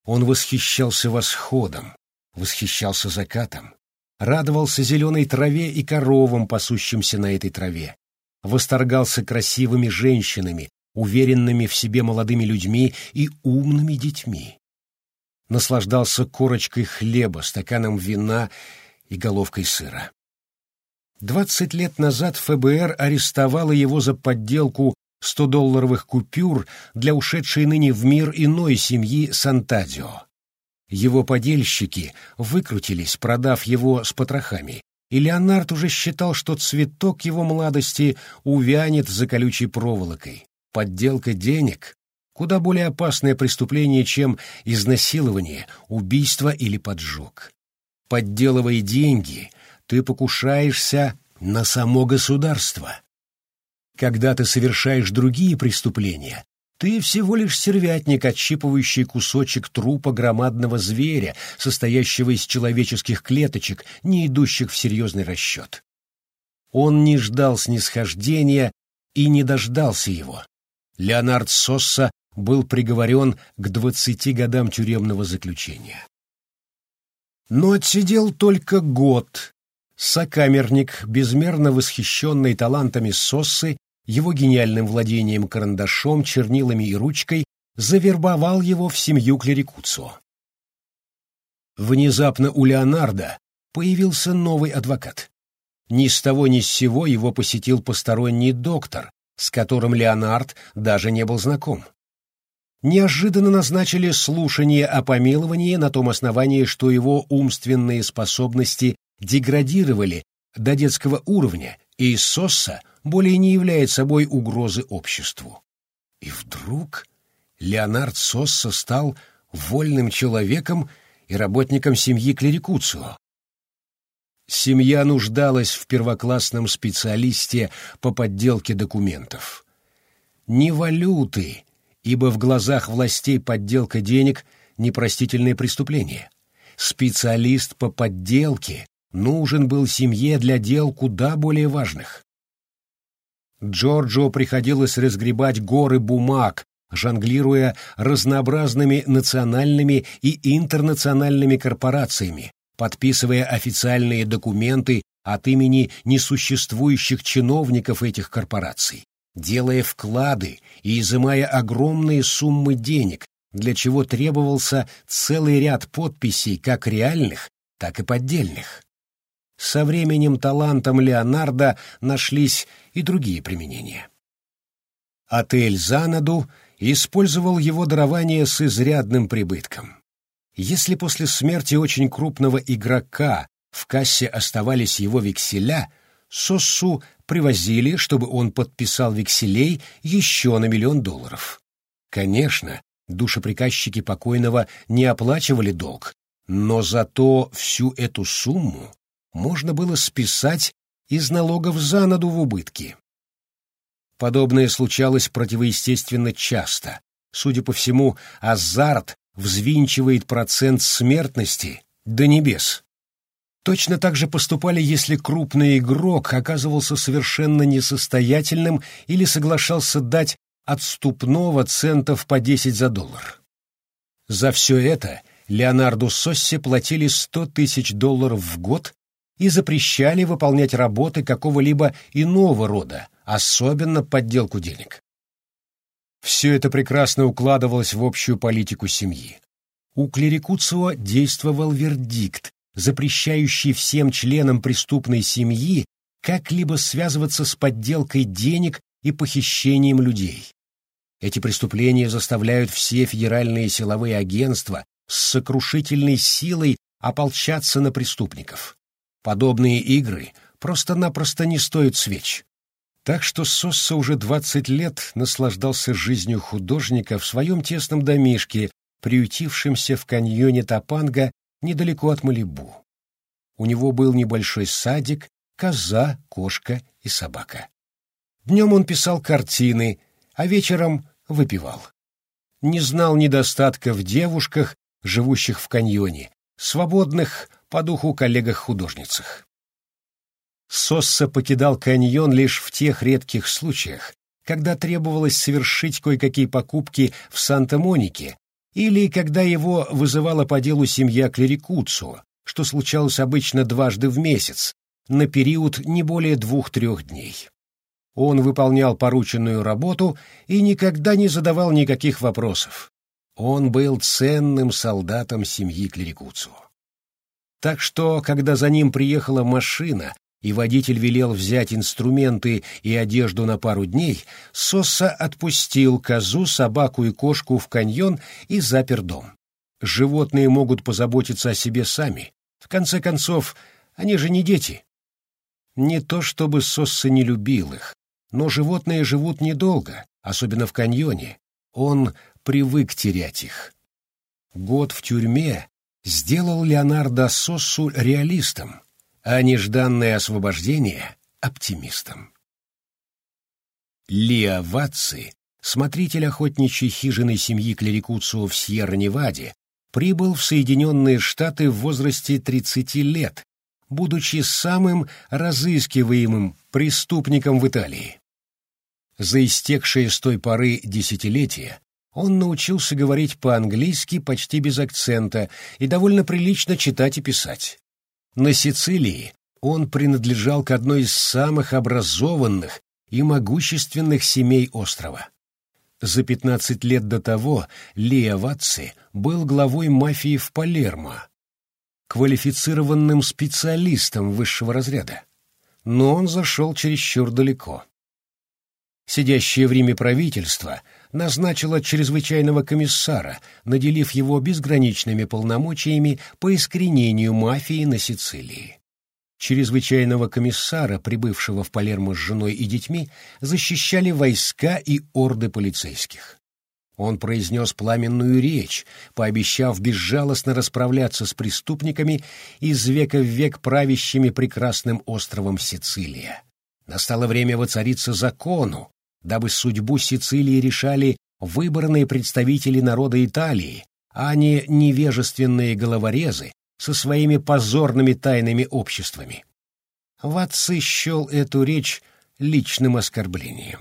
Он восхищался восходом, восхищался закатом, радовался зеленой траве и коровам, пасущимся на этой траве, восторгался красивыми женщинами, уверенными в себе молодыми людьми и умными детьми. Наслаждался корочкой хлеба, стаканом вина и головкой сыра. Двадцать лет назад ФБР арестовало его за подделку 100-долларовых купюр для ушедшей ныне в мир иной семьи Сантадио. Его подельщики выкрутились, продав его с потрохами, и Леонард уже считал, что цветок его молодости увянет за колючей проволокой. Подделка денег — куда более опасное преступление, чем изнасилование, убийство или поджог. Подделывая деньги, ты покушаешься на само государство. Когда ты совершаешь другие преступления, ты всего лишь сервятник, отщипывающий кусочек трупа громадного зверя, состоящего из человеческих клеточек, не идущих в серьезный расчет. Он не ждал снисхождения и не дождался его. Леонард Сосса был приговорен к двадцати годам тюремного заключения. Но отсидел только год. Сокамерник, безмерно восхищенный талантами Соссы, его гениальным владением карандашом, чернилами и ручкой, завербовал его в семью Клерикуцо. Внезапно у Леонардо появился новый адвокат. Ни с того ни с сего его посетил посторонний доктор, с которым Леонард даже не был знаком. Неожиданно назначили слушание о помиловании на том основании, что его умственные способности деградировали до детского уровня, и Сосса более не является собой угрозы обществу. И вдруг Леонард Сосса стал вольным человеком и работником семьи Клерикуцио. Семья нуждалась в первоклассном специалисте по подделке документов. Не валюты, ибо в глазах властей подделка денег — непростительное преступление. Специалист по подделке нужен был семье для дел куда более важных. Джорджо приходилось разгребать горы бумаг, жонглируя разнообразными национальными и интернациональными корпорациями, подписывая официальные документы от имени несуществующих чиновников этих корпораций, делая вклады и изымая огромные суммы денег, для чего требовался целый ряд подписей как реальных, так и поддельных. Со временем талантом Леонардо нашлись и другие применения. Отель «Занаду» использовал его дарование с изрядным прибытком. Если после смерти очень крупного игрока в кассе оставались его векселя, Соссу привозили, чтобы он подписал векселей еще на миллион долларов. Конечно, душеприказчики покойного не оплачивали долг, но зато всю эту сумму можно было списать из налогов за в убытки. Подобное случалось противоестественно часто. Судя по всему, азарт взвинчивает процент смертности до небес. Точно так же поступали, если крупный игрок оказывался совершенно несостоятельным или соглашался дать отступного центов по 10 за доллар. За все это Леонарду Соссе платили 100 тысяч долларов в год и запрещали выполнять работы какого-либо иного рода, особенно подделку денег. Все это прекрасно укладывалось в общую политику семьи. У Клерикуцио действовал вердикт, запрещающий всем членам преступной семьи как-либо связываться с подделкой денег и похищением людей. Эти преступления заставляют все федеральные силовые агентства с сокрушительной силой ополчаться на преступников. Подобные игры просто-напросто не стоят свеч. Так что Сосса уже двадцать лет наслаждался жизнью художника в своем тесном домишке, приютившемся в каньоне Топанга недалеко от Малибу. У него был небольшой садик, коза, кошка и собака. Днем он писал картины, а вечером выпивал. Не знал недостатка в девушках, живущих в каньоне, свободных по духу коллегах-художницах. Сосса покидал каньон лишь в тех редких случаях, когда требовалось совершить кое-какие покупки в Санта-Монике или когда его вызывала по делу семья Клерикуцу, что случалось обычно дважды в месяц, на период не более двух-трех дней. Он выполнял порученную работу и никогда не задавал никаких вопросов. Он был ценным солдатом семьи Клерикуцу. Так что, когда за ним приехала машина, и водитель велел взять инструменты и одежду на пару дней, Сосса отпустил козу, собаку и кошку в каньон и запер дом. Животные могут позаботиться о себе сами. В конце концов, они же не дети. Не то чтобы Сосса не любил их, но животные живут недолго, особенно в каньоне. Он привык терять их. Год в тюрьме сделал Леонардо Соссу реалистом, а нежданное освобождение — оптимистом. Лиа Ватци, смотритель охотничьей хижины семьи Клерикуцио в Сьерра-Неваде, прибыл в Соединенные Штаты в возрасте 30 лет, будучи самым разыскиваемым преступником в Италии. За истекшее с той поры десятилетия он научился говорить по-английски почти без акцента и довольно прилично читать и писать. На Сицилии он принадлежал к одной из самых образованных и могущественных семей острова. За 15 лет до того Лиа Ватци был главой мафии в Палермо, квалифицированным специалистом высшего разряда. Но он зашел чересчур далеко. Сидящее в Риме правительство назначило чрезвычайного комиссара, наделив его безграничными полномочиями по искоренению мафии на Сицилии. Чрезвычайного комиссара, прибывшего в Палермо с женой и детьми, защищали войска и орды полицейских. Он произнес пламенную речь, пообещав безжалостно расправляться с преступниками из века в век правящими прекрасным островом Сицилия. Настало время воцариться закону, дабы судьбу Сицилии решали выборные представители народа Италии, а не невежественные головорезы со своими позорными тайными обществами. Ватцы счел эту речь личным оскорблением.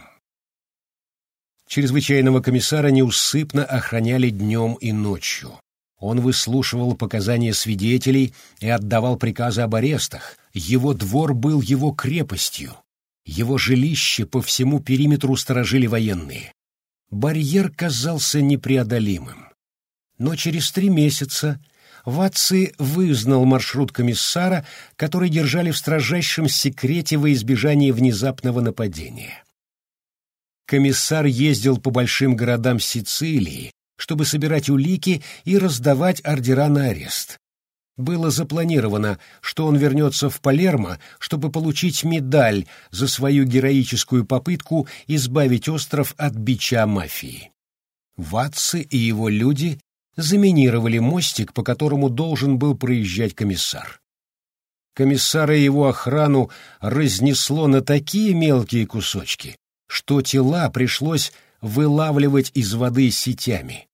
Чрезвычайного комиссара неусыпно охраняли днем и ночью. Он выслушивал показания свидетелей и отдавал приказы об арестах. Его двор был его крепостью. Его жилище по всему периметру сторожили военные. Барьер казался непреодолимым. Но через три месяца Ватци вызнал маршрут комиссара, который держали в строжайшем секрете во избежание внезапного нападения. Комиссар ездил по большим городам Сицилии, чтобы собирать улики и раздавать ордера на арест было запланировано, что он вернется в Палермо, чтобы получить медаль за свою героическую попытку избавить остров от бича мафии. Ватцы и его люди заминировали мостик, по которому должен был проезжать комиссар. Комиссара и его охрану разнесло на такие мелкие кусочки, что тела пришлось вылавливать из воды сетями.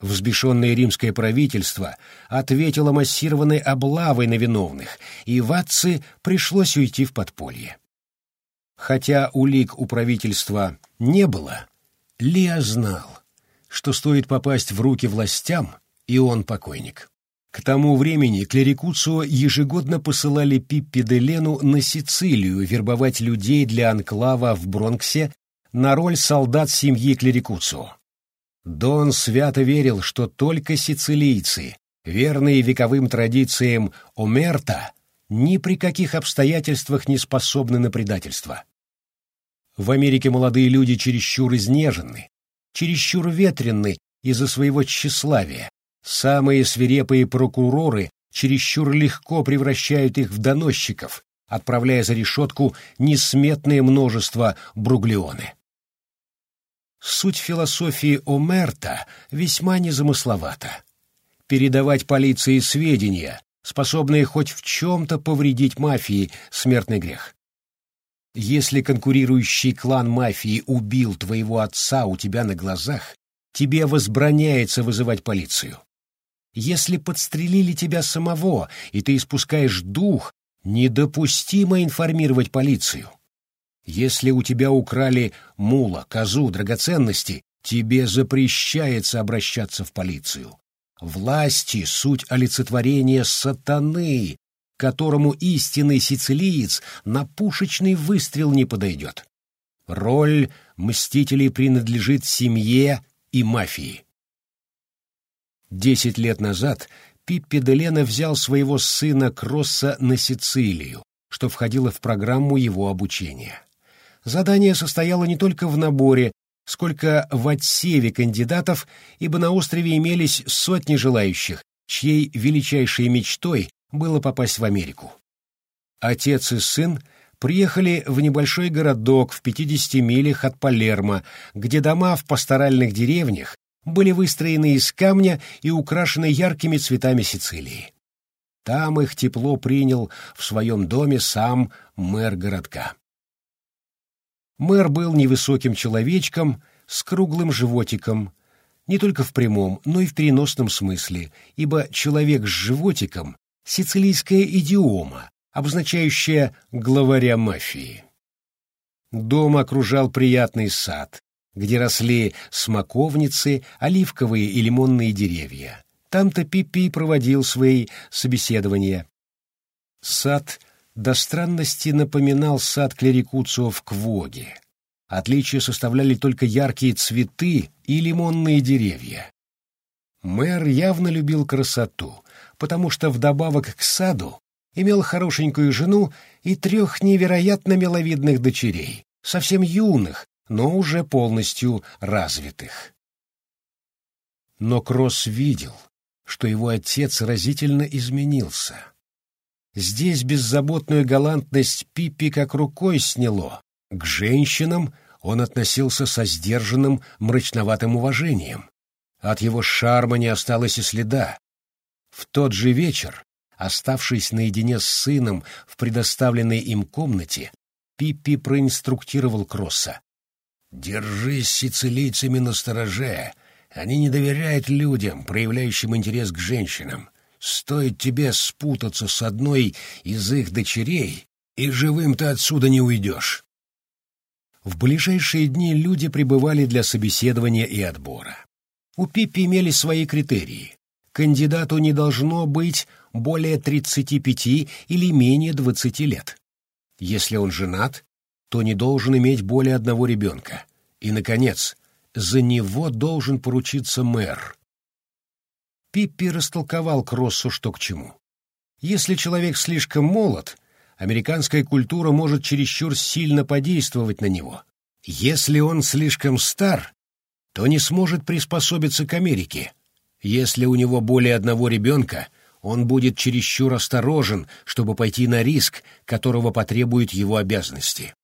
Взбешенное римское правительство ответило массированной облавой на виновных, и Ватце пришлось уйти в подполье. Хотя улик у правительства не было, Лиа знал, что стоит попасть в руки властям, и он покойник. К тому времени Клерикуцио ежегодно посылали Пиппи де Лену на Сицилию вербовать людей для анклава в Бронксе на роль солдат семьи Клерикуцио. Дон свято верил, что только сицилийцы, верные вековым традициям Омерта, ни при каких обстоятельствах не способны на предательство. В Америке молодые люди чересчур изнежены, чересчур ветренны из-за своего тщеславия. Самые свирепые прокуроры чересчур легко превращают их в доносчиков, отправляя за решетку несметное множество бруглеоны. Суть философии Омерта весьма незамысловата. Передавать полиции сведения, способные хоть в чем-то повредить мафии, смертный грех. Если конкурирующий клан мафии убил твоего отца у тебя на глазах, тебе возбраняется вызывать полицию. Если подстрелили тебя самого, и ты испускаешь дух, недопустимо информировать полицию. Если у тебя украли мула, козу, драгоценности, тебе запрещается обращаться в полицию. Власти — суть олицетворения сатаны, которому истинный сицилиец на пушечный выстрел не подойдет. Роль мстителей принадлежит семье и мафии. Десять лет назад Пиппи де Лена взял своего сына Кросса на Сицилию, что входило в программу его обучения. Задание состояло не только в наборе, сколько в отсеве кандидатов, ибо на острове имелись сотни желающих, чьей величайшей мечтой было попасть в Америку. Отец и сын приехали в небольшой городок в 50 милях от Палермо, где дома в пасторальных деревнях были выстроены из камня и украшены яркими цветами Сицилии. Там их тепло принял в своем доме сам мэр городка. Мэр был невысоким человечком с круглым животиком, не только в прямом, но и в переносном смысле, ибо человек с животиком — сицилийская идиома, обозначающая главаря мафии. Дом окружал приятный сад, где росли смоковницы, оливковые и лимонные деревья. Там-то Пиппи проводил свои собеседования. Сад до странности напоминал сад Клерикуцио в Квоге. Отличия составляли только яркие цветы и лимонные деревья. Мэр явно любил красоту, потому что вдобавок к саду имел хорошенькую жену и трех невероятно миловидных дочерей, совсем юных, но уже полностью развитых. Но Кросс видел, что его отец разительно изменился — Здесь беззаботную галантность Пиппи как рукой сняло. К женщинам он относился со сдержанным, мрачноватым уважением. От его шарма не осталось и следа. В тот же вечер, оставшись наедине с сыном в предоставленной им комнате, Пиппи проинструктировал Кросса. «Держись сицилийцами на стороже. Они не доверяют людям, проявляющим интерес к женщинам. Стоит тебе спутаться с одной из их дочерей, и живым ты отсюда не уйдешь. В ближайшие дни люди пребывали для собеседования и отбора. У Пиппи имели свои критерии. Кандидату не должно быть более 35 или менее 20 лет. Если он женат, то не должен иметь более одного ребенка. И, наконец, за него должен поручиться мэр, Пиппи растолковал Кроссу, что к чему. Если человек слишком молод, американская культура может чересчур сильно подействовать на него. Если он слишком стар, то не сможет приспособиться к Америке. Если у него более одного ребенка, он будет чересчур осторожен, чтобы пойти на риск, которого потребуют его обязанности.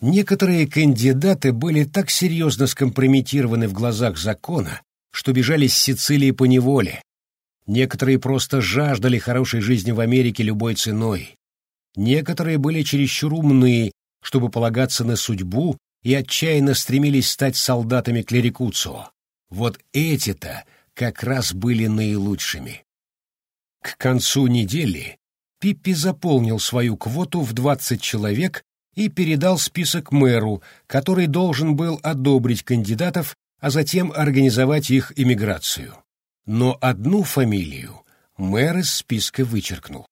Некоторые кандидаты были так серьезно скомпрометированы в глазах закона, что бежали с Сицилии по неволе. Некоторые просто жаждали хорошей жизни в Америке любой ценой. Некоторые были чересчур умны, чтобы полагаться на судьбу, и отчаянно стремились стать солдатами клерикуцио. Вот эти-то как раз были наилучшими. К концу недели Пиппи заполнил свою квоту в 20 человек и передал список мэру, который должен был одобрить кандидатов а затем организовать их иммиграцию. Но одну фамилию мэр из списка вычеркнул.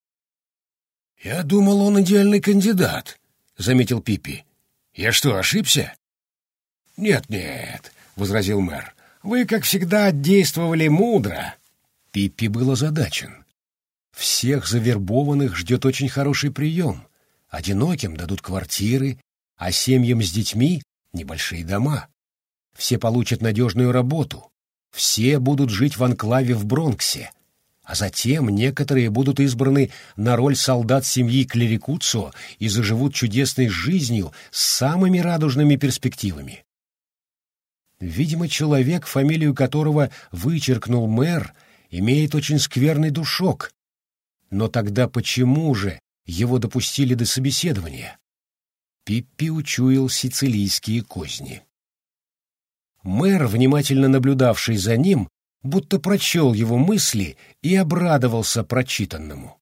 «Я думал, он идеальный кандидат», — заметил Пиппи. «Я что, ошибся?» «Нет-нет», — возразил мэр, — «вы, как всегда, действовали мудро». Пиппи был озадачен. Всех завербованных ждет очень хороший прием. Одиноким дадут квартиры, а семьям с детьми — небольшие дома все получат надежную работу, все будут жить в анклаве в Бронксе. а затем некоторые будут избраны на роль солдат семьи Клерикуцо и заживут чудесной жизнью с самыми радужными перспективами. Видимо, человек, фамилию которого вычеркнул мэр, имеет очень скверный душок. Но тогда почему же его допустили до собеседования? Пиппи учуял сицилийские козни. Мэр, внимательно наблюдавший за ним, будто прочел его мысли и обрадовался прочитанному.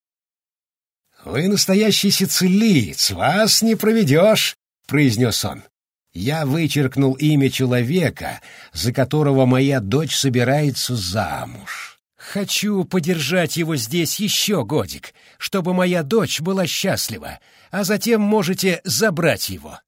«Вы настоящий сицилиец, вас не проведешь», — произнес он. «Я вычеркнул имя человека, за которого моя дочь собирается замуж. Хочу подержать его здесь еще годик, чтобы моя дочь была счастлива, а затем можете забрать его».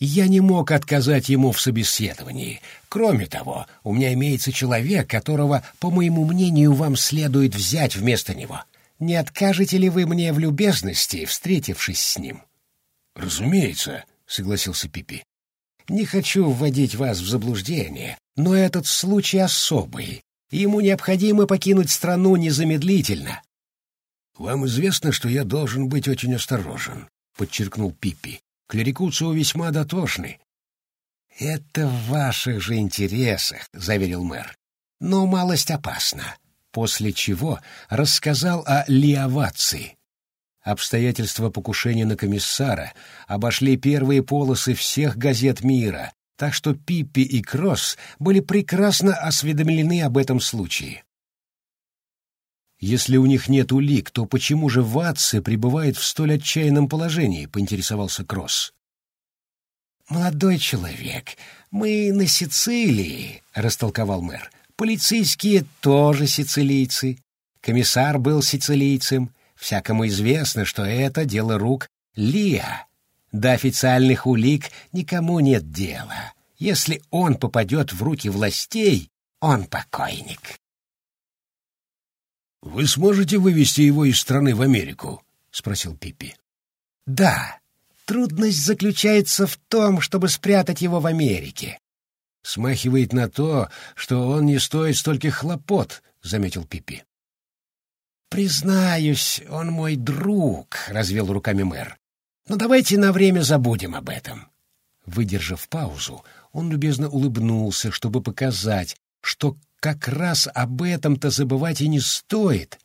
Я не мог отказать ему в собеседовании. Кроме того, у меня имеется человек, которого, по моему мнению, вам следует взять вместо него. Не откажете ли вы мне в любезности, встретившись с ним? — Разумеется, — согласился Пипи. — Не хочу вводить вас в заблуждение, но этот случай особый. Ему необходимо покинуть страну незамедлительно. — Вам известно, что я должен быть очень осторожен, — подчеркнул Пиппи. Клерикуцио весьма дотошны. — Это в ваших же интересах, — заверил мэр. — Но малость опасна. После чего рассказал о лиовации. Обстоятельства покушения на комиссара обошли первые полосы всех газет мира, так что Пиппи и Кросс были прекрасно осведомлены об этом случае. Если у них нет улик, то почему же Ватце пребывает в столь отчаянном положении, поинтересовался Кросс. «Молодой человек, мы на Сицилии», — растолковал мэр. «Полицейские тоже сицилийцы. Комиссар был сицилийцем. Всякому известно, что это дело рук Лиа. До официальных улик никому нет дела. Если он попадет в руки властей, он покойник. «Вы сможете вывести его из страны в Америку?» — спросил Пиппи. «Да. Трудность заключается в том, чтобы спрятать его в Америке». «Смахивает на то, что он не стоит стольких хлопот», — заметил Пиппи. «Признаюсь, он мой друг», — развел руками мэр. «Но давайте на время забудем об этом». Выдержав паузу, он любезно улыбнулся, чтобы показать, что как раз об этом-то забывать и не стоит.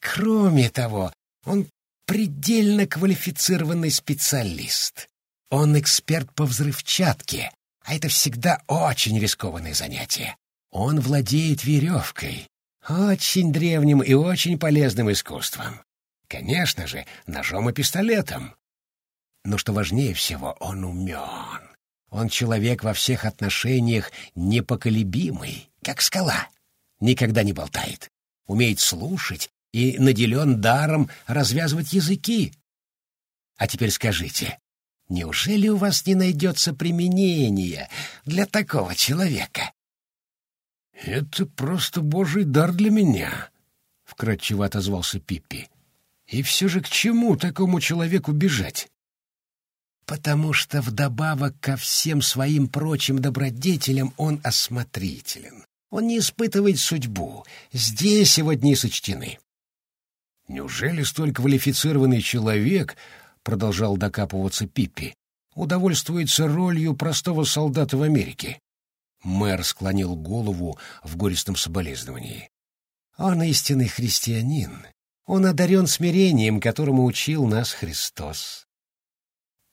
Кроме того, он предельно квалифицированный специалист. Он эксперт по взрывчатке, а это всегда очень рискованное занятие. Он владеет веревкой, очень древним и очень полезным искусством. Конечно же, ножом и пистолетом. Но что важнее всего, он умен. Он человек во всех отношениях непоколебимый, как скала. Никогда не болтает. Умеет слушать и наделен даром развязывать языки. А теперь скажите, неужели у вас не найдется применения для такого человека? — Это просто божий дар для меня, — вкратчиво отозвался Пиппи. — И все же к чему такому человеку бежать? потому что вдобавок ко всем своим прочим добродетелям он осмотрителен. Он не испытывает судьбу. Здесь его дни сочтены. Неужели столь квалифицированный человек, продолжал докапываться Пиппи, удовольствуется ролью простого солдата в Америке? Мэр склонил голову в горестном соболезновании. Он истинный христианин. Он одарен смирением, которому учил нас Христос.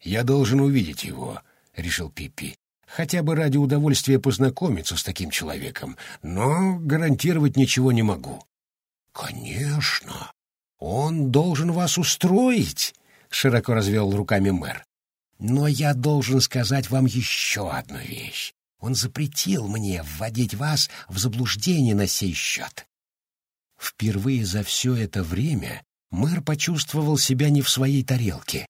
«Я должен увидеть его», — решил Пиппи. «Хотя бы ради удовольствия познакомиться с таким человеком, но гарантировать ничего не могу». «Конечно, он должен вас устроить», — широко развел руками мэр. «Но я должен сказать вам еще одну вещь. Он запретил мне вводить вас в заблуждение на сей счет». Впервые за все это время мэр почувствовал себя не в своей тарелке.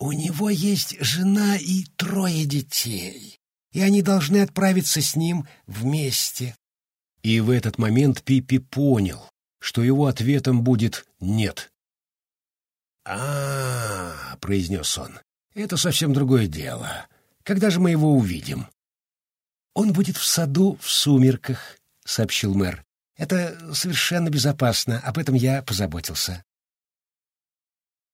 У него есть жена и трое детей, и они должны отправиться с ним вместе. И в этот момент Пиппи понял, что его ответом будет «нет». а, -а, -а произнес он, — «это совсем другое дело. Когда же мы его увидим?» «Он будет в саду в сумерках», — сообщил мэр. Это совершенно безопасно, об этом я позаботился.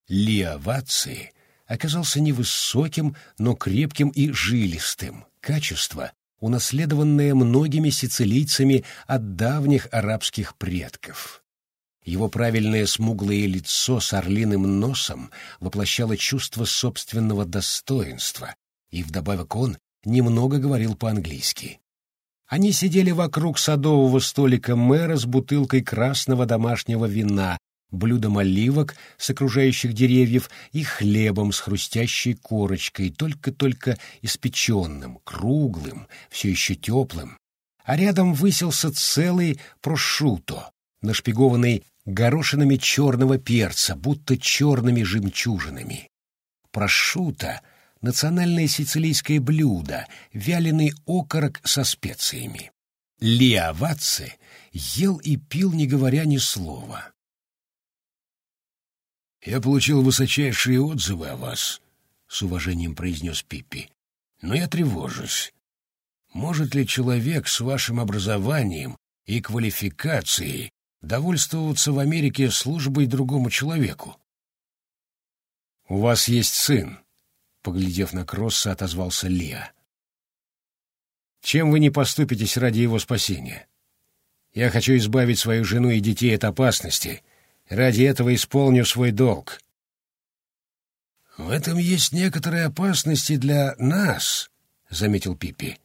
Лиа Ваци оказался невысоким, но крепким и жилистым. Качество, унаследованное многими сицилийцами от давних арабских предков. Его правильное смуглое лицо с орлиным носом воплощало чувство собственного достоинства, и вдобавок он немного говорил по-английски. Они сидели вокруг садового столика мэра с бутылкой красного домашнего вина, блюдом оливок с окружающих деревьев и хлебом с хрустящей корочкой, только-только испеченным, круглым, все еще теплым. А рядом высился целый прошуто, нашпигованный горошинами черного перца, будто черными жемчужинами. Прошуто — национальное сицилийское блюдо, вяленый окорок со специями. Лиаваци ел и пил, не говоря ни слова. «Я получил высочайшие отзывы о вас», — с уважением произнес Пиппи. «Но я тревожусь. Может ли человек с вашим образованием и квалификацией довольствоваться в Америке службой другому человеку?» «У вас есть сын», — поглядев на Кросса, отозвался Лиа. «Чем вы не поступитесь ради его спасения? Я хочу избавить свою жену и детей от опасности» Ради этого исполню свой долг. В этом есть некоторые опасности для нас, заметил Пиппи.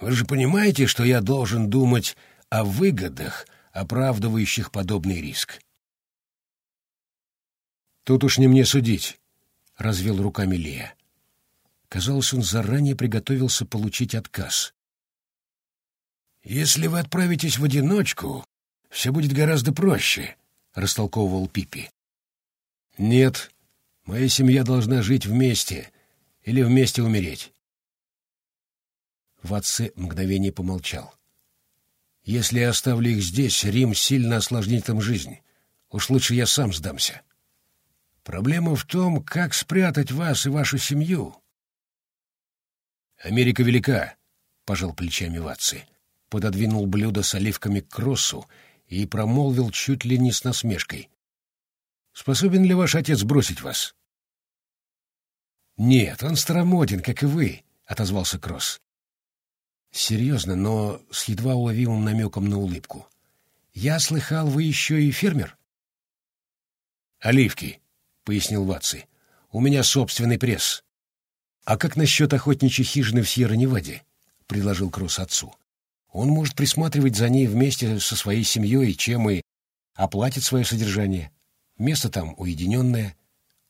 Вы же понимаете, что я должен думать о выгодах, оправдывающих подобный риск. Тут уж не мне судить, развел руками Лея. Казалось, он заранее приготовился получить отказ. Если вы отправитесь в одиночку, все будет гораздо проще, — растолковывал Пипи. «Нет, моя семья должна жить вместе или вместе умереть». Ватце мгновение помолчал. «Если я оставлю их здесь, Рим сильно осложнит им жизнь. Уж лучше я сам сдамся. Проблема в том, как спрятать вас и вашу семью». «Америка велика», — пожал плечами Ватце. Пододвинул блюдо с оливками к кроссу и промолвил чуть ли не с насмешкой. «Способен ли ваш отец бросить вас?» «Нет, он старомоден, как и вы», — отозвался Кросс. «Серьезно, но с едва уловимым намеком на улыбку. Я слыхал, вы еще и фермер?» «Оливки», — пояснил Ватси. «У меня собственный пресс». «А как насчет охотничьей хижины в Сьерра-Неваде?» — предложил Кросс отцу. Он может присматривать за ней вместе со своей семьей, чем и оплатит свое содержание. Место там уединенное.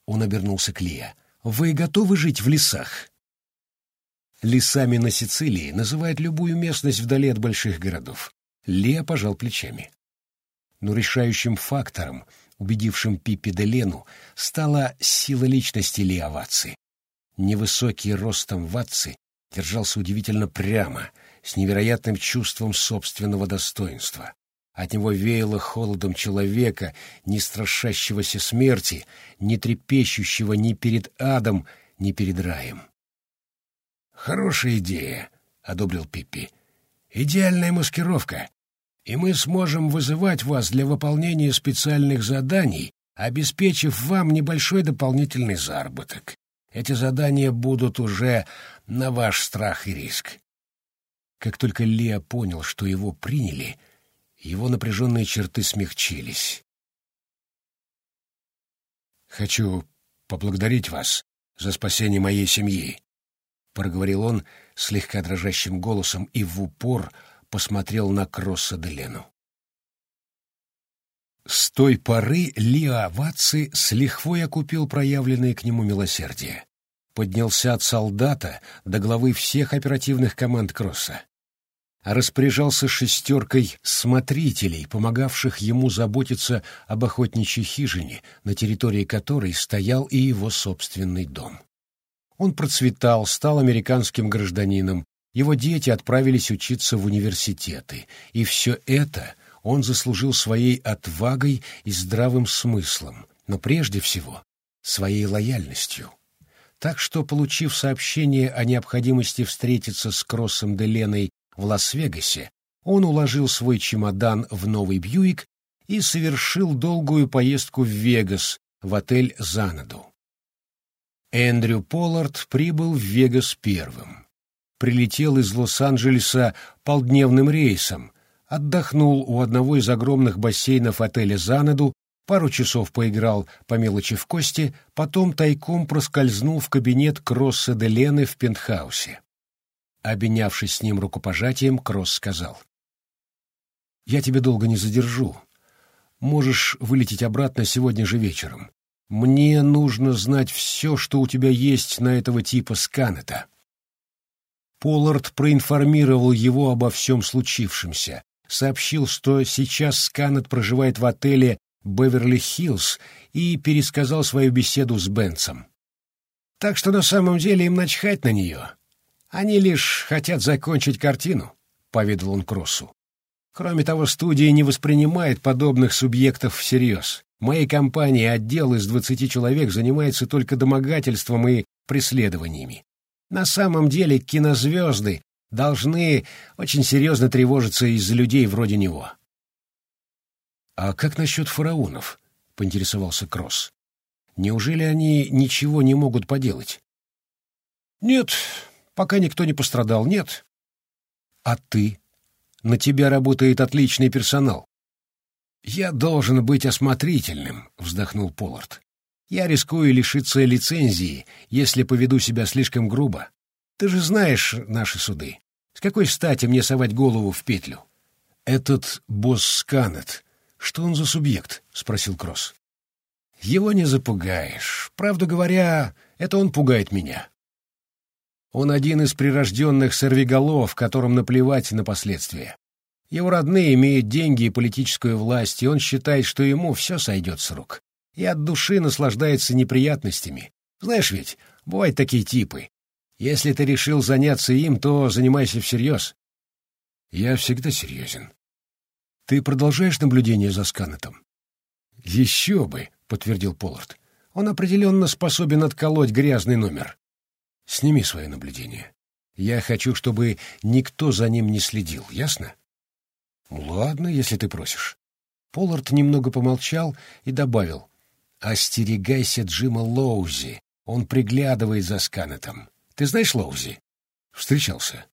Он обернулся к Лия. «Вы готовы жить в лесах?» Лесами на Сицилии называют любую местность вдали от больших городов. Леа пожал плечами. Но решающим фактором, убедившим Пиппи де Лену, стала сила личности Леа Ватци. Невысокий ростом Ватци держался удивительно прямо, с невероятным чувством собственного достоинства. От него веяло холодом человека, не страшащегося смерти, не трепещущего ни перед адом, ни перед раем. «Хорошая идея», — одобрил Пиппи. «Идеальная маскировка, и мы сможем вызывать вас для выполнения специальных заданий, обеспечив вам небольшой дополнительный заработок. Эти задания будут уже на ваш страх и риск. Как только Лео понял, что его приняли, его напряженные черты смягчились. «Хочу поблагодарить вас за спасение моей семьи», — проговорил он слегка дрожащим голосом и в упор посмотрел на Кросса Делену. С той поры Лио Аваци с лихвой окупил проявленное к нему милосердие. Поднялся от солдата до главы всех оперативных команд Кросса распоряжался шестеркой смотрителей, помогавших ему заботиться об охотничьей хижине, на территории которой стоял и его собственный дом. Он процветал, стал американским гражданином, его дети отправились учиться в университеты, и все это он заслужил своей отвагой и здравым смыслом, но прежде всего своей лояльностью. Так что, получив сообщение о необходимости встретиться с Кроссом де Леной в Лас-Вегасе, он уложил свой чемодан в новый Бьюик и совершил долгую поездку в Вегас, в отель «Занаду». Эндрю Поллард прибыл в Вегас первым. Прилетел из Лос-Анджелеса полдневным рейсом, отдохнул у одного из огромных бассейнов отеля «Занаду», пару часов поиграл по мелочи в кости, потом тайком проскользнул в кабинет Кросса де Лены в пентхаусе. Обменявшись с ним рукопожатием, Кросс сказал. «Я тебя долго не задержу. Можешь вылететь обратно сегодня же вечером. Мне нужно знать все, что у тебя есть на этого типа Сканета». Поллард проинформировал его обо всем случившемся, сообщил, что сейчас Сканет проживает в отеле «Беверли-Хиллз» и пересказал свою беседу с Бенцем. «Так что на самом деле им начхать на нее. Они лишь хотят закончить картину», — поведал он Кроссу. «Кроме того, студия не воспринимает подобных субъектов всерьез. В моей компании отдел из двадцати человек занимается только домогательством и преследованиями. На самом деле кинозвезды должны очень серьезно тревожиться из-за людей вроде него. «А как насчет фараонов?» — поинтересовался Кросс. «Неужели они ничего не могут поделать?» «Нет, пока никто не пострадал, нет». «А ты? На тебя работает отличный персонал». «Я должен быть осмотрительным», — вздохнул Поллард. Я рискую лишиться лицензии, если поведу себя слишком грубо. Ты же знаешь наши суды. С какой стати мне совать голову в петлю? Этот босс Сканет, что он за субъект? — спросил Кросс. Его не запугаешь. Правду говоря, это он пугает меня. Он один из прирожденных сорвиголов, которым наплевать на последствия. Его родные имеют деньги и политическую власть, и он считает, что ему все сойдет с рук и от души наслаждается неприятностями. Знаешь ведь, бывают такие типы. Если ты решил заняться им, то занимайся всерьез. Я всегда серьезен. Ты продолжаешь наблюдение за Сканетом? Еще бы, подтвердил Поллард. Он определенно способен отколоть грязный номер. Сними свое наблюдение. Я хочу, чтобы никто за ним не следил, ясно? Ладно, если ты просишь. Поллард немного помолчал и добавил. «Остерегайся Джима Лоузи. Он приглядывает за Сканетом. Ты знаешь Лоузи?» «Встречался.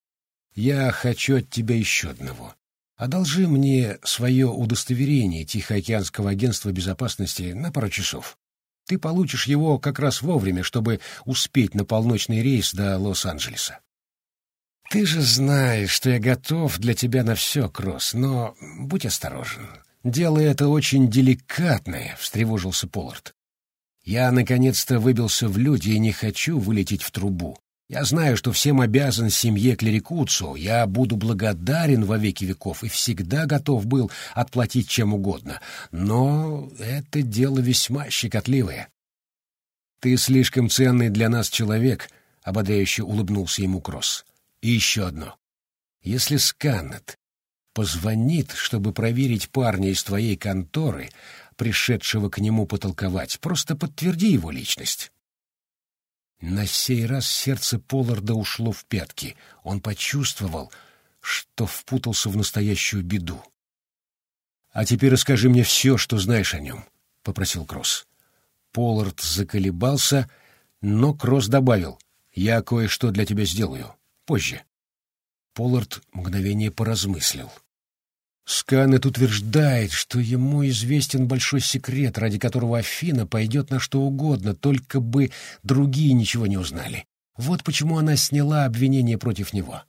Я хочу от тебя еще одного. Одолжи мне свое удостоверение Тихоокеанского агентства безопасности на пару часов. Ты получишь его как раз вовремя, чтобы успеть на полночный рейс до Лос-Анджелеса. Ты же знаешь, что я готов для тебя на все, Кросс, но будь осторожен. «Дело это очень деликатное», — встревожился Поллард. «Я, наконец-то, выбился в люди и не хочу вылететь в трубу. Я знаю, что всем обязан семье Клерикуцу, я буду благодарен во веки веков и всегда готов был отплатить чем угодно. Но это дело весьма щекотливое». «Ты слишком ценный для нас человек», — ободряюще улыбнулся ему Кросс. «И еще одно. Если Сканнет позвонит, чтобы проверить парня из твоей конторы, пришедшего к нему потолковать. Просто подтверди его личность. На сей раз сердце Полларда ушло в пятки. Он почувствовал, что впутался в настоящую беду. — А теперь расскажи мне все, что знаешь о нем, — попросил Кросс. Поллард заколебался, но Кросс добавил, — я кое-что для тебя сделаю. Позже. Поллард мгновение поразмыслил. — Сканет утверждает, что ему известен большой секрет, ради которого Афина пойдет на что угодно, только бы другие ничего не узнали. Вот почему она сняла обвинение против него.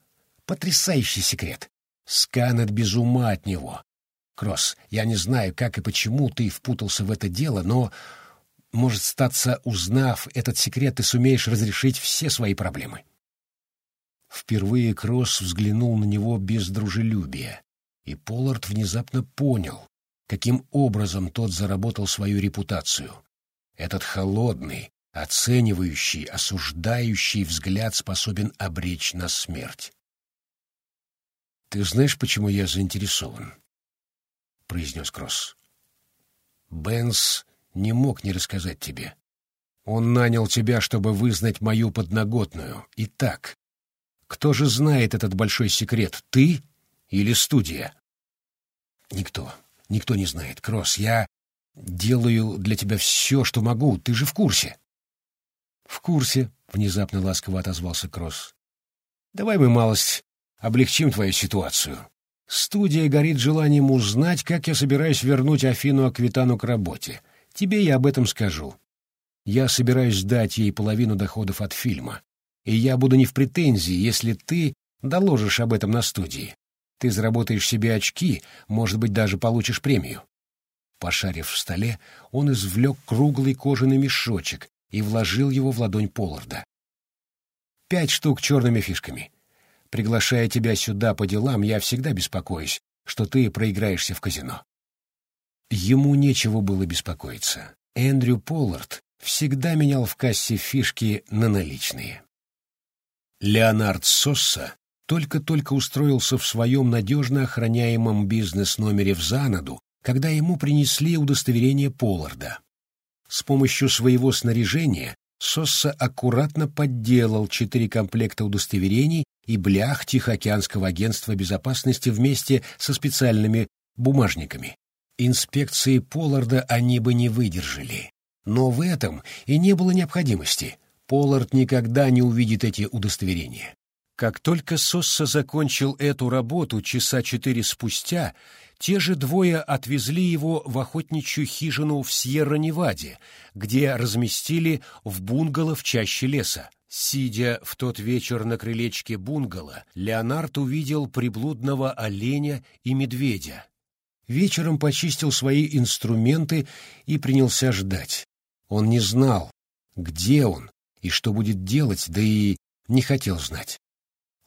Потрясающий секрет. Сканет без ума от него. Кросс, я не знаю, как и почему ты впутался в это дело, но, может статься, узнав этот секрет, ты сумеешь разрешить все свои проблемы. Впервые Кросс взглянул на него без дружелюбия и Поллард внезапно понял, каким образом тот заработал свою репутацию. Этот холодный, оценивающий, осуждающий взгляд способен обречь на смерть. «Ты знаешь, почему я заинтересован?» — произнес Кросс. «Бенс не мог не рассказать тебе. Он нанял тебя, чтобы вызнать мою подноготную. Итак, кто же знает этот большой секрет, ты Или студия? Никто, никто не знает, Кросс. Я делаю для тебя все, что могу. Ты же в курсе. В курсе, — внезапно ласково отозвался Кросс. Давай мы малость облегчим твою ситуацию. Студия горит желанием узнать, как я собираюсь вернуть Афину Аквитану к работе. Тебе я об этом скажу. Я собираюсь дать ей половину доходов от фильма, и я буду не в претензии, если ты доложишь об этом на студии. Ты заработаешь себе очки, может быть, даже получишь премию. Пошарив в столе, он извлек круглый кожаный мешочек и вложил его в ладонь Полларда. «Пять штук черными фишками. Приглашая тебя сюда по делам, я всегда беспокоюсь, что ты проиграешься в казино». Ему нечего было беспокоиться. Эндрю Поллард всегда менял в кассе фишки на наличные. Леонард Сосса только-только устроился в своем надежно охраняемом бизнес-номере в Занаду, когда ему принесли удостоверение Полларда. С помощью своего снаряжения Сосса аккуратно подделал четыре комплекта удостоверений и блях Тихоокеанского агентства безопасности вместе со специальными бумажниками. Инспекции Полларда они бы не выдержали. Но в этом и не было необходимости. Поллард никогда не увидит эти удостоверения. Как только Сосса закончил эту работу часа четыре спустя, те же двое отвезли его в охотничью хижину в Сьерра-Неваде, где разместили в бунгало в чаще леса. Сидя в тот вечер на крылечке бунгало, Леонард увидел приблудного оленя и медведя. Вечером почистил свои инструменты и принялся ждать. Он не знал, где он и что будет делать, да и не хотел знать.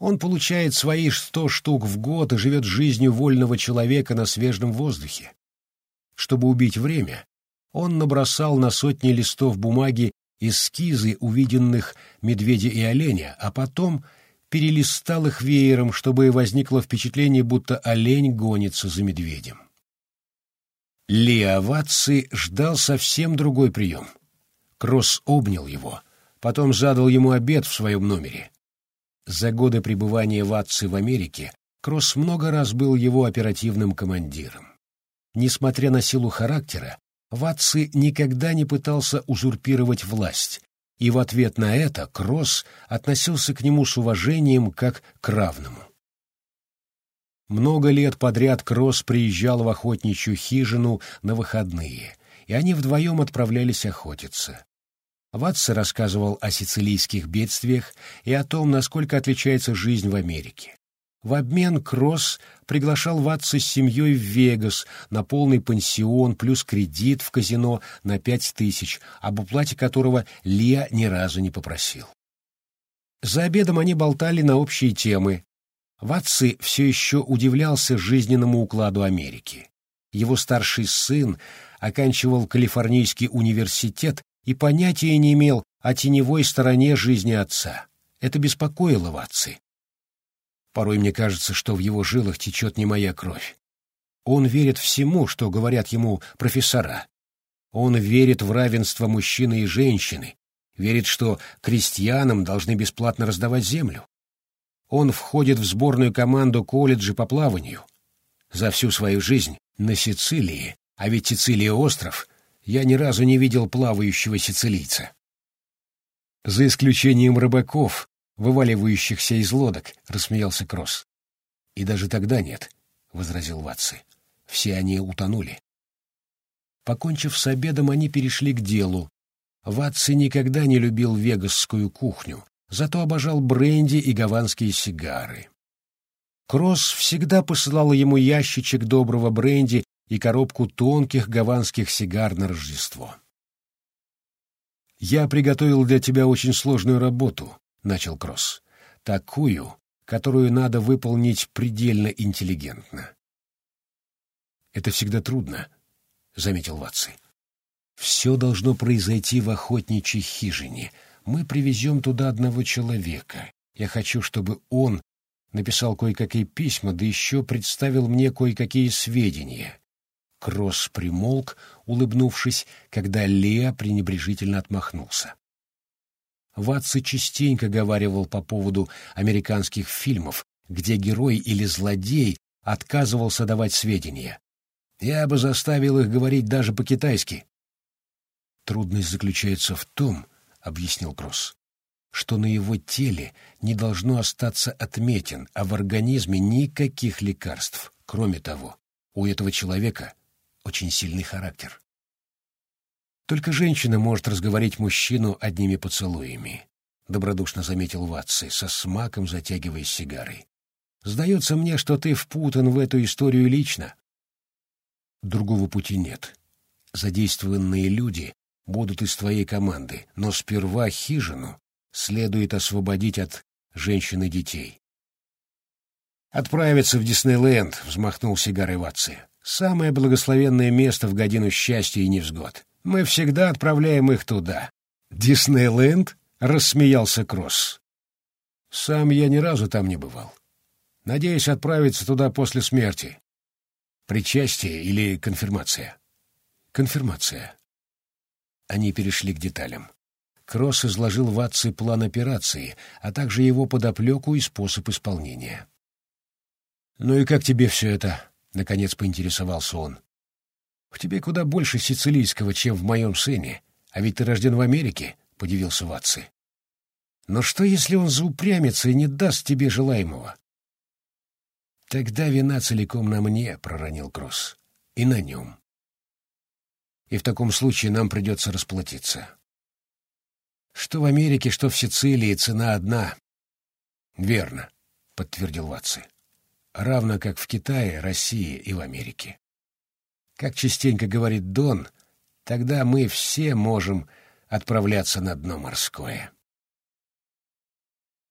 Он получает свои сто штук в год и живет жизнью вольного человека на свежем воздухе. Чтобы убить время, он набросал на сотни листов бумаги эскизы увиденных медведя и оленя, а потом перелистал их веером, чтобы возникло впечатление, будто олень гонится за медведем. Леоваци ждал совсем другой прием. Кросс обнял его, потом задал ему обед в своем номере. За годы пребывания Ватцы в Америке Кросс много раз был его оперативным командиром. Несмотря на силу характера, Ватцы никогда не пытался узурпировать власть, и в ответ на это Кросс относился к нему с уважением как к равному. Много лет подряд Кросс приезжал в охотничью хижину на выходные, и они вдвоем отправлялись охотиться. Ватса рассказывал о сицилийских бедствиях и о том, насколько отличается жизнь в Америке. В обмен Кросс приглашал Ватса с семьей в Вегас на полный пансион плюс кредит в казино на пять тысяч, об уплате которого Лия ни разу не попросил. За обедом они болтали на общие темы, Ватцы все еще удивлялся жизненному укладу Америки. Его старший сын оканчивал Калифорнийский университет и понятия не имел о теневой стороне жизни отца. Это беспокоило Ватцы. Порой мне кажется, что в его жилах течет не моя кровь. Он верит всему, что говорят ему профессора. Он верит в равенство мужчины и женщины, верит, что крестьянам должны бесплатно раздавать землю. Он входит в сборную команду колледжа по плаванию. За всю свою жизнь на Сицилии, а ведь Сицилия — остров, я ни разу не видел плавающего сицилийца. За исключением рыбаков, вываливающихся из лодок, — рассмеялся Кросс. И даже тогда нет, — возразил Ватси. Все они утонули. Покончив с обедом, они перешли к делу. Ватси никогда не любил вегасскую кухню, зато обожал бренди и гаванские сигары. Кросс всегда посылал ему ящичек доброго бренди и коробку тонких гаванских сигар на Рождество. «Я приготовил для тебя очень сложную работу», — начал Кросс. «Такую, которую надо выполнить предельно интеллигентно». «Это всегда трудно», — заметил Ватси. «Все должно произойти в охотничьей хижине», мы привезем туда одного человека. Я хочу, чтобы он написал кое-какие письма, да еще представил мне кое-какие сведения. Кросс примолк, улыбнувшись, когда Леа пренебрежительно отмахнулся. Ватси частенько говаривал по поводу американских фильмов, где герой или злодей отказывался давать сведения. Я бы заставил их говорить даже по-китайски. Трудность заключается в том, — объяснил Кросс, — что на его теле не должно остаться отметин, а в организме никаких лекарств. Кроме того, у этого человека очень сильный характер. Только женщина может разговорить мужчину одними поцелуями, — добродушно заметил Ватси, со смаком затягиваясь сигарой. Сдается мне, что ты впутан в эту историю лично. Другого пути нет. Задействованные люди будут из твоей команды, но сперва хижину следует освободить от женщин и детей. «Отправиться в Диснейленд», — взмахнул сигарой Ватси. «Самое благословенное место в годину счастья и невзгод. Мы всегда отправляем их туда». «Диснейленд?» — рассмеялся Кросс. «Сам я ни разу там не бывал. Надеюсь отправиться туда после смерти. Причастие или конфирмация? Конфирмация. Они перешли к деталям. Кросс изложил Ватце план операции, а также его подоплеку и способ исполнения. «Ну и как тебе все это?» — наконец поинтересовался он. «В тебе куда больше сицилийского, чем в моем сыне, а ведь ты рожден в Америке», — подивился Ватце. «Но что, если он заупрямится и не даст тебе желаемого? «Тогда вина целиком на мне», — проронил Кросс. «И на нем. И в таком случае нам придется расплатиться. Что в Америке, что в Сицилии цена одна». «Верно», — подтвердил Ватси. «Равно как в Китае, России и в Америке. Как частенько говорит Дон, тогда мы все можем отправляться на дно морское».